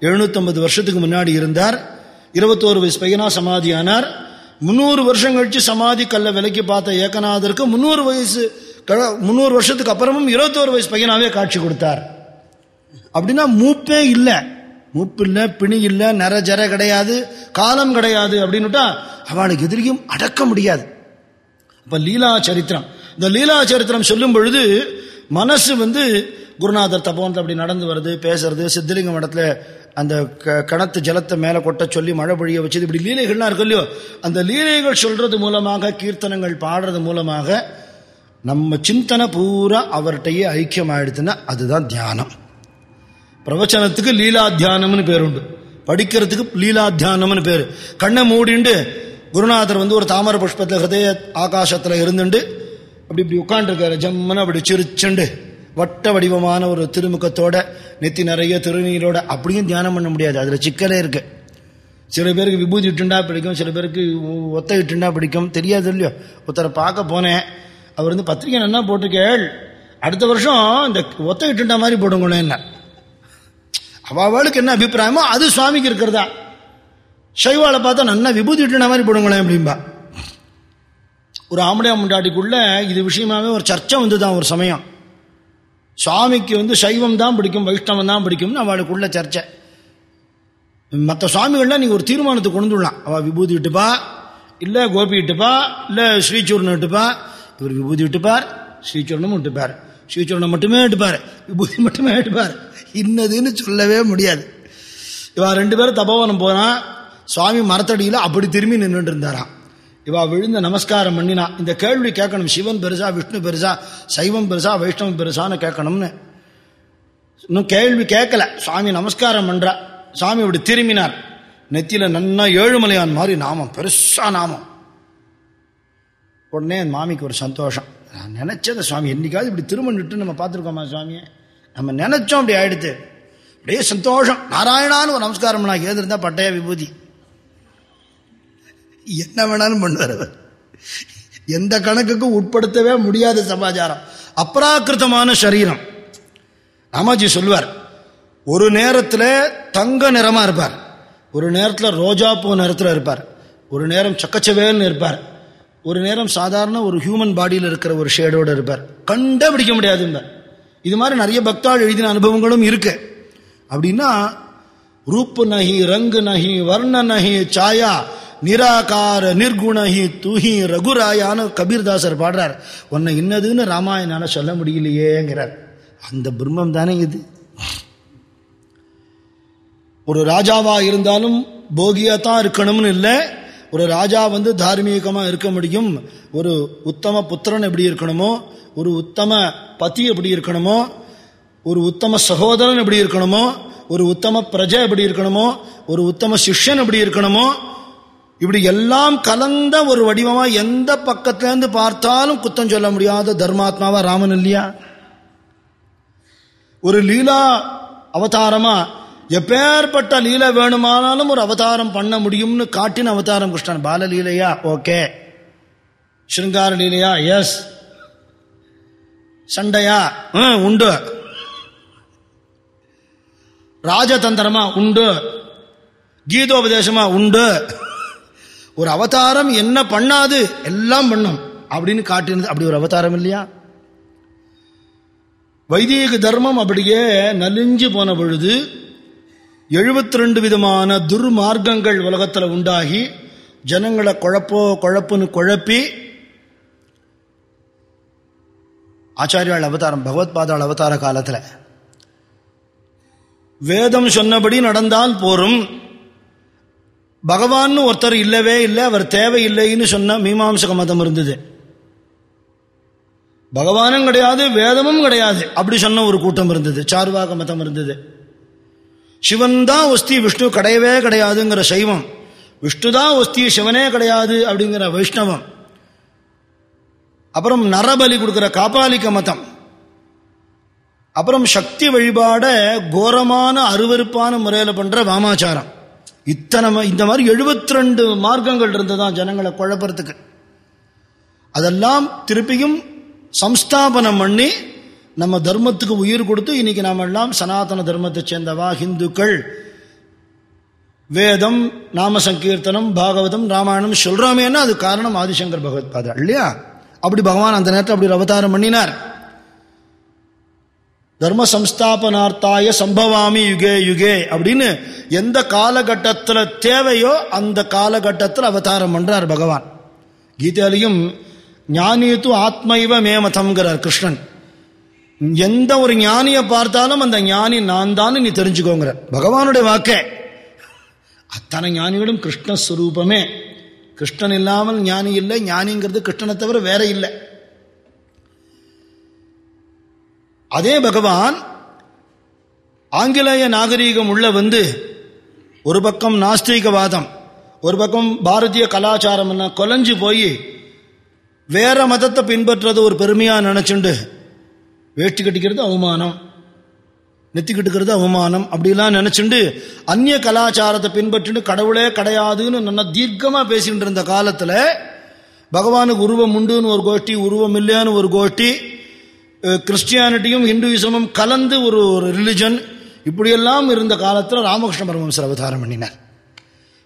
எழுநூத்தம்பது வருஷத்துக்கு முன்னாடி இருந்தார். இருபத்தோரு வயசு பையனாக சமாதி ஆனார். முந்நூறு வருஷம் கழிச்சு சமாதி கல்லை விலைக்கு பார்த்த ஏகநாதருக்கு முந்நூறு வயசு க- முந்நூறு வருஷத்துக்கு அப்புறமும் இருபத்தோரு வயசு பையனாகவே காட்சி கொடுத்தார். அப்படின்னா மூப்பே இல்லை. மூப்பு இல்லை பிணி இல்லை நர ஜர கிடையாது காலம் கிடையாது அப்படின்னுட்டா அவளுக்கு எதிரியும் அடக்க முடியாது. இப்போ லீலா சரித்திரம். இந்த லீலா சரித்திரம் சொல்லும் பொழுது மனசு வந்து குருநாதர் தபோன்ல அப்படி நடந்து வருது பேசுறது சித்தலிங்க இடத்துல அந்த க- கிணத்து ஜலத்தை மேலே கொட்ட சொல்லி மழை பொழிய வச்சது இப்படி லீலைகள்லாம் இருக்கு இல்லையோ? அந்த லீலைகள் சொல்றது மூலமாக கீர்த்தனங்கள் பாடுறது மூலமாக நம்ம சிந்தனை பூரா அவர்கிட்டயே ஐக்கியமாயிடுதுன்னா அதுதான் தியானம். பிரவச்சனத்துக்கு லீலா தியானம்னு பேர் உண்டு படிக்கிறதுக்கு லீலா தியானம்னு பேர். கண்ணை மூடிண்டு குருநாதர் வந்து ஒரு தாமர புஷ்பத்தில் ஹிருதய ஆகாசத்தில் இருந்துண்டு அப்படி இப்படி உட்காந்துருக்காரு ஜம்முன்னு அப்படி சிரிச்சுண்டு. வட்ட வடிவமான ஒரு திருமுகத்தோட நெத்தி நிறைய திருநீரோட அப்படியும் தியானம் பண்ண முடியாது. அதில் சிக்கலே இருக்கு. சில பேருக்கு விபூதி இட்டுண்டா பிடிக்கும் சில பேருக்கு ஒத்த இட்டுண்டா பிடிக்கும். தெரியாது இல்லையோ? ஒருத்தரை பார்க்க போனேன். அவர் வந்து பத்திரிக்கை என்ன போட்டிருக்கேள் அடுத்த வருஷம் இந்த ஒத்த இட்டுண்டா மாதிரி போடுங்களேன் என்ன? அவளுக்கு என்ன அபிப்பிராயமோ அது சுவாமிக்கு இருக்கிறதா? சைவாவை பார்த்தா நல்லா விபூதி விட்டுன மாதிரி போடுங்களேன் அப்படிம்பா. ஒரு ஆம்படையா முண்டாட்டிக்குள்ள இது விஷயமாவே ஒரு சர்ச்சை வந்துதான் ஒரு சமயம். சுவாமிக்கு வந்து சைவம் தான் பிடிக்கும் வைஷ்ணவம் தான் பிடிக்கும்னு அவளுக்குள்ள சர்ச்சை. மற்ற சுவாமிகள்லாம் நீங்கள் ஒரு தீர்மானத்துக்கு கொண்டு விடலாம் அவள் விபூதி விட்டுப்பா இல்லை கோபி விட்டுப்பா இல்லை ஸ்ரீசூர்ணம் விட்டுப்பா இவர் விபூதி விட்டுப்பார் ஸ்ரீசூர்ணமும் விட்டுப்பார் ஸ்ரீசூர்ணம் மட்டுமே எடுப்பார். விபூதி மட்டுமே எடுப்பார். இன்னதுன்னு சொல்லவே முடியாது. இவா ரெண்டு பேரும் தபோவனம் போனா சுவாமி மரத்தடியில் அப்படி திரும்பி நின்றுட்டு இருந்தாராம். இவா விழுந்த நமஸ்காரம் பண்ணினா இந்த கேள்வி கேட்கணும். சிவன் பெருசா விஷ்ணு பெருசா சைவம் பெருசா வைஷ்ணவம் பெருசான்னு கேட்கணும்னு. இன்னும் கேள்வி கேட்கல. சுவாமி நமஸ்காரம் பண்ணுறா சுவாமி இப்படி திரும்பினார். நெத்தியில் நன்னா ஏழுமலையான் மாதிரி நாமம் பெருசா நாமம். உடனே என் மாமிக்கு ஒரு சந்தோஷம். நான் நினைச்சத சுவாமி என்னைக்காவது இப்படி திரும்ப நிட்டு நம்ம பார்த்துருக்கோமா சுவாமியை? நம்ம நினைச்சோம் அப்படி ஆயிடுத்து அப்படியே சந்தோஷம். நாராயணான்னு ஒரு நமஸ்காரம் பண்ணா ஏது இருந்தா பட்டய விபூதி. என்ன வேணாலும் பண்ணுவார் அவர். எந்த கணக்குக்கும் உட்படுத்தவே முடியாத சமாச்சாரம். அப்ராக்கிருத்தமான சரீரம். ராமாஜி சொல்வார் ஒரு நேரத்தில் தங்க நிறமாக இருப்பார். ஒரு நேரத்தில் ரோஜாப்பூ நிறத்தில் இருப்பார். ஒரு நேரம் சக்கச்சவேல்னு இருப்பார். ஒரு நேரம் சாதாரண ஒரு ஹியூமன் பாடியில் இருக்கிற ஒரு ஷேடோடு இருப்பார். கண்டே பிடிக்க முடியாதுங்க. இது மாதிரி நிறைய பக்தாள் எழுதின அனுபவங்களும் இருக்கு. அப்படின்னா ரூப் நகி ரங்கு நகி வர்ண நகி சாயா நிராகார நிர்குணஹி தூஹி ரகுராயான்னு கபீர்தாசர் பாடுறார். உன்னை இன்னதுன்னு ராமாயணால சொல்ல முடியலையேங்கிறார். அந்த பிரம்மம் தானே இது. ஒரு ராஜாவா இருந்தாலும் போகியா தான் இருக்கணும்னு இல்லை. ஒரு ராஜா வந்து தார்மீகமாக இருக்க முடியும்? ஒரு உத்தம புத்திரன் எப்படி இருக்கணுமோ? ஒரு உத்தம பதி எப்படி இருக்கணுமோ? ஒரு உத்தம சகோதரன் எப்படி இருக்கணுமோ? ஒரு உத்தம பிரஜை எப்படி இருக்கணுமோ? ஒரு உத்தம சிஷ்யன் எப்படி இருக்கணுமோ? இப்படி எல்லாம் கலந்த ஒரு வடிவமா எந்த பக்கத்திலேருந்து பார்த்தாலும் குத்தம் சொல்ல முடியாத தர்மாத்மாவா ராமன் இல்லையா? ஒரு லீலா அவதாரமா எப்பேற்பட்ட லீலை வேணுமானாலும் ஒரு அவதாரம் பண்ண முடியும்னு காட்டின அவதாரம் கிருஷ்ணன். பாலலீலையா? ஓகே. ஸ்ருங்கார லீலையா? எஸ் சண்டையா? உண்டு. ராஜதந்திரமா? உண்டு. கீதோபதேசமா? உண்டு. ஒரு அவதாரம் என்ன பண்ணாது? எல்லாம் பண்ணும். அப்படின்னு காட்டினது. அப்படி ஒரு அவதாரம் இல்லையா? வைதிக தர்மம் அப்படியே நலிஞ்சு போன பொழுது எழுபத்தி ரெண்டு விதமான துர்மார்க்கங்கள் உலகத்தில் உண்டாகி ஜனங்களை குழப்போ குழப்புன்னு குழப்பி ஆச்சாரியால் அவதாரம் பகவத்பாதாள் அவதார காலத்தில். வேதம் சொன்னபடி நடந்தால் போரும். பகவான் ஒருத்தர் இல்லவே இல்லை அவர் தேவையில்லைன்னு சொன்ன மீமாம்சக மதம் இருந்தது. பகவானும் கிடையாது வேதமும் கிடையாது அப்படி சொன்ன ஒரு கூட்டம் இருந்தது சார்வாக மதம் இருந்தது. சிவன் தான் ஒஸ்தி விஷ்ணு கிடையவே கிடையாதுங்கிற சைவம். விஷ்ணு தான் ஒஸ்தி சிவனே கிடையாது அப்படிங்கிற வைஷ்ணவம். அப்புறம் நரபலி கொடுக்கிற காபாலிக்க மதம். அப்புறம் சக்தி வழிபாட கோரமான அருவருப்பான முறையில் பண்ற வாமாச்சாரம். இத்தனை ம- இந்த மாதிரி எழுபத்தி ரெண்டு மார்க்கங்கள் இருந்ததான் ஜனங்களை குழப்பறதுக்கு. அதெல்லாம் திருப்பியும் சம்ஸ்தாபனம் பண்ணி நம்ம தர்மத்துக்கு உயிர் கொடுத்து இன்னைக்கு நாம் எல்லாம் சனாதன தர்மத்தை சேர்ந்தவா? ஹிந்துக்கள். வேதம் நாம சங்கீர்த்தனம் பாகவதம் ராமாயணம் சொல்றோமேன்னா அது காரணம் ஆதிசங்கர் பகவத்பாதா இல்லையா? அப்படி பகவான் அந்த நேரத்தில் அப்படி ஒரு அவதாரம் பண்ணினார். தர்ம சம்ஸ்தாபனார்த்தாய சம்பவாமி யுகே யுகே அப்படின்னு எந்த காலகட்டத்தில் தேவையோ அந்த காலகட்டத்தில் அவதாரம் பண்றார் பகவான். கீதையிலையும் ஞானியத்து ஆத்மைவ மேமதம்ங்கிறார் கிருஷ்ணன். எந்த ஒரு ஞானியை பார்த்தாலும் அந்த ஞானி நான் தான் நீ தெரிஞ்சுக்கோங்கிற. பகவானுடைய வாக்கே. அத்தனை ஞானிகளும் கிருஷ்ணஸ்வரூபமே. கிருஷ்ணன் இல்லாமல் ஞானி இல்லை ஞானிங்கிறது கிருஷ்ணனை தவிர வேற இல்லை. அதே பகவான் ஆங்கிலேய நாகரீகம் உள்ள வந்து ஒரு பக்கம் நாஸ்திகவாதம் ஒரு பக்கம் பாரதிய கலாச்சாரம் கொலைஞ்சு போய் வேற மதத்தை பின்பற்றுறது ஒரு பெருமையா நினைச்சுண்டு வேஷ்டி கட்டிக்கிறது அவமானம். நெத்தி கட்டுக்கிறது அவமானம். அப்படிலாம் நினைச்சுண்டு அந்நிய கலாச்சாரத்தை பின்பற்றிட்டு கடவுளே கிடையாதுன்னு நல்லா தீர்க்கமாக பேசிகிட்டு இருந்த காலத்தில் பகவானுக்கு உருவம் உண்டுன்னு ஒரு கோஷ்டி உருவம் இல்லையான்னு ஒரு கோஷ்டி கிறிஸ்டியானிட்டியும் ஹிந்துவிசமும் கலந்து ஒரு ஒரு ரிலிஜன் இப்படியெல்லாம் இருந்த காலத்தில் ராமகிருஷ்ண பரமஹம்சர் அவதாரம் பண்ணினார்.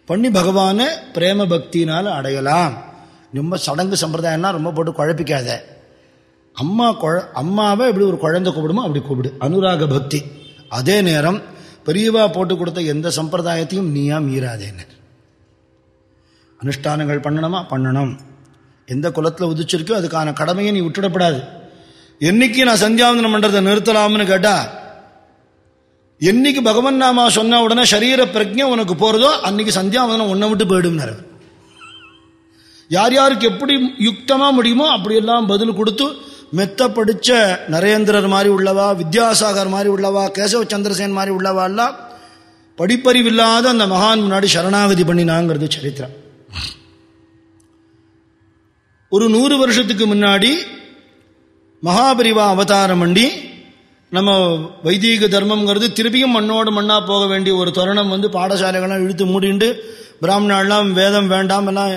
பண்ணி பகவானை பிரேம பக்தினால் அடையலாம். ரொம்ப சடங்கு சம்பிரதாயம்னா ரொம்ப போட்டு குழப்பிக்காத. அம்மா குழ அம்மாவை இப்படி ஒரு குழந்தை கூப்பிடுமோ அப்படி கூப்பிடு. அனுராக பக்தி. அதே நேரம் பெரியவா போட்டு கொடுத்த எந்த சம்பிரதாயத்தையும் நீயா மீறாதேன்னு அனுஷ்டானங்கள் பண்ணணுமா? பண்ணணும். எந்த குலத்தில் உதிச்சிருக்கோ அதுக்கான கடமையை நீ விட்டுடப்படாது. என்னைக்கு நான் சந்தியாவந்தனம் பண்ணுறதை நிறுத்தலாம்னு கேட்டா என்னைக்கு பகவன் நாமா சொன்ன உடனே சரீர பிரஜை உனக்கு போறதோ அன்னைக்கு சந்தியாவந்தனம் உன்னை விட்டு போயிடும் யார் யாருக்கு எப்படி யுக்தமா முடியுமோ அப்படியெல்லாம் பதில் கொடுத்து மெத்த படிச்ச நரேந்திரர் மாதிரி உள்ளவா வித்யாசாகர் மாதிரி உள்ளவா கேசவ சந்திரசேன் மாதிரி உள்ளவா எல்லாம் படிப்பறிவில்லாத அந்த மகான் முன்னாடி சரணாகதி பண்ணினாங்கிறது சரித்திரம். ஒரு நூறு வருஷத்துக்கு முன்னாடி மகாபரிவா அவதாரம் பண்ணி நம்ம வைதீக தர்மம்ங்கிறது திருப்பியும் மண்ணோடு மண்ணாக போக வேண்டிய ஒரு தருணம் வந்து பாடசாலைகள்லாம் இழுத்து மூடிண்டு பிராமணாலாம் வேதம் வேண்டாம் எல்லாம்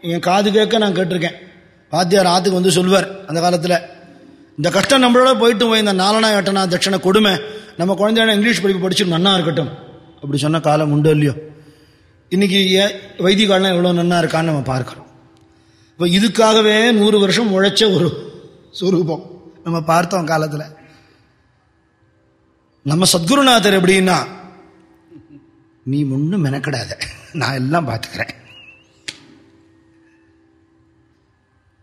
என் காது கேட்க நான் கேட்டிருக்கேன். வாத்தியார் ஆத்துக்கு வந்து சொல்வார் அந்த காலத்தில் இந்த கஷ்டம் நம்மளோட போயிட்டு போய் இந்த நாலனா எட்டனா தட்சணை கொடுமை நம்ம குழந்தையான இங்கிலீஷ் படிப்பு படிச்சு நன்னா இருக்கட்டும். அப்படி சொன்ன காலம் உண்டு இல்லையோ? இன்னைக்கு ஏன் வைதிகாலாம் எவ்வளோ நன்னா இருக்கான்னு நம்ம பார்க்கணும் இப்போ இதுக்காகவே நூறு வருஷம் உழைச்ச ஒரு சுரூபம் நம்ம பார்த்தோம் காலத்தில். நம்ம சத்குருநாதர் எப்படின்னா நீ ஒன்றும் மெனக்கிடாத. நான் எல்லாம் பார்த்துக்கிறேன்.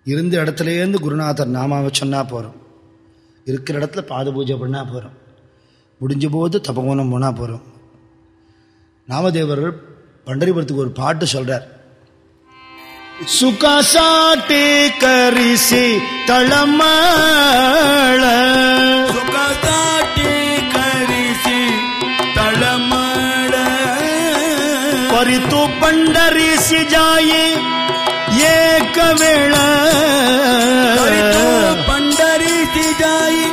இருந்த இடத்துலேருந்து குருநாதர் நாமாவை சொன்னால் போகிறோம் இருக்கிற இடத்துல பாத பூஜை பண்ணால் போகிறோம் முடிஞ்ச போது தபகோணம் போனால் போகிறோம் நாமதேவர்கள் பண்டரிபுரத்துக்கு ஒரு பாட்டு சொல்கிறார் சுகாசாட்டி கரிசி தளமள சுகாசா वेळ पंढरीची जाई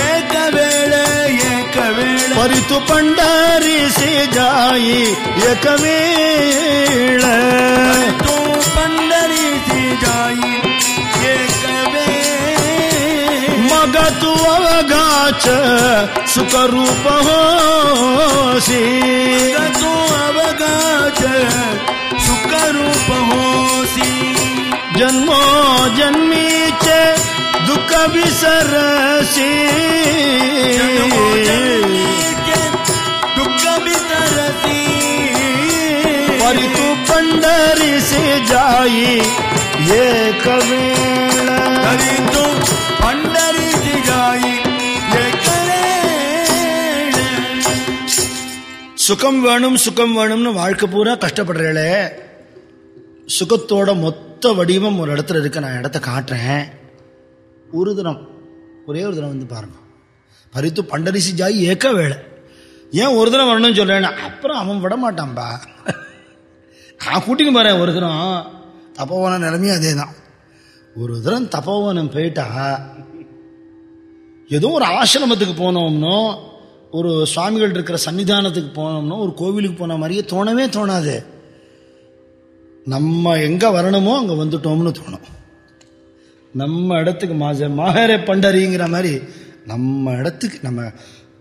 एक वेळ एक पंडरी परी तू जाई एक वेळ। तू पंढरीसी जाई एक वेळ। मग तू अवघाच तू होसी जन्मो जन्मी च दुख विसरसी दुख विसरसी परितु पंडरी से जाई ये कवेण परितु पंडरी से जाई ये சுகம் வேணும் சுகம் வேணும்னு வாழ்க்கை பூரா கஷ்டப்படுறேளே சுகத்தோட மொத்த வடிவம் ஒரு இடத்துல இருக்க. நான் இடத்த காட்டுறேன். ஒரு தினம் ஒரே ஒரு தினம் வந்து பாருங்க. பரித்து பண்டரிசி ஜாய் ஏக்க வேலை ஏன் ஒரு தினம் வரணும்னு சொல்றேன்னா அப்புறம் அவன் விட மாட்டான்பா. நான் கூட்டிங்க பாரு ஒரு தினம். தப்போவனம் நிலைமையும் அதே தான் ஒரு தினம் தப்போவனம் போயிட்டா ஏதோ ஒரு ஆசிரமத்துக்கு போனோம்னோ ஒரு சுவாமிகள் இருக்கிற சன்னிதானத்துக்கு போனோம்னோ ஒரு கோவிலுக்கு போன மாதிரியே தோணவே தோணாது. நம்ம எங்க வரணுமோ அங்க வந்துட்டோம்னு தோணும். நம்ம இடத்துக்கு மாச மாஹரே பண்டறிங்கிற மாதிரி நம்ம இடத்துக்கு நம்ம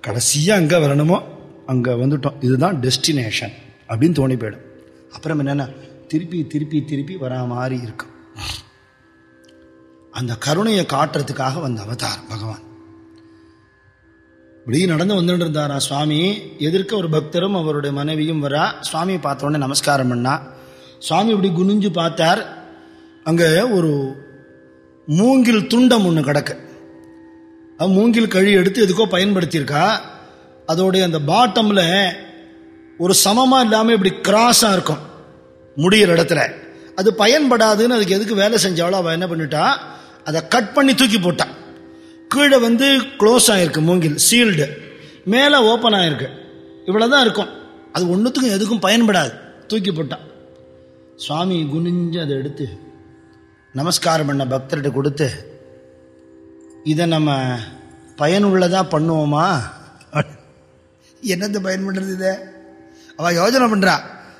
கடைசியாக அங்க வரணுமோ அங்க வந்துட்டோம். இதுதான் டெஸ்டினேஷன் அப்படின்னு தோணி போயிடும். அப்புறம் என்னன்னா திருப்பி திருப்பி திருப்பி வரா மாதிரி இருக்கும். அந்த கருணையை காட்டுறதுக்காக வந்த அவதார் பகவான். இப்படி நடந்து வந்துட்டு இருந்தாரா சுவாமி? எதிர்க்க ஒரு பக்தரும் அவருடைய மனைவியும் வரா. சுவாமியை பார்த்த உடனே நமஸ்காரம் பண்ணா. சுவாமி இப்படி குனிஞ்சு பார்த்தார். அங்கே ஒரு மூங்கில் துண்டம் ஒன்று கிடக்கு. மூங்கில் கழி எடுத்து எதுக்கோ பயன்படுத்தியிருக்கா. அதோடைய அந்த பாட்டமில் ஒரு சமமாக இல்லாமல் இப்படி கிராஸாக இருக்கும். முடியிற இடத்துல. அது பயன்படாதுன்னு அதுக்கு எதுக்கு வேலை செஞ்சாலும் அவள் என்ன பண்ணிட்டா அதை கட் பண்ணி தூக்கி போட்டான் கீழே வந்து க்ளோஸ் ஆகிருக்கு மூங்கில் சீல்டு மேலே ஓப்பன் ஆகிருக்கு இவ்வளோ தான் இருக்கும். அது ஒன்றுத்துக்கும் எதுக்கும் பயன்படாது. தூக்கி போட்டான் சுவாமி குனிஞ்சு அதை எடுத்து நமஸ்காரம் பண்ண பக்தர்கிட்ட கொடுத்து இதை நம்ம பயனுள்ளதாக பண்ணுவோமா? என்னது பயன் பண்ணுறது இதை? அவ யோஜனை பண்ணுறா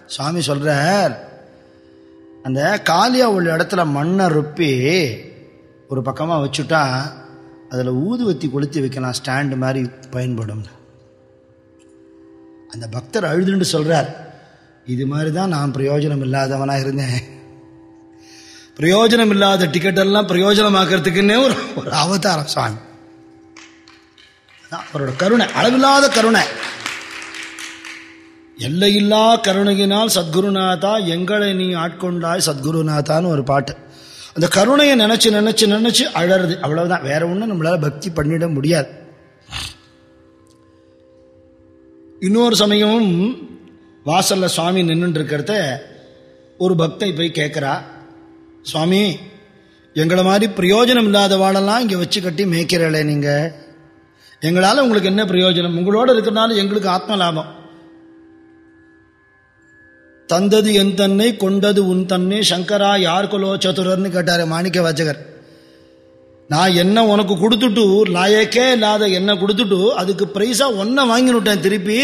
சுவாமி சொல்கிறார் அந்த காலியாக உள்ள இடத்துல மண்ணை ருப்பி ஒரு பக்கமாக வச்சுட்டா அதில் ஊதுவத்தி கொளுத்தி வைக்கலாம் ஸ்டாண்டு மாதிரி பயன்படும். அந்த பக்தர் அழுதுன்னு சொல்கிறார் இது மாதிரி தான் நான் பிரயோஜனம் இல்லாதவனாக இருந்தேன். பிரயோஜனம் இல்லாத டிக்கெட் எல்லாம் பிரயோஜனமாக்கிறதுக்குன்னே ஒரு ஒரு அவதாரம் சாமி. அதான் அவரோட கருணை அளவில்லாத கருணை. எல்லையில்லா கருணையினால் சத்குருநாதா எங்களை நீ ஆட்கொண்டாய் சத்குருநாதான்னு ஒரு பாட்டு. அந்த கருணையை நினைச்சு நினைச்சு நினைச்சு அழறது அவ்வளவுதான். வேற ஒன்றும் நம்மளால பக்தி பண்ணிட முடியாது. இன்னொரு சமயம் வாசல்ல சுவாமி நின்றுட்டு இருக்கிறத ஒரு பக்தை போய் கேட்குறா சுவாமி எங்களை மாதிரி பிரயோஜனம் இல்லாதவாளெல்லாம் இங்கே வச்சு கட்டி மேய்க்கிறீங்களே நீங்கள் எங்களால் உங்களுக்கு என்ன பிரயோஜனம்? உங்களோட இருக்கிறனால எங்களுக்கு ஆத்ம லாபம் தந்தது என் தன்னை கொண்டது உன் தன்னை சங்கரா யாருக்குலோ சதுரர்னு கேட்டார் மாணிக்க வாச்சகர் நான் என்ன உனக்கு கொடுத்துட்டு லாயக்கே இல்லாத என்ன கொடுத்துட்டு அதுக்கு ப்ரைஸாக ஒன்றை வாங்கினுட்டேன் திருப்பி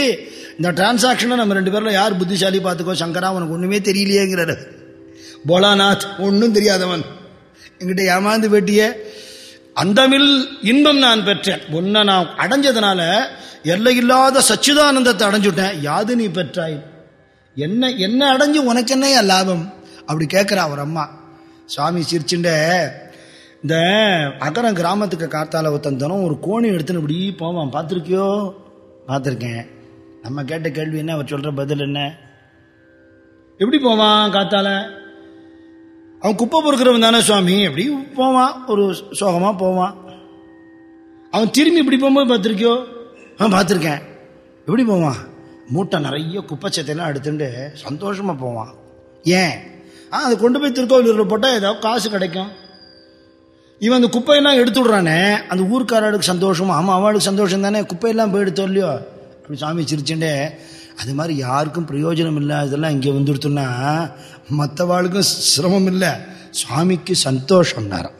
இந்த டிரான்சாக்ஷனை நம்ம ரெண்டு பேரில் யார் புத்திசாலி பார்த்துக்கோ சங்கரா உனக்கு ஒன்றுமே தெரியலையேங்கிறாரு. போலாநாத் ஒன்றும் தெரியாதவன். என்கிட்ட ஏமாந்து வெட்டிய அந்தமில் இன்பம் நான் பெற்றேன். ஒன்றை நான் அடைஞ்சதுனால எல்லையில்லாத சச்சிதானந்தத்தை அடைஞ்சுட்டேன். யாது நீ பெற்றாய்? என்ன என்ன அடைஞ்சு உனக்கு என்ன லாபம்? அப்படி கேட்குறா அவர் அம்மா. சுவாமி சிரிச்சுண்ட இந்த அகரம் கிராமத்துக்கு காத்தால ஒருத்தன் தினம் ஒரு கோணி எடுத்துன்னு இப்படி போவான். பார்த்துருக்கியோ? பார்த்துருக்கேன். நம்ம கேட்ட கேள்வி என்ன? அவர் சொல்கிற பதில் என்ன? எப்படி போவான் காத்தால? அவன் குப்பை பொறுக்கிறவன் தானே சுவாமி. எப்படி போவான்? ஒரு சோகமாக போவான். அவன் திரும்பி இப்படி போகும்போது பார்த்துருக்கியோ? ஆ பார்த்துருக்கேன். எப்படி போவான்? மூட்டை நிறைய குப்பைச்சத்தையெல்லாம் எடுத்துட்டு சந்தோஷமாக போவான். ஏன்? ஆ அதை கொண்டு போய் திருக்கோவிலூரில் போட்டால் ஏதாவது காசு கிடைக்கும். இவன் அந்த குப்பையெல்லாம் எடுத்து விடுறானே. அந்த ஊர்க்காரர்களுக்கு சந்தோஷமா? ஆமாம் அவளுக்கு சந்தோஷம் தானே. குப்பையெல்லாம் போய் எடுத்தோம் இல்லையோ சாமி சிரிச்சுட்டே அது மாதிரி யாருக்கும் பிரயோஜனம் இல்லை இதெல்லாம் இங்கே வந்துடுத்துன்னா மற்றவாளுக்கும் சிரமம் இல்லை. சுவாமிக்கு சந்தோஷம்னாராம்.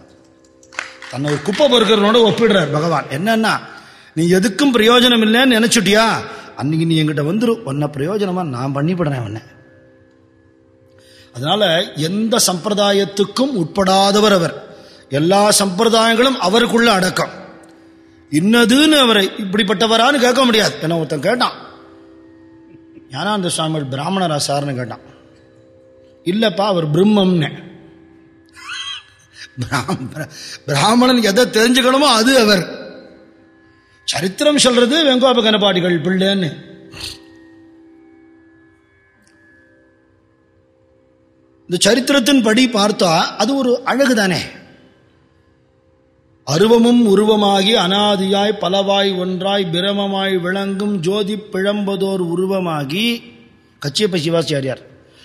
தன்னை ஒரு குப்பை பொறுக்கிறனோட ஒப்பிடுறார் பகவான். என்னன்னா நீ எதுக்கும் பிரயோஜனம் இல்லைன்னு நினைச்சுட்டியா? அன்னைக்கு நீ எங்கிட்ட வந்துரு. உன்னை பிரயோஜனமா நான் பண்ணிவிடுறேன் உன்னை அதனால எந்த சம்பிரதாயத்துக்கும் உட்படாதவர் அவர். எல்லா சம்பிரதாயங்களும் அவருக்குள்ள அடக்கம். இன்னதுன்னு அவரை இப்படிப்பட்டவரான்னு கேட்க முடியாது. என்ன ஒருத்தன் கேட்டான். ஞானானந்த சுவாமிகள் பிராமணரா சார்னு கேட்டான். இல்லப்பா அவர் பிரம்மம்னு. பிராமணன் எதை தெரிஞ்சுக்கணுமோ அது அவர். சரித்திரம் சொல்றது வெங்கோப கனபாடிகள் பிள்ளைன்னு. இந்த சரித்திரத்தின் படி பார்த்தா அது ஒரு அழகு தானே அருவமும் உருவமாகி அனாதியாய் பலவாய் ஒன்றாய் பிரமமாய் விளங்கும் ஜோதி பிழம்பதோர் உருவமாகி கச்சியப்ப சிவாச்சாரியார்.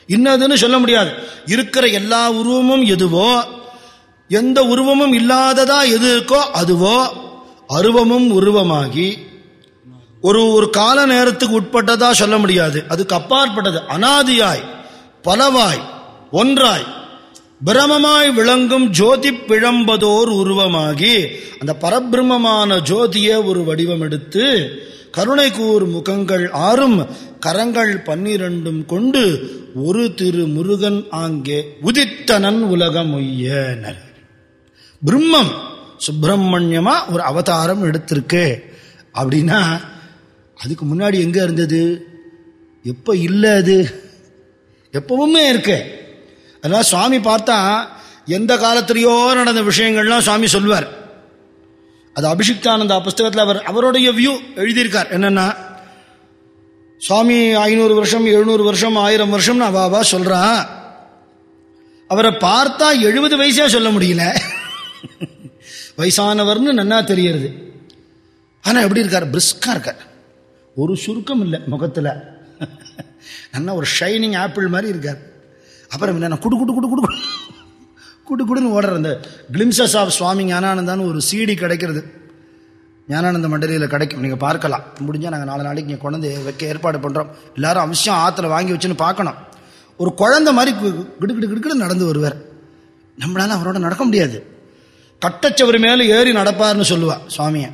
இன்னதுன்னு சொல்ல முடியாது. இருக்கிற எல்லா உருவமும் எதுவோ எந்த உருவமும் இல்லாததா எது இருக்கோ அதுவோ அருவமும் உருவமாகி ஒரு ஒரு கால நேரத்துக்கு உட்பட்டதா சொல்ல முடியாது. அதுக்கு அப்பாற்பட்டது. அனாதியாய் பலவாய் ஒன்றாய் பிரமமாய் விளங்கும் ஜோதி பிழம்பதோர் உருவமாகி அந்த பரபிரமமான ஜோதிய ஒரு வடிவம் எடுத்து கருணை கூர் முகங்கள் ஆறும் கரங்கள் பன்னிரண்டும் கொண்டு ஒரு திரு முருகன் ஆங்கே உதித்தனன் உலகம் ஒய்யனர் பிரம்மம் சுப்பிரமணியமா ஒரு அவதாரம் எடுத்திருக்கு. அப்படின்னா அதுக்கு முன்னாடி எங்க இருந்தது? எப்ப இல்லை அது? எப்பவுமே இருக்கு. அதனால சுவாமி பார்த்தா எந்த காலத்திலேயோ நடந்த விஷயங்கள்லாம் சுவாமி சொல்வார் அது அபிஷிக்தானந்தா புஸ்தகத்தில் அவர் அவருடைய வியூ எழுதியிருக்கார். என்னன்னா சுவாமி ஐநூறு வருஷம் எழுநூறு வருஷம் ஆயிரம் வருஷம்னு அவாவா சொல்றான் அவரை பார்த்தா எழுபது வயசே சொல்ல முடியல. வயசானவர்னு நன்னா தெரியறது. ஆனா எப்படி இருக்கார்? பிரிஸ்கா இருக்கார். ஒரு சுருக்கம் இல்லை முகத்துல. நல்லா ஒரு ஷைனிங் ஆப்பிள் மாதிரி இருக்கார். அப்புறம் என்ன குடு குடு குடு குடு குடு. குடு குடுன்னு ஓடுற அந்த கிளிம்சஸ் ஆஃப் சுவாமி ஞானானந்தான்னு ஒரு சீடி கிடைக்கிறது. ஞானானந்த மண்டலியில் கிடைக்கும். நீங்கள் பார்க்கலாம். முடிஞ்சால் நாங்கள் நாலு நாளைக்கு இங்கே குழந்தை வைக்க ஏற்பாடு பண்ணுறோம் எல்லாரும் அவசியம் ஆற்றுல வாங்கி வச்சுன்னு பார்க்கணும். ஒரு குழந்தை மாதிரி கு- கிடு கிடு கிடுக்கிடு நடந்து வருவார். நம்மளால அவரோட நடக்க முடியாது. கட்டச்சவர் மேலே ஏறி நடப்பார்னு சொல்லுவா சுவாமியை.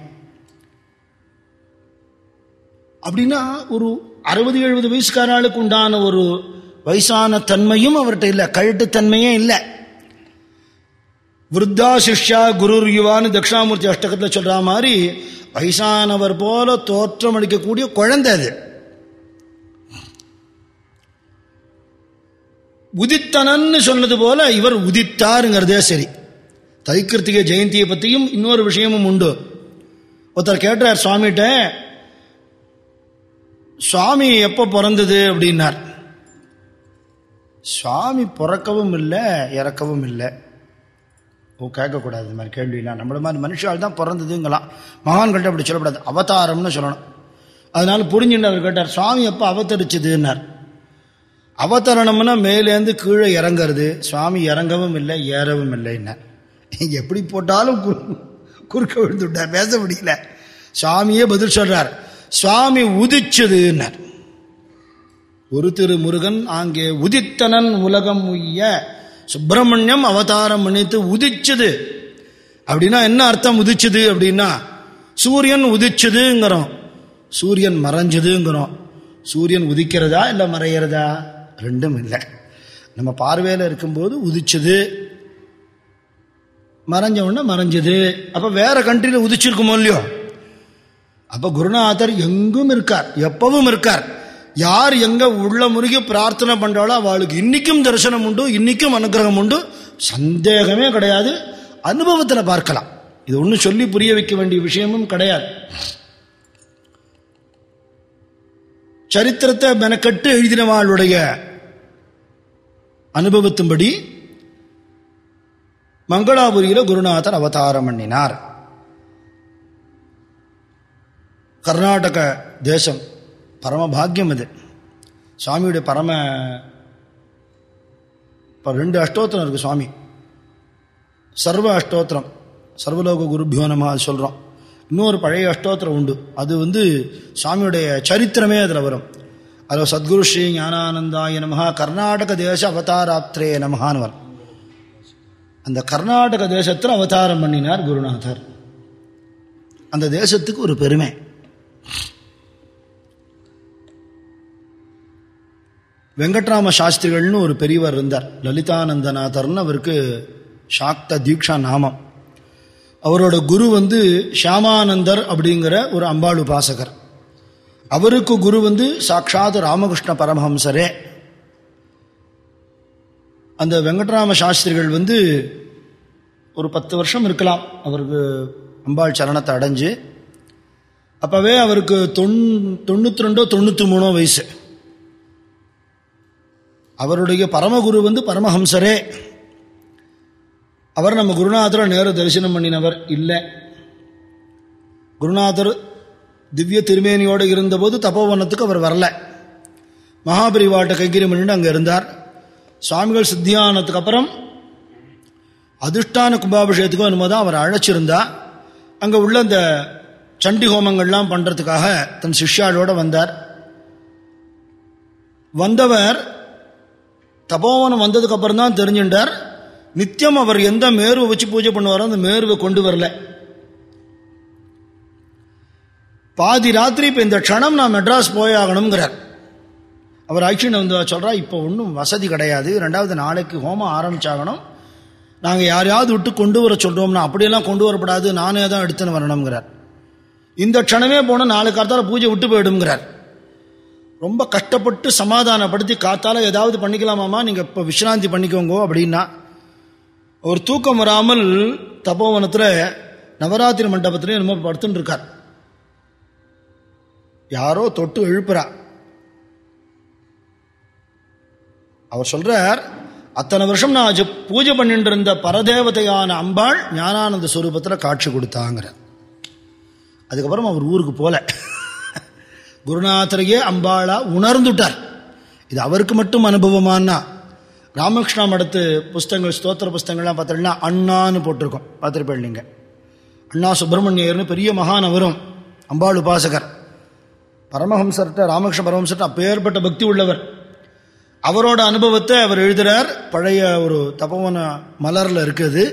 அப்படின்னா ஒரு அறுபது எழுபது வயசுக்காரர்களுக்கு உண்டான ஒரு வயசான தன்மையும் அவர்கிட்ட இல்லை கழட்டுத்தன்மையே இல்லை. விருத்தா சிஷ்யா குருர் யுவான்னு தட்சிணாமூர்த்தி அஷ்டகத்தில் சொல்ற மாதிரி வயசானவர் போல தோற்றம் அளிக்கக்கூடிய குழந்தை அது. உதித்தனன்னு சொன்னது போல இவர் உதித்தாருங்கிறதே சரி. தைக்கிருத்திகை ஜெயந்தியை பற்றியும் இன்னொரு விஷயமும் உண்டு. ஒருத்தர் கேட்டார் சுவாமிகிட்ட சுவாமி எப்போ பிறந்தது? அப்படின்னார். சுவாமி பிறக்கவும் இல்லை இறக்கவும் இல்லை. ஓ கேட்கக்கூடாது இது மாதிரி கேள்விலாம். நம்மள மாதிரி மனுஷால் தான் பிறந்ததுங்களாம். மகான்கள்ட்ட அப்படி சொல்லக்கூடாது அவதாரம்னு சொல்லணும். அதனால புரிஞ்சுட்டு அவர் கேட்டார் சுவாமி எப்போ அவதரிச்சதுன்னார்? அவதரணம்னா மேலேருந்து கீழே இறங்கிறது. சுவாமி இறங்கவும் இல்லை ஏறவும் இல்லைன்னார் எப்படி போட்டாலும் குறு- குறுக்க விழுந்துட்டார் பேச முடியல. சுவாமியே பதில் சொல்றார். சுவாமி உதிச்சதுன்னார். ஒரு திரு முருகன் ஆங்கே உதித்தனன் உலகம் உய்ய சுப்பிரமணியம் அவதாரம் பண்ணித்து உதிச்சது. அப்படின்னா என்ன அர்த்தம் உதிச்சது அப்படின்னா சூரியன் உதிச்சதுங்கிறோம். சூரியன் மறைஞ்சதுங்கிறோம். சூரியன் உதிக்கிறதா இல்லை மறையிறதா? ரெண்டும் இல்லை. நம்ம பார்வையில் இருக்கும்போது உதிச்சது. மறைஞ்ச உடனே மறைஞ்சது. அப்போ வேற கண்ட்ரியில் உதிச்சிருக்குமோ இல்லையோ? அப்போ குருநாதர் எங்கும் இருக்கார் எப்பவும் இருக்கார். யார் எங்க உள்ள முருகி பிரார்த்தனை பண்றாளோ அவளுக்கு இன்னைக்கும் தரிசனம் உண்டு இன்னைக்கும் அனுகிரகம் உண்டு. சந்தேகமே கிடையாது. அனுபவத்தில் பார்க்கலாம். இது ஒன்றும் சொல்லி புரிய வைக்க வேண்டிய விஷயமும் கிடையாது. சரித்திரத்தை மெனக்கட்டு எழுதினவாளுடைய அனுபவத்தின்படி மங்களாபுரியில் குருநாதர் அவதாரம் பண்ணினார். கர்நாடக தேசம் பரமபாகியம் அது இது. சுவாமியுடைய பரம இப்போ ரெண்டு அஷ்டோத்திரம் இருக்குது சுவாமி. சர்வ அஷ்டோத்திரம் சர்வலோக குருபியோ நம்ம அது சொல்கிறோம் இன்னொரு பழைய அஷ்டோத்திரம் உண்டு. அது வந்து சுவாமியுடைய சரித்திரமே அதில் வரும். அதில் சத்குரு ஸ்ரீ ஞானானந்தாய நமஹா கர்நாடக தேச அவதாராப்திரே நமஹான்னு வரும். அந்த கர்நாடக தேசத்தில் அவதாரம் பண்ணினார் குருநாதர். அந்த தேசத்துக்கு ஒரு பெருமை. வெங்கட்ராம சாஸ்திரிகள்னு ஒரு பெரியவர் இருந்தார். லலிதானந்தநாதர்னு அவருக்கு சாக்த தீக்ஷா நாமம். அவரோட குரு வந்து ஷியாமானந்தர் அப்படிங்கிற ஒரு அம்பாள் உபாசகர் அவருக்கு குரு வந்து சாட்சாத் ராமகிருஷ்ண பரமஹம்சரே. அந்த வெங்கட்ராம சாஸ்திரிகள் வந்து ஒரு பத்து வருஷம் இருக்கலாம் அவருக்கு அம்பாள் சரணத்தை அடைஞ்சு. அப்போவே அவருக்கு தொண் தொண்ணூற்றி ரெண்டோ தொண்ணூற்றி மூணோ வயசு. அவருடைய பரமகுரு வந்து பரமஹம்சரே. அவர் நம்ம குருநாதரை நேர தரிசனம் பண்ணினவர் இல்லை. குருநாதர் திவ்ய திருமேனியோடு இருந்தபோது தபோவனத்துக்கு அவர் வரல. மகாபரிவாட்ட கைங்கரியம் பண்ணிட்டு அங்கே இருந்தார். சுவாமிகள் சித்தியானத்துக்கு அப்புறம் அதிர்ஷ்டான கும்பாபிஷேகத்துக்கும் என்னமோ தான் அவர் அழைச்சிருந்தா. அங்கே உள்ள இந்த சண்டி ஹோமங்கள்லாம் பண்ணுறதுக்காக தன் சிஷ்யாளோட வந்தார். வந்தவர் தபோவனம் வந்ததுக்கு அப்புறம் தான் தெரிஞ்சுட்டார். நித்தியம் அவர் எந்த மேருவை வச்சு பூஜை பண்ணுவாரோ அந்த மேருவை கொண்டு வரல. பாதி ராத்திரி இப்போ இந்த க்ஷணம் நான் மெட்ராஸ் போயாகணுங்கிறார் அவர் ஆக்ஷன் வந்து சொல்கிறா இப்போ ஒன்றும் வசதி கிடையாது. ரெண்டாவது நாளைக்கு ஹோமம் ஆரம்பிச்சாகணும். நாங்கள் யாரையாவது விட்டு கொண்டு வர சொல்கிறோம்னா அப்படியெல்லாம் கொண்டு வரப்படாது. நானே தான் எடுத்துன்னு வரணுங்கிறார் இந்த க்ஷணமே போனால் நாலு காலத்தால் பூஜை விட்டு போயிடுங்கிறார் ரொம்ப கஷ்டப்பட்டு சமாதானப்படுத்தி காத்தால ஏதாவது பண்ணிக்கலாமாமா நீங்கள் இப்போ விசிராந்தி பண்ணிக்கோங்க அப்படின்னா ஒரு தூக்கம் வராமல் தபோவனத்தில் நவராத்திரி மண்டபத்தில் என்னமோ படுத்துட்டு இருக்கார் யாரோ தொட்டு எழுப்புறா. அவர் சொல்றார் அத்தனை வருஷம் நான் பூஜை பண்ணிட்டு இருந்த பரதேவதையான அம்பாள் ஞானானந்த ஸ்வரூபத்தில் காட்சி கொடுத்தாங்கிற அதுக்கப்புறம் அவர் ஊருக்கு போல. குருநாதரையே அம்பாளா உணர்ந்துட்டார். இது அவருக்கு மட்டும் அனுபவமானா ராமகிருஷ்ணா மடத்து புஸ்தகங்கள் ஸ்தோத்திர புஸ்தகங்கள்லாம் பார்த்தீங்கன்னா அண்ணான்னு போட்டிருக்கோம். பார்த்துருப்பேன் நீங்கள் அண்ணா சுப்பிரமணியர்னு பெரிய மகான் அவரும் அம்பாள் உபாசகர். பரமஹம்சர்கிட்ட ராமகிருஷ்ண பரமஹம்சர்கிட்ட அப்பேற்பட்ட பக்தி உள்ளவர். அவரோட அனுபவத்தை அவர் எழுதுகிறார் பழைய ஒரு தபவன மலரில் இருக்குது.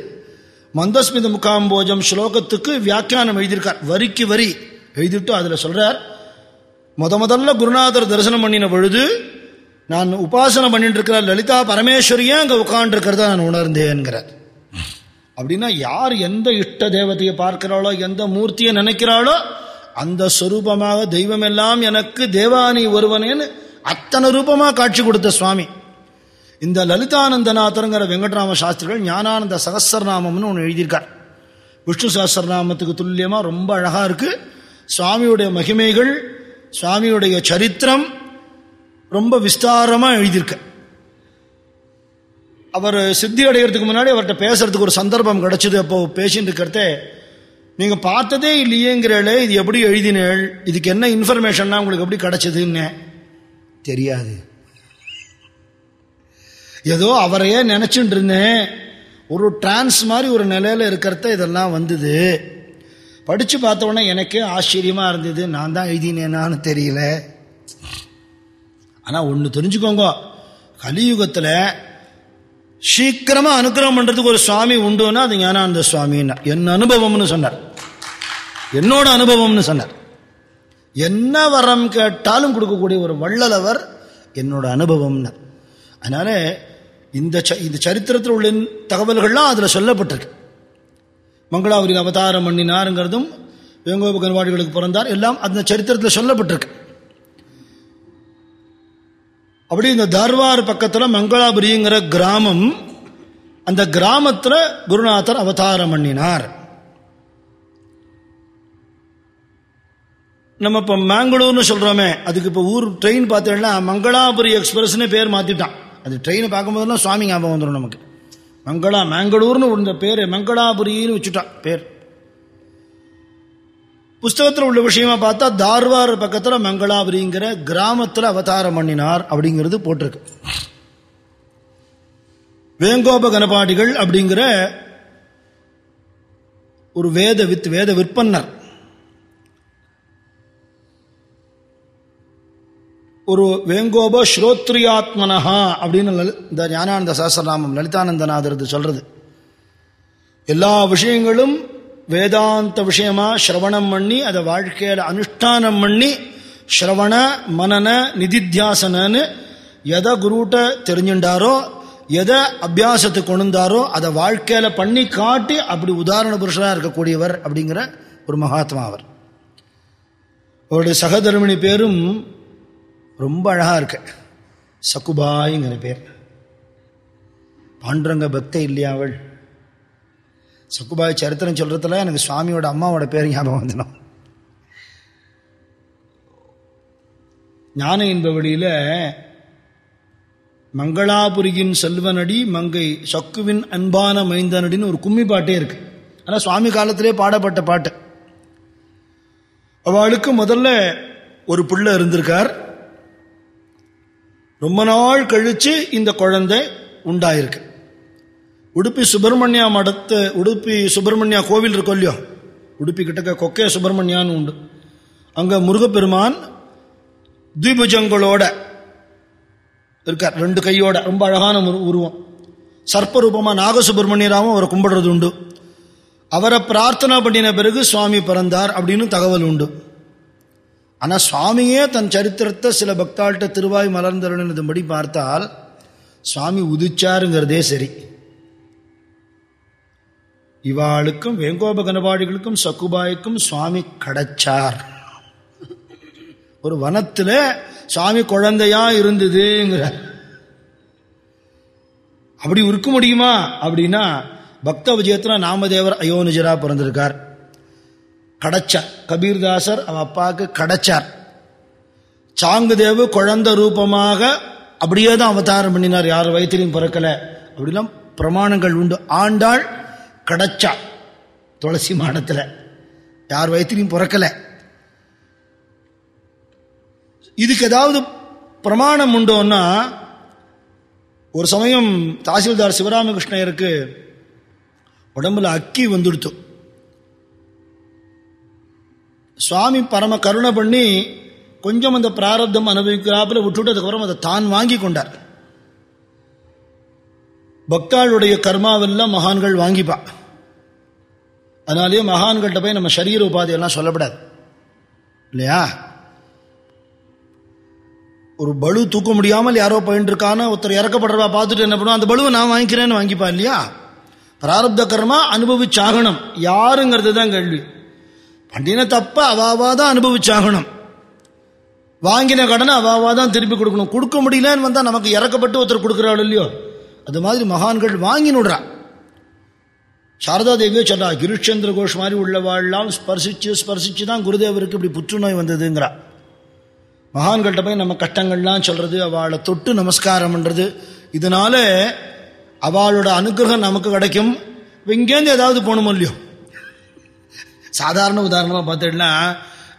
மந்தஸ்மித முகாம்போஜம் ஸ்லோகத்துக்கு வியாக்கியானம் எழுதியிருக்கார். வரிக்கு வரி எழுதிட்டு அதில் சொல்கிறார் முத முதல்ல குருநாதர் தரிசனம் பண்ணின பொழுது நான் உபாசனை பண்ணிட்டு இருக்கிற லலிதா பரமேஸ்வரியே அங்கே உட்காண்டிருக்கிறத நான் உணர்ந்தேன்கிறார் அப்படின்னா யார் எந்த இஷ்ட தேவதையை பார்க்கிறாளோ எந்த மூர்த்தியை நினைக்கிறாளோ அந்த சொரூபமாக தெய்வம் எல்லாம் எனக்கு தேவானி ஒருவனேன்னு அத்தனை ரூபமாக காட்சி கொடுத்த சுவாமி. இந்த லலிதானந்தநாதருங்கிற வெங்கட்ராம சாஸ்திரிகள் ஞானானந்த சகசரநாமம்னு ஒன்று எழுதியிருக்கார். விஷ்ணு சகசரநாமத்துக்கு துல்லியமாக ரொம்ப அழகாக இருக்கு. சுவாமியுடைய மகிமைகள் சுவாமியுடைய சரித்திரம் ரொம்ப விஸ்தாரமாக எழுதியிருக்க. அவர் சித்தி அடைகிறதுக்கு முன்னாடி அவர்கிட்ட பேசுறதுக்கு ஒரு சந்தர்ப்பம் கிடைச்சது. அப்போ பேசிட்டு இருக்கிறதே நீங்கள் பார்த்ததே இல்லையேங்கிறளே இது எப்படி எழுதினேள்? இதுக்கு என்ன இன்ஃபர்மேஷன்னா உங்களுக்கு எப்படி கிடைச்சதுன்னு? தெரியாது. ஏதோ அவரையே நினச்சிட்டு இருந்தேன். ஒரு டிரான்ஸ் மாதிரி ஒரு நிலையில் இருக்கிறத இதெல்லாம் வந்தது. படித்து பார்த்தோன்னே எனக்கே ஆச்சரியமாக இருந்தது. நான் தான் எழுதினேனான்னு தெரியல. ஆனால் ஒன்று தெரிஞ்சுக்கோங்க. கலியுகத்தில் சீக்கிரமாக அனுகிரகம் பண்ணுறதுக்கு ஒரு சுவாமி உண்டுன்னா அது ஞானானந்த சுவாமின்னா. என் அனுபவம்னு சொன்னார். என்னோட அனுபவம்னு சொன்னார். என்ன வரம் கேட்டாலும் கொடுக்கக்கூடிய ஒரு வள்ளலவர் என்னோட அனுபவம்னு. அதனால இந்த ச இந்த சரித்திரத்தில் உள்ள தகவல்கள்லாம் அதில் சொல்லப்பட்டிருக்கு. மங்களாபுரி அவதாரம் பண்ணினாருங்கிறதும் வேங்கோப கன்வாடிகளுக்கு பிறந்தார். எல்லாம் அந்த சரித்திரத்தில் சொல்லப்பட்டிருக்கு. அப்படி இந்த தார்வார் பக்கத்தில் மங்களாபுரிங்கிற கிராமம் அந்த கிராமத்தில் குருநாதர் அவதாரம் பண்ணினார். நம்ம இப்போ மேங்களூர்னு சொல்கிறோமே அதுக்கு இப்போ ஊர் ட்ரெயின் பார்த்தீங்கன்னா மங்களாபுரி எக்ஸ்பிரஸ்னு பேர் மாற்றிட்டான் அது ட்ரெயினை பார்க்கும்போதெல்லாம் சுவாமி ஞாபகம் வந்துடும் நமக்கு. மங்களா மேங்களூர்னு இருந்த பேர் மங்களாபுரின்னு வச்சுட்டான் பேர். புஸ்தகத்தில் உள்ள விஷயமா பார்த்தா தார்வார் பக்கத்தில் மங்களாபுரிங்கிற கிராமத்தில் அவதாரம் பண்ணினார் அப்படிங்கிறது போட்டிருக்கு. வேங்கோப கணபாடிகள் அப்படிங்கிற ஒரு வேத வித் வேத விற்பன்னர். ஒரு வேங்கோப ஸ்ரோத்ரியாத்மனஹா அப்படின்னு இந்த ஞானானந்த சாஸ்திரநாமம் லலிதானந்தநாதர் சொல்றது. எல்லா விஷயங்களும் வேதாந்த விஷயமா சிரவணம் பண்ணி அதை வாழ்க்கையில அனுஷ்டானம் பண்ணி ஸ்ரவண மனன நிதித்தியாசனன்னு எதை குருட்ட தெரிஞ்சுட்டாரோ எதை அபியாசத்துக்கு கொண்டாரோ அதை வாழ்க்கையில பண்ணி காட்டி அப்படி உதாரண புருஷனா இருக்கக்கூடியவர் அப்படிங்கிற ஒரு மகாத்மா அவர். அவருடைய சகதர்மிணி பேரும் ரொம்ப அழகாக இருக்கு. சகுபாய்ங்கிற பேர். பாண்டுரங்க பக்தை இல்லையா அவள்? சக்குபாய் சரித்திரம் சொல்கிறதுல எனக்கு சுவாமியோட அம்மாவோட பேர் ஞாபகம் வந்துடும். என்ப வழியில் மங்களாபுரியின் செல்வனடி மங்கை சக்குவின் அன்பான மைந்தனடின்னு ஒரு கும்மி பாட்டே இருக்கு. ஆனால் சுவாமி காலத்திலே பாடப்பட்ட பாட்டு. அவளுக்கு முதல்ல ஒரு பிள்ளை இருந்திருக்கார். ரொம்ப நாள் கழிச்சு இந்த குழந்தை உண்டாயிருக்கு. உடுப்பி சுப்பிரமணியா மடத்த உடுப்பி சுப்பிரமணியா கோவில் இருக்கும் இல்லையோ? உடுப்பி கிட்டக்க கொக்கே சுப்பிரமணியான்னு உண்டு. அங்கே முருகப்பெருமான் தீபுஜங்களோட இருக்கார் ரெண்டு கையோட. ரொம்ப அழகான உருவம். சர்ப்பரூபமாக நாகசுப்பிரமணியராகவும் அவரை கும்பிடுறது உண்டு. அவரை பிரார்த்தனை பண்ணின பிறகு சுவாமி பிறந்தார் அப்படின்னு தகவல் உண்டு. ஆனால் சுவாமியே தன் சரித்திரத்தை சில பக்தாள்கிட்ட திருவாய் மலர்ந்தருளினதுபடி பார்த்தால் சுவாமி உதிச்சாருங்கிறதே சரி. இவாளுக்கும் வேங்கோப கனபாடிகளுக்கும் சக்குபாய்க்கும் சுவாமி கடைச்சார். ஒரு வனத்துல சுவாமி குழந்தையா இருந்ததுங்கிற அப்படி இருக்க முடியுமா? அப்படின்னா பக்த விஜயத்துல நாமதேவர் அயோனிஜரா பிறந்திருக்கார். கடைச்சார் கபீர்தாசர் அவன் அப்பாவுக்கு கிடைச்சார். சாங்குதேவு குழந்தை ரூபமாக அப்படியே தான் அவதாரம் பண்ணினார். யார் வயிற்றிலையும் பிறக்கல. அப்படிலாம் பிரமாணங்கள் உண்டு. ஆண்டாள் கடைச்சா துளசி மாடத்தில். யார் வயிற்றிலையும் பிறக்கல. இதுக்கு ஏதாவது பிரமாணம் உண்டோன்னா ஒரு சமயம் தாசில்தார் சிவராமகிருஷ்ணயருக்கு உடம்புல அக்கி வந்துடுத்து. சுவாமி பரம கருணை பண்ணி கொஞ்சம் அந்த பிராரப்தம் அனுபவிக்கிறாப்புல விட்டுட்டு அதுக்கப்புறம் அதை தான் வாங்கி கொண்டார். பக்தாளுடைய கர்மாவெல்லாம் மகான்கள் வாங்கிப்பா. அதனாலேயே மகான்கள்கிட்ட போய் நம்ம சரீர உபாதையெல்லாம் சொல்லப்படாது. இல்லையா? ஒரு பலு தூக்க முடியாமல் யாரோ போயின்ட்டுருக்கான ஒருத்தர் இறக்கப்படுறவா பார்த்துட்டு என்ன பண்ணுவோம் அந்த பலுவை நான் வாங்கிக்கிறேன்னு வாங்கிப்பா இல்லையா? பிராரப்த கர்மா அனுபவிச்சாகணும். யாருங்கிறது தான் கேள்வி. பண்ணின தப்ப அவாவா தான் அனுபவிச்சாகணும். வாங்கின கடனை அவாவா தான் திருப்பி கொடுக்கணும். கொடுக்க முடியலன்னு வந்தா நமக்கு இறக்கப்பட்டு ஒருத்தர் கொடுக்குறாள் இல்லையோ? அது மாதிரி மகான்கள் வாங்கினுடுறா சாரதா தேவியோ சொல்றா கிருஷ்சந்திர கோஷ் மாதிரி உள்ளவாழ்லாம் ஸ்பர்சிச்சு ஸ்பர்சிச்சு தான் குருதேவருக்கு இப்படி புற்றுநோய் வந்ததுங்கிறா. மகான்கள்ட்ட போய் நம்ம கஷ்டங்கள்லாம் சொல்றது அவளை தொட்டு நமஸ்காரம் பண்றது இதனால அவளோட அனுகிரகம் நமக்கு கிடைக்கும். இங்கேருந்து ஏதாவது போகணுமோ இல்லையோ? சாதாரண உதாரணமாக பார்த்துட்டுனா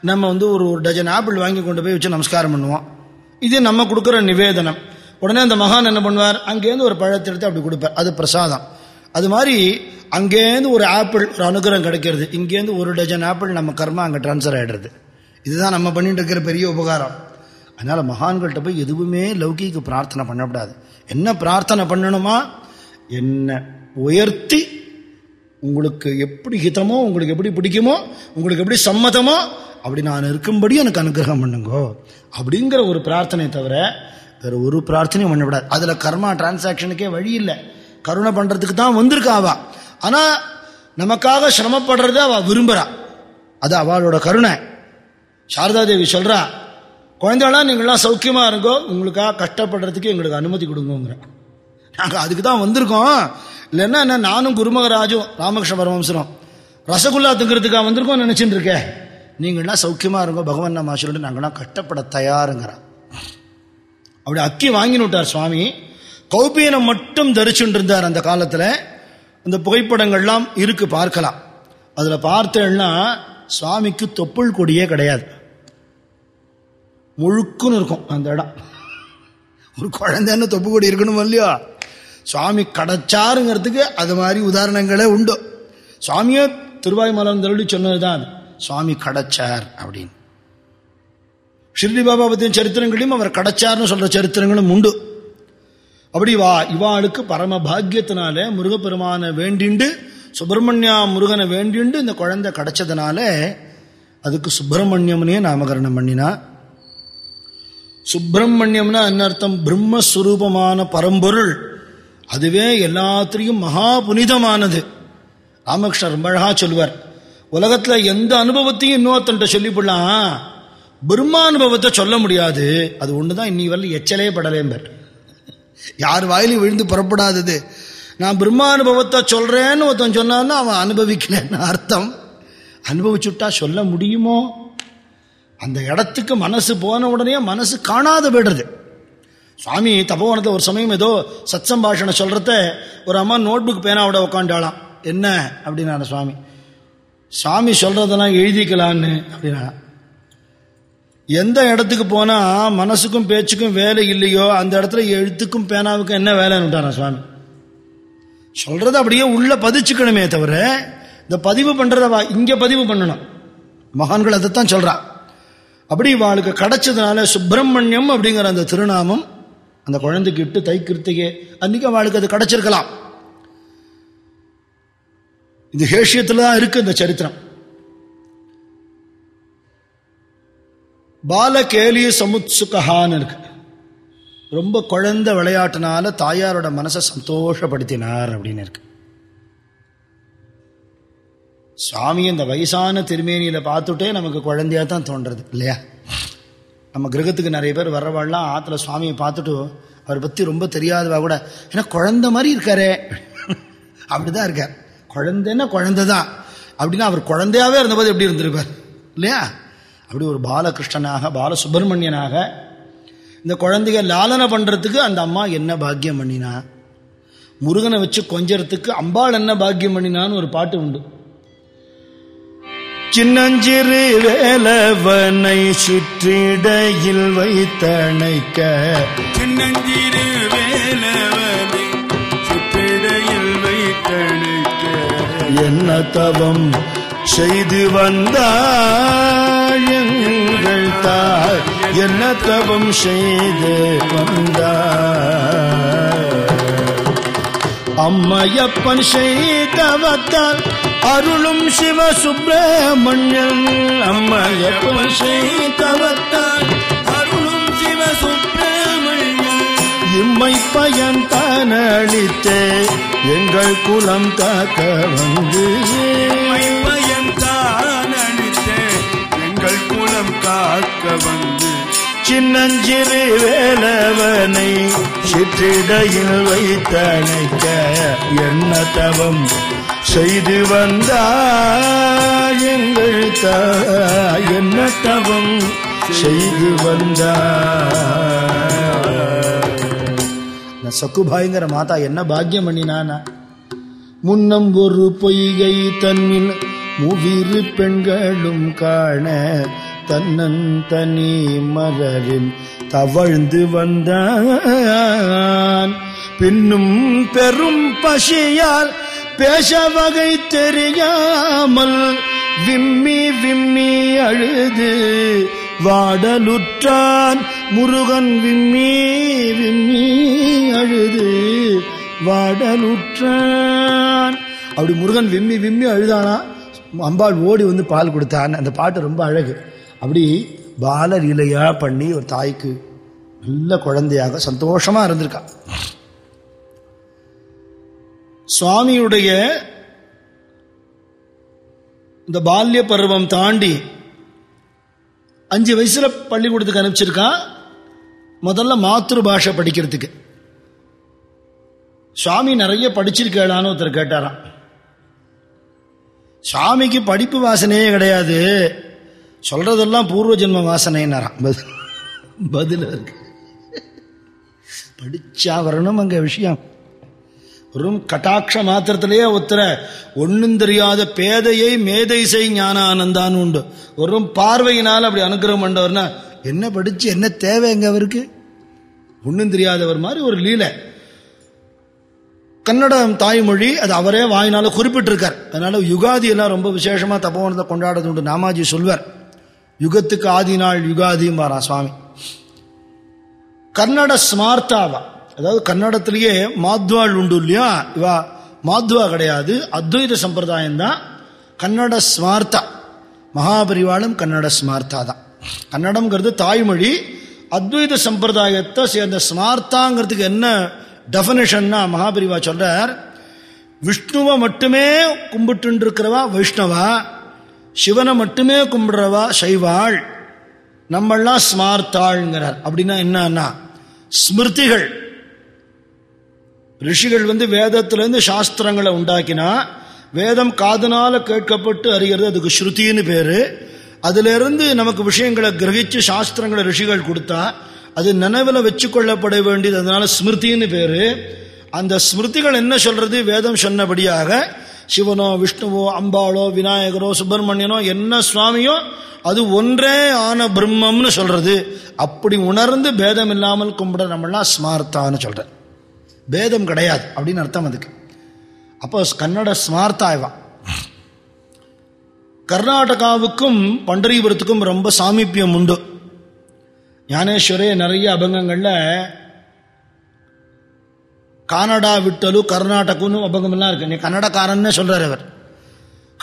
நம்ம வந்து ஒரு ஒரு டஜன் ஆப்பிள் வாங்கி கொண்டு போய் வச்சு நமஸ்காரம் பண்ணுவோம். இது நம்ம கொடுக்குற நிவேதனம். உடனே அந்த மகான் என்ன பண்ணுவார்? அங்கேருந்து ஒரு பழத்தை எடுத்து அப்படி கொடுப்பார். அது பிரசாதம். அது மாதிரி அங்கேருந்து ஒரு ஆப்பிள் ஒரு அனுகிரகம் கிடைக்கிறது. இங்கேருந்து ஒரு டஜன் ஆப்பிள் நம்ம கர்மா அங்கே ட்ரான்ஸ்ஃபர் ஆகிடுறது இதுதான் நம்ம பண்ணிட்டு இருக்கிற பெரிய உபகாரம். அதனால் மகான்கள்கிட்ட போய் எதுவுமே லௌகீக பிரார்த்தனை பண்ணக்கூடாது. என்ன பிரார்த்தனை பண்ணணுமா? என்ன உயர்த்தி உங்களுக்கு எப்படி ஹிதமோ உங்களுக்கு எப்படி பிடிக்குமோ உங்களுக்கு எப்படி சம்மதமோ அப்படி நான் இருக்கும்படி எனக்கு அனுகிரகம் பண்ணுங்கோ. அப்படிங்கிற ஒரு பிரார்த்தனை தவிர வேற ஒரு பிரார்த்தனையும் பண்ணக்கூடாது அதில் கர்மா டிரான்சாக்ஷனுக்கே வழி இல்லை. கருணை பண்ணுறதுக்கு தான் வந்திருக்கா அவ. ஆனால் நமக்காக சிரமப்படுறத அவள் விரும்புகிறா அது அவளோட கருணை. சாரதா தேவி சொல்கிறா குழந்தைலாம் நீங்களாம் சௌக்கியமாக இருங்கோ. உங்களுக்காக கஷ்டப்படுறதுக்கு எங்களுக்கு அனுமதி கொடுங்கோங்கிற. நாங்கள் அதுக்கு தான் வந்திருக்கோம். இல்லைன்னா என்ன? நானும் குருமகராஜும் ராமகிருஷ்ண பரமம்சரும் ரசகுல்லா திங்கிறதுக்காக வந்திருக்கோம் நினச்சின்னு இருக்கேன் நீங்கள்லாம் சௌக்கியமாக இருங்க பகவான் நம்ம சொல்லிட்டு நாங்களாம் கஷ்டப்பட தயாருங்கிறான் அப்படி அக்கி வாங்கின்னு விட்டார் சுவாமி கௌபீனம் மட்டும் தரிச்சுட்டு இருந்தார் அந்த காலத்தில். இந்த புகைப்படங்கள்லாம் இருக்கு பார்க்கலாம். அதில் பார்த்தேன்னா சுவாமிக்கு தொப்புள் கொடியே கிடையாது. முழுக்குன்னு இருக்கும் அந்த இடம். ஒரு குழந்தைன்னு தொப்பு கொடி இருக்கணும் இல்லையா? சுவாமி கடைச்சாருங்கிறதுக்கு அது மாதிரி உதாரணங்களே உண்டு. சுவாமியே திருவாய்மலம் தருளி சொன்னது தான் சுவாமி கடைச்சார் அப்படின்னு. ஷிர்டி பாபா பற்றிய சரித்திரங்களையும் அவர் கடைச்சார்னு சொல்ற சரித்திரங்களும் உண்டு. அப்படி வா இவாளுக்கு பரம பாக்கியத்தினால முருகப்பெருமான வேண்டிண்டு சுப்பிரமணியா முருகனை வேண்டிண்டு இந்த குழந்தை கிடைச்சதுனால அதுக்கு சுப்பிரமணியம்னே நாமகரணம் பண்ணினா. சுப்பிரமணியம்னா என்ன அர்த்தம்? பிரம்மஸ்வரூபமான பரம்பொருள். அதுவே எல்லாத்திலையும் மகா புனிதமானது. ராமகிருஷ்ணர் ரொம்ப அழகா சொல்லுவார் உலகத்துல எந்த அனுபவத்தையும் இன்னொருத்தன்ட்ட சொல்லிவிடலாம். பிரம்மானுபவத்தை சொல்ல முடியாது. அது ஒண்ணுதான் இன்னி வரல எச்சலே படலேம்பர். யார் வாயிலும் விழுந்து புறப்படாதது. நான் பிரம்மானுபவத்தை சொல்றேன்னு ஒருத்தன் சொன்னான்னா அவன் அனுபவிக்கலன்னு அர்த்தம். அனுபவிச்சுட்டா சொல்ல முடியுமோ? அந்த இடத்துக்கு மனசு போன உடனே மனசு காணாத விடுறது சுவாமி தபோவனத்தை ஒரு சமயம் ஏதோ சத் சம்பாஷணை சொல்றத ஒரு அம்மா நோட்புக் பேனாவோட உட்காண்டாளாம் என்ன? அப்படின்னா சுவாமி. சுவாமி சொல்றதெல்லாம் எழுதிக்கலான்னு அப்படின்னா எந்த இடத்துக்கு போனா மனசுக்கும் பேச்சுக்கும் வேலை இல்லையோ அந்த இடத்துல எழுத்துக்கும் பேனாவுக்கும் என்ன வேலைன்னு விட்டாரா சுவாமி? சொல்றத அப்படியே உள்ள பதிச்சுக்கணுமே தவிர இந்த பதிவு பண்றத வா இங்க பதிவு பண்ணணும். மகான்கள் அதைத்தான் சொல்றா. அப்படி இவாளுக்கு கிடைச்சதுனால சுப்பிரமணியம் அப்படிங்கிற அந்த திருநாமம் அந்த குழந்தைக்கு இட்டு தை கிருத்திகை அன்னைக்கு அவளுக்கு அது கிடைச்சிருக்கலாம். இந்த ஹேஷியத்தில் தான் இருக்கு இந்த சரித்திரம். பால கேலிய சமுத்சுகான்னு இருக்கு. ரொம்ப குழந்தை விளையாட்டுனால தாயாரோட மனசை சந்தோஷப்படுத்தினார் அப்படின்னு இருக்கு. சுவாமி இந்த வயசான திருமேனியில பார்த்துட்டே நமக்கு குழந்தையா தான் தோன்றது இல்லையா? நம்ம கிரகத்துக்கு நிறைய பேர் வர்றவாள்லாம் ஆற்றுல சுவாமியை பார்த்துட்டு அவரை பற்றி ரொம்ப தெரியாதவா கூட ஏன்னா குழந்தை மாதிரி இருக்காரே. அப்படிதான் இருக்கார். குழந்தைன்னா குழந்தை தான் அப்படின்னா அவர் குழந்தையாவே இருந்தபோது எப்படி இருந்திருப்பார்? இல்லையா? அப்படி ஒரு பாலகிருஷ்ணனாக பாலசுப்பிரமணியனாக இந்த குழந்தைக லாலனை பண்ணுறதுக்கு அந்த அம்மா என்ன பாக்கியம் பண்ணினா முருகனை வச்சு கொஞ்சறதுக்கு அம்பாள் என்ன பாக்கியம் பண்ணினான்னு ஒரு பாட்டு உண்டு. சின்னஞ்சிறு வேலவனை சுற்றிடையில் வைத்தணைக்க. சின்னஞ்சிறு வேலவனை சுற்றிடையில் வைத்தணைக்க. என்ன தவம் செய்து வந்தாள் எங்கள் தாய்? என்ன தவம் செய்து வந்தாள் அம்மையப்பன் செய்தவத்தால் அருளும் சிவ சுப்பிரமணியன் அம்மையப்பன் செய்தவத்தால் அருளும் சிவ சுப்பிரமணியன் இம்மை பயன் தான் எங்கள் குலம் காக்க வந்து. பயன் தான் எங்கள் குலம் காக்க வந்து. சின்னஞ்சிறு வேலவனை சிற்றிடையில் வைத்தணைக்க என்ன தவம் செய்து வந்தாய் எங்கள் தாய் என்ன தவம் செய்து வந்தாய் சக்குபாய்ங்கிற மாதா என்ன பாக்கியம் பண்ணினானா? முன்னம் ஒரு பொய்கை தன்னில் முவிரு பெண்களும் காண தன்னந்தனி மலரில் தவழ்ந்து வந்தான். பின்னும் பெரும் பசியால் பேச வகை தெரியாமல் விம்மி விம்மி அழுது. வாடலுற்றான் முருகன் விம்மி விம்மி அழுது. வாடலுற்றான். அப்படி முருகன் விம்மி விம்மி அழுதானா? அம்பாள் ஓடி வந்து பால் கொடுத்தான். அந்த பாட்டு ரொம்ப அழகு. அப்படி பால லீலையா பண்ணி ஒரு தாய்க்கு நல்ல குழந்தையாக சந்தோஷமா இருந்திருக்கா. சுவாமியுடைய இந்த பால்ய பருவம் தாண்டி அஞ்சு வயசுல பள்ளிக்கூடத்துக்கு அனுப்பிச்சிருக்கான் முதல்ல மாத்திரு பாஷை படிக்கிறதுக்கு. சுவாமி நிறைய படிச்சிருக்கேளான்னு ஒருத்தர் கேட்டாராம். சுவாமிக்கு படிப்பு வாசனையே கிடையாது. சொல்றதெல்லாம் பூர்வ ஜென்ம வாசனைன்னாராம் பதில் பதில் இருக்கு. படிச்சா வரணும் அங்க விஷயம். வெறும் கட்டாட்ச மாத்திரத்திலேயே ஒருத்தர ஒன்னும் தெரியாத பேதையை மேதை செய் ஞானானந்தான்னு உண்டு. வெறும் பார்வையினால் அப்படி அனுகிரகம் பண்ணவர்னா என்ன படிச்சு என்ன தேவை எங்க அவருக்கு? ஒன்னும் தெரியாதவர் மாதிரி ஒரு லீலை. கன்னடம் தாய்மொழி அது அவரே வாயினால குறிப்பிட்டிருக்கார். அதனால யுகாதி எல்லாம் ரொம்ப விசேஷமா தபோவனத்தை கொண்டாடுறது உண்டு. நாமாஜி சொல்வார். யுகத்துக்கு ஆதி நாள் யுகாதியும் வாரா சுவாமி. கன்னட ஸ்மார்த்தாவா. அதாவது கன்னடத்திலேயே மாத்வாள் உண்டு இல்லையா? இவா மாத்வா கிடையாது. அத்வைத சம்பிரதாயம் தான் கன்னட ஸ்மார்த்தா. மகாபரிவாளும் கன்னட ஸ்மார்த்தா தான் கன்னடம்ங்கிறது தாய்மொழி. அத்வைத சம்பிரதாயத்தை சேர்ந்த ஸ்மார்த்தாங்கிறதுக்கு என்ன டெஃபனேஷன்னா மகாபரிவா சொல்றார் விஷ்ணுவை மட்டுமே கும்பிட்டு இருக்கிறவா வைஷ்ணவா? சிவனை மட்டுமே கும்பிடுறவா சைவாள். நம்மெல்லாம் ஸ்மார்த்தாள்ங்கிறார் அப்படின்னா என்னன்னா ஸ்மிருதிகள். ரிஷிகள் வந்து வேதத்திலேருந்து சாஸ்திரங்களை உண்டாக்கினா வேதம் காதனால கேட்கப்பட்டு அறிகிறது அதுக்கு ஸ்ருதின்னு பேரு. அதிலிருந்து நமக்கு விஷயங்களை கிரகிச்சு சாஸ்திரங்களை ரிஷிகள் கொடுத்தா அது நினைவில் வச்சு கொள்ளப்பட வேண்டியது. அதனால ஸ்மிருதின்னு பேரு. அந்த ஸ்மிருதிகள் என்ன சொல்றது? வேதம் சொன்னபடியாக சிவனோ விஷ்ணுவோ அம்பாளோ விநாயகரோ சுப்பிரமணியனோ என்ன சுவாமியோ அது ஒன்றே ஆன பிரம்மம்னு சொல்றது. அப்படி உணர்ந்து பேதம் இல்லாமல் கும்பிட நம்மளாம் ஸ்மார்த்தான்னு சொல்ற பேதம் கிடையாது அப்படின்னு அர்த்தம் அதுக்கு. அப்போ கன்னட ஸ்மார்த்தாய்வா கர்நாடகாவுக்கும் பண்டரிபுரத்துக்கும் ரொம்ப சாமிப்பியம் உண்டு. ஞானேஸ்வரே நிறைய அபங்கங்களில் கானடா விட்டலு கர்நாடகம்னு அபங்கமெல்லாம் இருக்கு. நீ கன்னடக்காரன்னு சொல்கிறார் அவர்.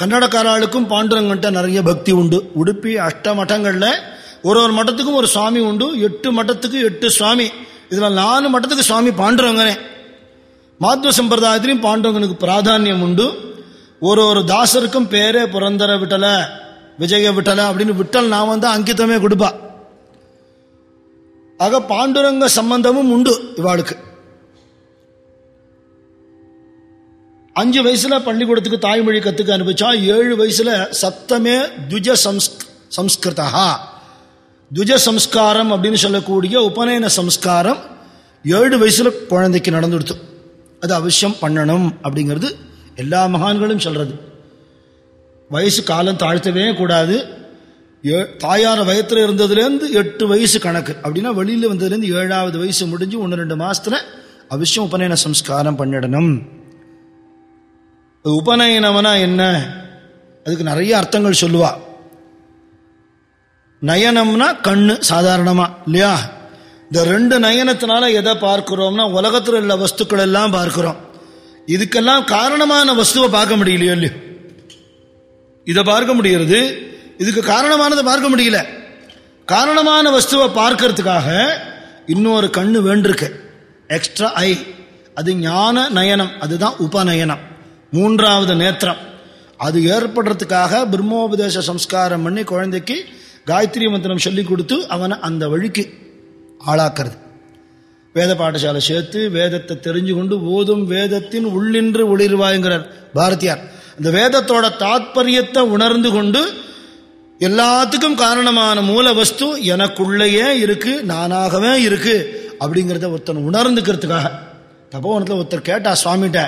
கன்னடக்காராளுக்கும் பாண்டுரங்கிட்ட நிறைய பக்தி உண்டு. உடுப்பி அஷ்ட மட்டங்களில் ஒரு ஒரு மட்டத்துக்கும் ஒரு சுவாமி உண்டு. எட்டு மட்டத்துக்கு எட்டு சுவாமி. இதில் நாலு மட்டத்துக்கு சுவாமி பாண்டுரங்கனே. மாத்வ சம்பிரதாயத்திலையும் பாண்டவங்களுக்கு பிராதானியம் உண்டு. ஒரு ஒரு தாசருக்கும் பேரே புரந்தர விட்டல விஜய விட்டல அப்படின்னு விட்டல் நான் வந்து அங்கித்தமே கொடுப்பா. ஆக பாண்டுரங்க சம்பந்தமும் உண்டு இவாளுக்கு. அஞ்சு வயசுல பள்ளிக்கூடத்துக்கு தாய்மொழி கத்துக்க அனுப்பிச்சா ஏழு வயசுல சப்தமே துஜ சம்ஸ்கிருதா துஜ சம்ஸ்காரம் அப்படின்னு சொல்லக்கூடிய உபநயன சம்ஸ்காரம் ஏழு வயசுல குழந்தைக்கு நடந்துடுத்து. அது அவசியம் பண்ணணும் அப்படிங்கிறது எல்லா மகான்களும் சொல்றது. வயசு காலம் தாழ்த்தவே கூடாது. தாயார் வயத்தில் இருந்ததுலேருந்து எட்டு வயசு கணக்கு. அப்படின்னா வெளியில் வந்ததுலேருந்து ஏழாவது வயசு முடிஞ்சு ஒன்று ரெண்டு மாசத்துல அவசியம் உபநயன சம்ஸ்காரம் பண்ணிடணும். உபநயனம்னா என்ன? அதுக்கு நிறைய அர்த்தங்கள் சொல்லுவா. நயனம்னா கண்ணு சாதாரணமா இல்லையா? இந்த ரெண்டு நயனத்தினால எதை பார்க்கிறோம்னா உலகத்தில் உள்ள வஸ்துக்கள் எல்லாம் பார்க்கிறோம். இதுக்கெல்லாம் காரணமான வஸ்துவை பார்க்க முடியலையோ இல்லையோ? இதை பார்க்க முடிகிறது இதுக்கு காரணமானதை பார்க்க முடியல. காரணமான வஸ்துவை பார்க்கறதுக்காக இன்னொரு கண்ணு வேண்டிருக்கு. எக்ஸ்ட்ரா ஐ அது ஞான நயனம். அதுதான் உபநயனம். மூன்றாவது நேத்திரம். அது ஏற்படுறதுக்காக பிரம்மோபதேச சம்ஸ்காரம் பண்ணி குழந்தைக்கு காயத்ரி மந்திரம் சொல்லி கொடுத்து அவனை அந்த வழிக்கு ஆளாக்கிறது. வேத பாடசாலை சேர்த்து வேதத்தை தெரிஞ்சு கொண்டு ஓதும் வேதத்தின் உள்ளின்று ஒளிர்வாய்ங்கிறார் பாரதியார். இந்த வேதத்தோட தாத்பரியத்தை உணர்ந்து கொண்டு எல்லாத்துக்கும் காரணமான மூல வஸ்து எனக்குள்ளேயே இருக்கு நானாகவே இருக்கு அப்படிங்கிறத ஒருத்தன் உணர்ந்துக்கிறதுக்காக. தபோவனத்தில் ஒருத்தர் கேட்டா சுவாமிகிட்ட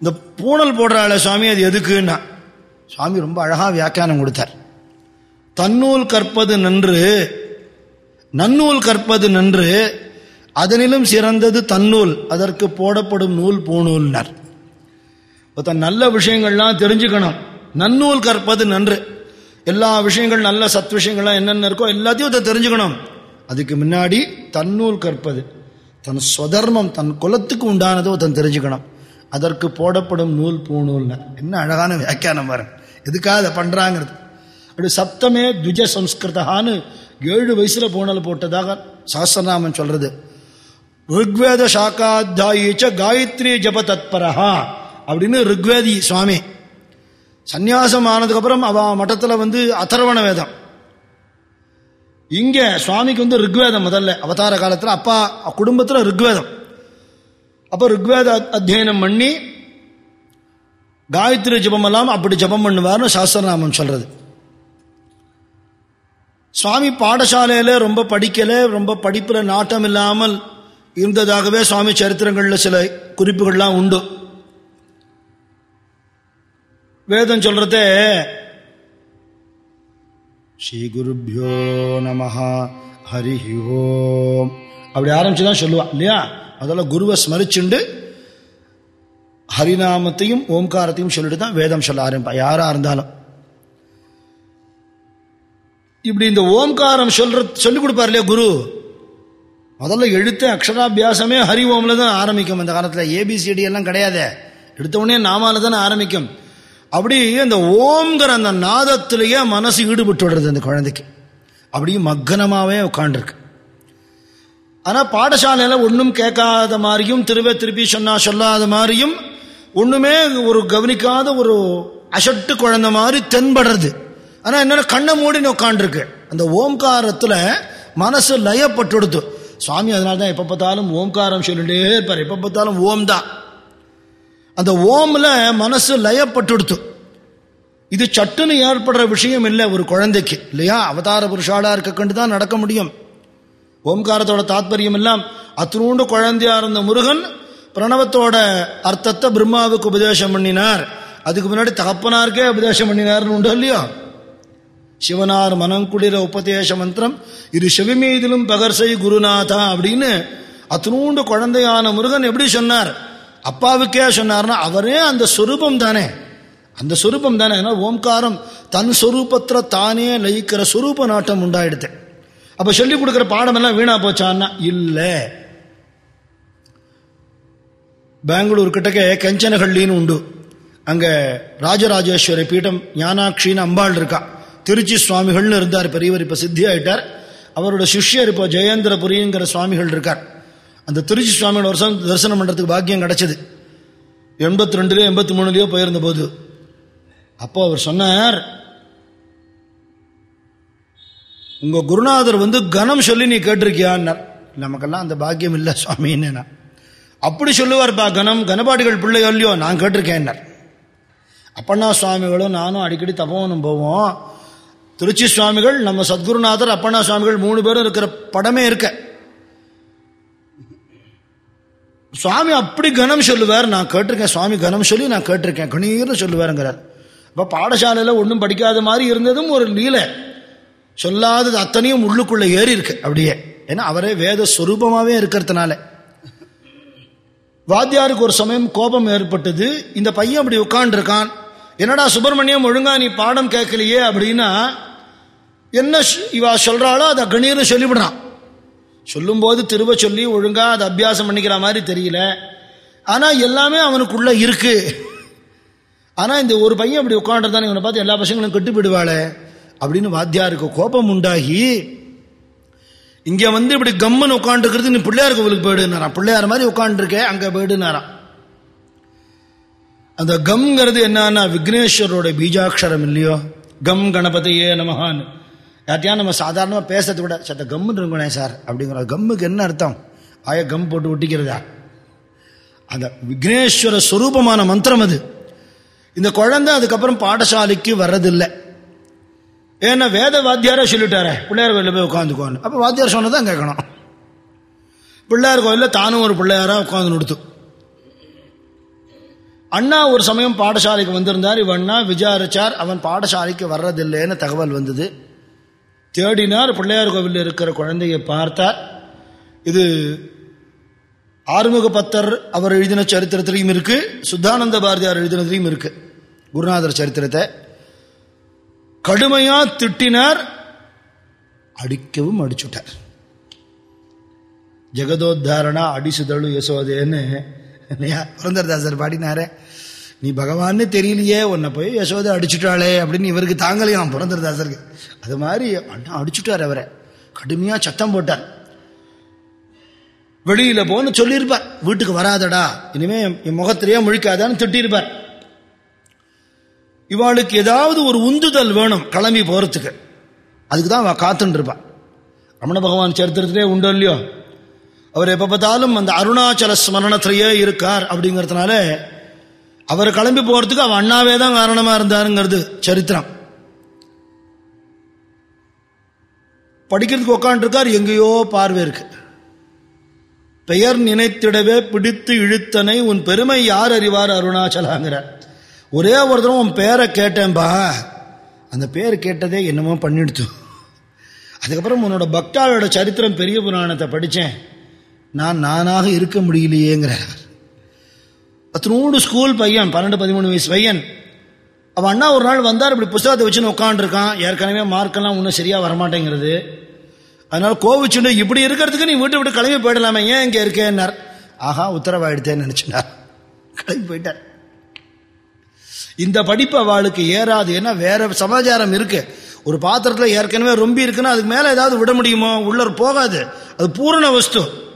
இந்த பூணல் போடுறாள் சுவாமி அது எதுக்குன்னா? சுவாமி ரொம்ப அழகா வியாக்கியானம் கொடுத்தார். தன்னூல் கற்பது நன்று நன்னூல் கற்பது நன்று அதனிலும் சிறந்தது தன்னூல் அதற்கு போடப்படும் நூல் பூநூல்னர் ஒருத்தன் நல்ல விஷயங்கள்லாம் தெரிஞ்சுக்கணும் நன்னூல் கற்பது நன்று எல்லா விஷயங்கள் நல்ல சத் விஷயங்கள்லாம் என்னென்ன இருக்கோ எல்லாத்தையும் ஒருத்தன் தெரிஞ்சுக்கணும். அதுக்கு முன்னாடி தன்னூல் கற்பது தன் சுதர்மம் தன் குலத்துக்கு உண்டானதை ஒருத்தன் தெரிஞ்சுக்கணும். அதற்கு போடப்படும் நூல் பூநூல்னர் என்ன அழகான வியாக்கியானம் வர எதுக்காக அதை பண்ணுறாங்கிறது அப்படி சப்தமே துஜ சம்ஸ்கிருதான்னு ஏழு வயசுல பூணல் போட்டதாக சாஸ்திரநாமன் சொல்கிறது ருக்வேத சாக்காத்தியாயிச்ச காயத்ரி ஜப தத்பரஹா அப்படின்னு ருக்வேதி சுவாமி. சந்நியாசம் ஆனதுக்கப்புறம் அவ மட்டத்தில் வந்து அதர்வண வேதம். இங்கே சுவாமிக்கு வந்து ருக்வேதம் முதல்ல. அவதார காலத்தில் அப்பா குடும்பத்தில் ருக்வேதம். அப்போ ருக்வேத அத்தியனம் பண்ணி காயத்ரி ஜபம் எல்லாம் அப்படி ஜபம் பண்ணுவார்னு சாஸ்திரநாமம் சொல்றது. சுவாமி பாடசாலையில ரொம்ப படிக்கல ரொம்ப படிப்புல நாட்டம் இல்லாமல் இருந்ததாகவே சுவாமி சரித்திரங்களில் சில குறிப்புகள்லாம் உண்டு. வேதம் சொல்றதே ஸ்ரீ குருபியோ நமஹா ஹரி ஓம். அப்படி ஆரம்பிச்சு தான் சொல்லுவான் இல்லையா? அதெல்லாம் குருவை ஸ்மரிச்சுண்டு ஹரிநாமத்தையும் ஓம்காரத்தையும் சொல்லிட்டு தான் வேதம் சொல்ல ஆரம்பிப்பா. யாரா இருந்தாலும். இப்படி இந்த ஓம்காரம் சொல்ற சொல்லிக் கொடுப்பார் இல்லையா குரு? முதல்ல எழுத்து அக்ஷராபியாசமே ஹரி ஓம்ல தான் ஆரம்பிக்கும். அந்த காலத்தில் ஏபிசிடி எல்லாம் கிடையாது. எடுத்த உடனே நாமால தானே ஆரம்பிக்கும். அப்படி அந்த ஓம்ங்கிற அந்த நாதத்திலேயே மனசு ஈடுபட்டு விடுறது அந்த குழந்தைக்கு. அப்படியே மக்கனமாவே உட்காண்டிருக்கு ஆனா பாடசாலையில ஒன்றும் கேட்காத மாதிரியும் திருவே திருப்பி சொன்னா சொல்லாத மாதிரியும் ஒண்ணுமே ஒரு கவனிக்காத ஒரு அசட்டு குழந்தை மாதிரி தென்படுறது. ஆனா என்னோட கண்ணை மூடின்னு உட்காண்டிருக்கு அந்த ஓம்காரத்துல மனசு லயப்பட்டுடுத்து சுவாமி அதனால தான் எப்ப பார்த்தாலும் ஓம்காரம் சொல்லிட்டே இருப்பார். எப்ப பார்த்தாலும் ஓம் தான். அந்த ஓம்ல மனசு லயப்பட்டுடுத்து இது சட்டுன்னு ஏற்படுற விஷயம் இல்லை ஒரு குழந்தைக்கு. இல்லையா? அவதார புருஷாலாக இருக்கக்கண்டு தான் நடக்க முடியும். ஓம்காரத்தோட தாத்பரியம் எல்லாம் அத்தினூண்டு குழந்தையா இருந்த முருகன் பிரணவத்தோட அர்த்தத்தை பிரம்மாவுக்கு உபதேசம் பண்ணினார். அதுக்கு முன்னாடி தகப்பனாருக்கே உபதேசம் பண்ணினார்னு உண்டு இல்லையா? சிவனார் மனங்குளிர உபதேச மந்திரம் இது செவிமீதிலும் பகர்சை குருநாதா அப்படின்னு அத்தினூண்டு குழந்தையான முருகன் எப்படி சொன்னார்? அப்பாவுக்கே சொன்னார்னா அவரே அந்த சொரூபம் தானே. அந்த சொரூபம் தானே. ஏன்னா ஓம்காரம் தன் சொரூபத்தில் தானே லயிக்கிற சொரூப நாட்டம் உண்டாயிடுது. அப்ப சொல்லிக் கொடுக்குற பாடம் எல்லாம் வீணா போச்சான்னா இல்லை. பெங்களூர் கிட்டக்க கஞ்சனஹள்ளின்னு உண்டு. அங்க ராஜராஜேஸ்வரி பீட்டம் ஞானாட்சின்னு அம்பாள் இருக்கா. திருச்சி சுவாமிகள்னு இருந்தார் பெரியவர் இப்ப சித்தி ஆயிட்டார் அவரோட சிஷ்யர் இப்போ ஜெயேந்திரபுரிங்கிற சுவாமிகள் இருக்கார். அந்த திருச்சி சுவாமியோட வருஷம் தரிசனம் பண்றதுக்கு பாக்கியம் கிடைச்சது. எண்பத்தி ரெண்டுலயோ எண்பத்தி மூணுலயோ போயிருந்த போது. அப்போ அவர் சொன்னார் உங்க குருநாதர் வந்து கனம் சொல்லி நீ கேட்டிருக்கியான்னார். நமக்கெல்லாம் அந்த பாக்கியம் இல்லை சுவாமின்னு அப்படி சொல்லுவார்ப்பா கனம் கனபாடிகள் பிள்ளை இல்லையோ நான் கேட்டிருக்கேன்னார். அப்பண்ணா சுவாமிகளும் நானும் அடிக்கடி தபோவனம் போவோம். திருச்சி சுவாமிகள் நம்ம சத்குருநாதர் அப்பண்ணா சுவாமிகள் மூணு பேரும் இருக்கிற படமே இருக்க. சுவாமி அப்படி கனம் சொல்லுவார் நான் கேட்டிருக்கேன். சுவாமி கனம் சொல்லி நான் கேட்டிருக்கேன். கணீர்னு சொல்லுவாருங்கிறார். இப்போ பாடசாலையில் ஒன்றும் படிக்காத மாதிரி இருந்ததும் ஒரு லீலை. சொல்லாதது அத்தனையும் உள்ளுக்குள்ள ஏறி இருக்கு. அப்படியே. ஏன்னா அவரே வேத ஸ்வரூபமாகவே இருக்கிறதுனால. வாத்தியாருக்கு ஒரு சமயம் கோபம் ஏற்பட்டது. இந்த பையன் அப்படி உட்காண்டிருக்கான் என்னடா சுப்பிரமணியம் ஒழுங்கா நீ பாடம் கேட்கலையே அப்படின்னா என்ன இவா சொல்றாளோ அதை கணீர்னு சொல்லிவிடுறான். சொல்லும்போது திரும்ப சொல்லி ஒழுங்கா அதை அபியாசம் பண்ணிக்கிற மாதிரி தெரியல. ஆனா எல்லாமே அவனுக்குள்ள இருக்கு. ஆனா இந்த ஒரு பையன் அப்படி உட்காந்துருந்தானே இவனை பார்த்து எல்லா பசங்களும் கெட்டு போயிடுவாளே. அப்படின்னு வாத்தியாருக்கு கோபம் உண்டாகி இங்க வந்து இப்படி கம்மன் உட்காந்துருக்கிறது நீ பிள்ளையார் கோவிலுக்கு போயிடுனாராம். பிள்ளையார் மாதிரி உட்காந்துருக்கேன் அங்க போயிடுனாராம். அந்த கம்ங்கிறது என்னன்னா விக்னேஸ்வரோட பீஜாட்சரம் இல்லையோ? கம் கணபதியே நமகான் யார்ட்டையா நம்ம சாதாரணமாக பேசுறதை விட சத்த கம்முன்னு இருக்கணும் சார் அப்படிங்கிற கம்முக்கு என்ன அர்த்தம்? ஆய கம் போட்டு ஒட்டிக்கிறதா? அந்த விக்னேஸ்வர ஸ்வரூபமான மந்திரம் அது. இந்த குழந்தை அதுக்கப்புறம் பாடசாலைக்கு வர்றதில்லை. ஏன்னா வேத வாத்தியாரே சொல்லிட்டாரே. பிள்ளையார் கோயிலில் போய் உட்காந்துக்கோன்னு. அப்போ வாத்தியார் சொன்னதான் கேட்கணும். பிள்ளையார் கோயிலில் தானும் ஒரு பிள்ளையாராக உட்காந்து கொடுத்து. அண்ணா ஒரு சமயம் பாடசாலைக்கு வந்திருந்தார். இவண்ணா விசாரிச்சார். அவன் பாடசாலைக்கு வர்றதில்லைன்னு தகவல் வந்தது. தேடினார். பிள்ளையார் கோவிலில் இருக்கிற குழந்தையை பார்த்தார். இது ஆறுமுக பத்தர் அவர் எழுதின சரித்திரத்திலையும் இருக்கு. சுத்தானந்த பாரதியார் எழுதினதுலையும் இருக்கு. குருநாதர் சரித்திரத்தை. கடுமையா திட்டினார். அடிக்கவும் அடிச்சுட்டார். ஜெகதோத்தாரணா அடிசுதழு யசோதேன்னு இல்லையா? புரந்தரதாசர் பாடினாரே நீ பகவான்னு தெரியலையே உன்னை போய் யசோதை அடிச்சுட்டாளே அப்படின்னு இவருக்கு தாங்கலையாம் புரந்தரதாசருக்கு. அது மாதிரி அண்ணா அடிச்சுட்டார் அவரை. கடுமையா சத்தம் போட்டார். வெளியில போன்னு சொல்லியிருப்பார். வீட்டுக்கு வராதடா இனிமே என் முகத்திலேயே முழிக்காதான்னு திட்டியிருப்பார். இவாளுக்கு ஏதாவது ஒரு உந்துதல் வேணும் கிளம்பி போறதுக்கு. அதுக்கு தான் அவள் காத்துட்டு இருப்பான் ரமண பகவான் சரித்திரத்திலே உண்டு இல்லையோ? அவர் எப்போ பார்த்தாலும் அந்த அருணாச்சல ஸ்மரணத்திலேயே இருக்கார் அப்படிங்கிறதுனால அவர் கிளம்பி போறதுக்கு அவன் அண்ணாவே தான் காரணமா இருந்தாருங்கிறது சரித்திரம். படிக்கிறதுக்கு உட்காந்துருக்கார் எங்கேயோ பார்வை இருக்கு. பெயர் நினைத்திடவே பிடித்து இழுத்தனை உன் பெருமை யார் அறிவார் அருணாச்சலாங்கிறார் ஒரே ஒரு தடவை உன் பேரை கேட்டேன்பா. அந்த பேர் கேட்டதே என்னமோ பண்ணிடுச்சு. அதுக்கப்புறம் உன்னோட பக்தாவோட சரித்திரம் பெரிய புராணத்தை படித்தேன் நான் நானாக இருக்க முடியலையேங்கிறார் அத்தனோடு ஸ்கூல் பையன் பன்னெண்டு பதிமூணு வயசு பையன். அவன் அண்ணா ஒரு நாள் வந்தார் இப்படி புஸ்தகத்தை வச்சுன்னு உட்காந்துருக்கான் ஏற்கனவே மார்க்கெல்லாம் ஒன்றும் சரியாக வரமாட்டேங்கிறது. அதனால கோவிச்சுண்டு இப்படி இருக்கிறதுக்கு நீ வீட்டை விட்டு கிளம்பி போயிடலாமே ஏன் இங்கே இருக்கேன்னார். ஆஹா உத்தரவாயிடுத்தேன்னு நினச்சினார் கிளம்பி போயிட்டார். இந்த படிப்பு அவளுக்கு ஏறாது. ஏன்னா வேற சமாச்சாரம் இருக்கு. ஒரு பாத்திரத்தில் ஏற்கனவே ரொம்ப இருக்குன்னா அதுக்கு மேலே ஏதாவது விட முடியுமோ? உள்ளர் போகாது. அது பூரண வஸ்து.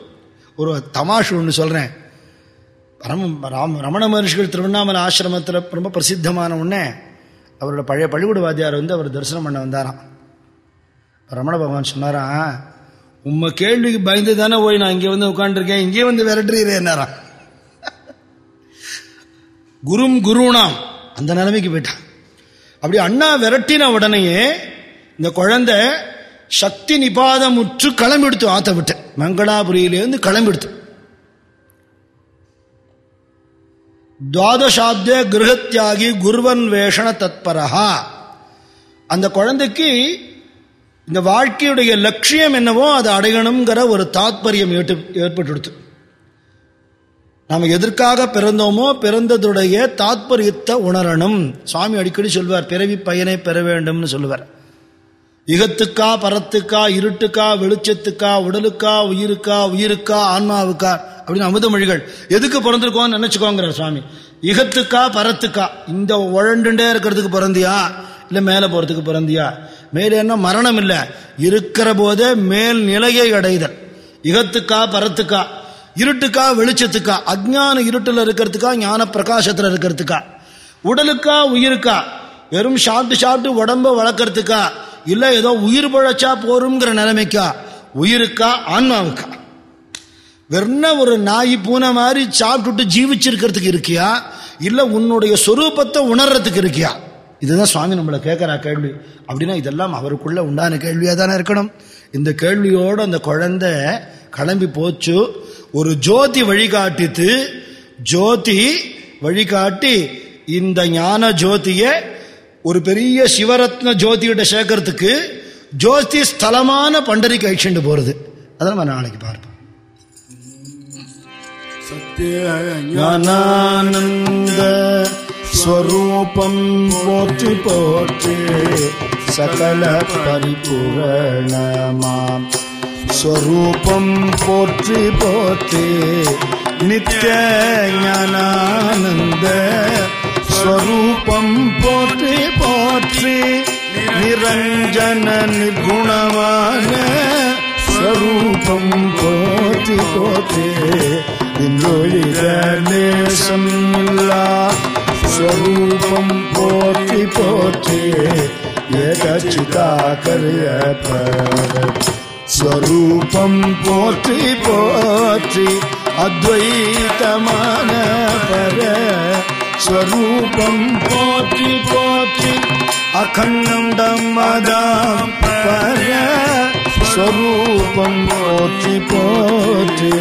ஒரு தமாஷு ஒன்று சொல்கிறேன் பரம ராம ரமண மகர்ஷிகள் திருவண்ணாமலை ஆசிரமத்தில் ரொம்ப பிரசித்தமான உடனே அவரோட பழைய பள்ளிக்கூட வாத்தியார் வந்து அவர் தரிசனம் பண்ண வந்தாராம். ரமண பகவான் சொன்னாராம் உம்ம கேள்விக்கு பயந்து தானே போய் நான் இங்கே வந்து உட்காந்துருக்கேன் இங்கே வந்து விரட்டுறீரேன்னாராம். குரும் குருணாம் அந்த நிலைமைக்கு போயிட்டான். அப்படி அண்ணா விரட்டின உடனேயே இந்த குழந்தை சக்தி நிபாதமுற்று கிளம்பிடுத்து ஆத்த விட்டு மங்களாபுரியிலேருந்து கிளம்பிடுத்து. துவாதசாப்த கிரகத்தியாகி குருவன் வேஷண தத்பரஹா. அந்த குழந்தைக்கு இந்த வாழ்க்கையுடைய லட்சியம் என்னவோ அதை அடையணுங்கிற ஒரு தாத்பரியம் ஏற்று ஏற்பட்டுடுத்து. நாம் எதற்காக பிறந்தோமோ பிறந்ததுடைய தாத்பரியத்தை உணரணும். சுவாமி அடிக்கடி சொல்வார் பிறவி பயனை பெற வேண்டும்னு சொல்லுவார். இகத்துக்கா பரத்துக்கா இருட்டுக்கா வெளிச்சத்துக்கா உடலுக்கா உயிருக்கா உயிருக்கா ஆன்மாவுக்கா அப்படின்னு அமுத மொழிகள். எதுக்கு பிறந்திருக்கோம்னு நினைச்சுக்கோங்கிறார் சுவாமி. இகத்துக்கா பரத்துக்கா இந்த உழண்டுண்டே இருக்கிறதுக்கு பிறந்தியா? இல்லை மேலே போகிறதுக்கு பிறந்தியா? மேலே என்ன? மரணம் இல்லை. இருக்கிற போதே மேல் நிலையை அடைதல். இகத்துக்கா பரத்துக்கா இருட்டுக்கா வெளிச்சத்துக்கா? அஜ்ஞான இருட்டில் இருக்கிறதுக்கா ஞான பிரகாசத்தில் இருக்கிறதுக்கா? உடலுக்கா உயிருக்கா? வெறும் சாப்பிட்டு சாப்பிட்டு உடம்ப வளர்க்கறதுக்கா? இல்லை ஏதோ உயிர் பழச்சா போருங்கிற நிலைமைக்கா? உயிருக்கா ஆன்மாவுக்கா? வெறும் ஒரு நாய் பூனை மாதிரி சாப்பிட்டுட்டு ஜீவிச்சிருக்கிறதுக்கு இருக்கியா? இல்லை உன்னுடைய சொரூபத்தை உணர்றதுக்கு இருக்கியா? இதுதான் சுவாமி நம்மளை கேட்குறா கேள்வி. அப்படின்னா இதெல்லாம் அவருக்குள்ள உண்டான கேள்வியாக தானே இருக்கணும். இந்த கேள்வியோடு அந்த குழந்தை கிளம்பி போச்சு. ஒரு ஜோதி வழிகாட்டித்து ஜோதி வழிகாட்டி இந்த ஞான ஜோதியை ஒரு பெரிய சிவரத்ன ஜோதியிட்ட சேர்க்கறதுக்கு ஜோதி ஸ்தலமான பண்டரிக்கு அழிச்சுட்டு போறது. அதை நம்ம நாளைக்கு பார்ப்போம். ஞானானந்த ஸ்வரூபம் போற்றி போற்றி சகல பரிபூரணமாம். ஸ்வரூபம் போற்றி போற்றி நித்ய ஞானானந்த ஸ்வரூபம் போற்றி போற்றி நிரஞ்சன நிர்குணமான ஸ்வரூபம் போற்றி போற்றி இன்றொழித இல்லா ஸ்வரூபம் போற்றி போற்றி ஏகச்சிதாகரிய ஸ்வரூபம் போற்றி போற்றி அத்வைதமான பர ஸ்வரூபம் போற்றி போற்றி அகண்டம் டம்மதாம் பர ஸ்வரூபம் போற்றி போற்றி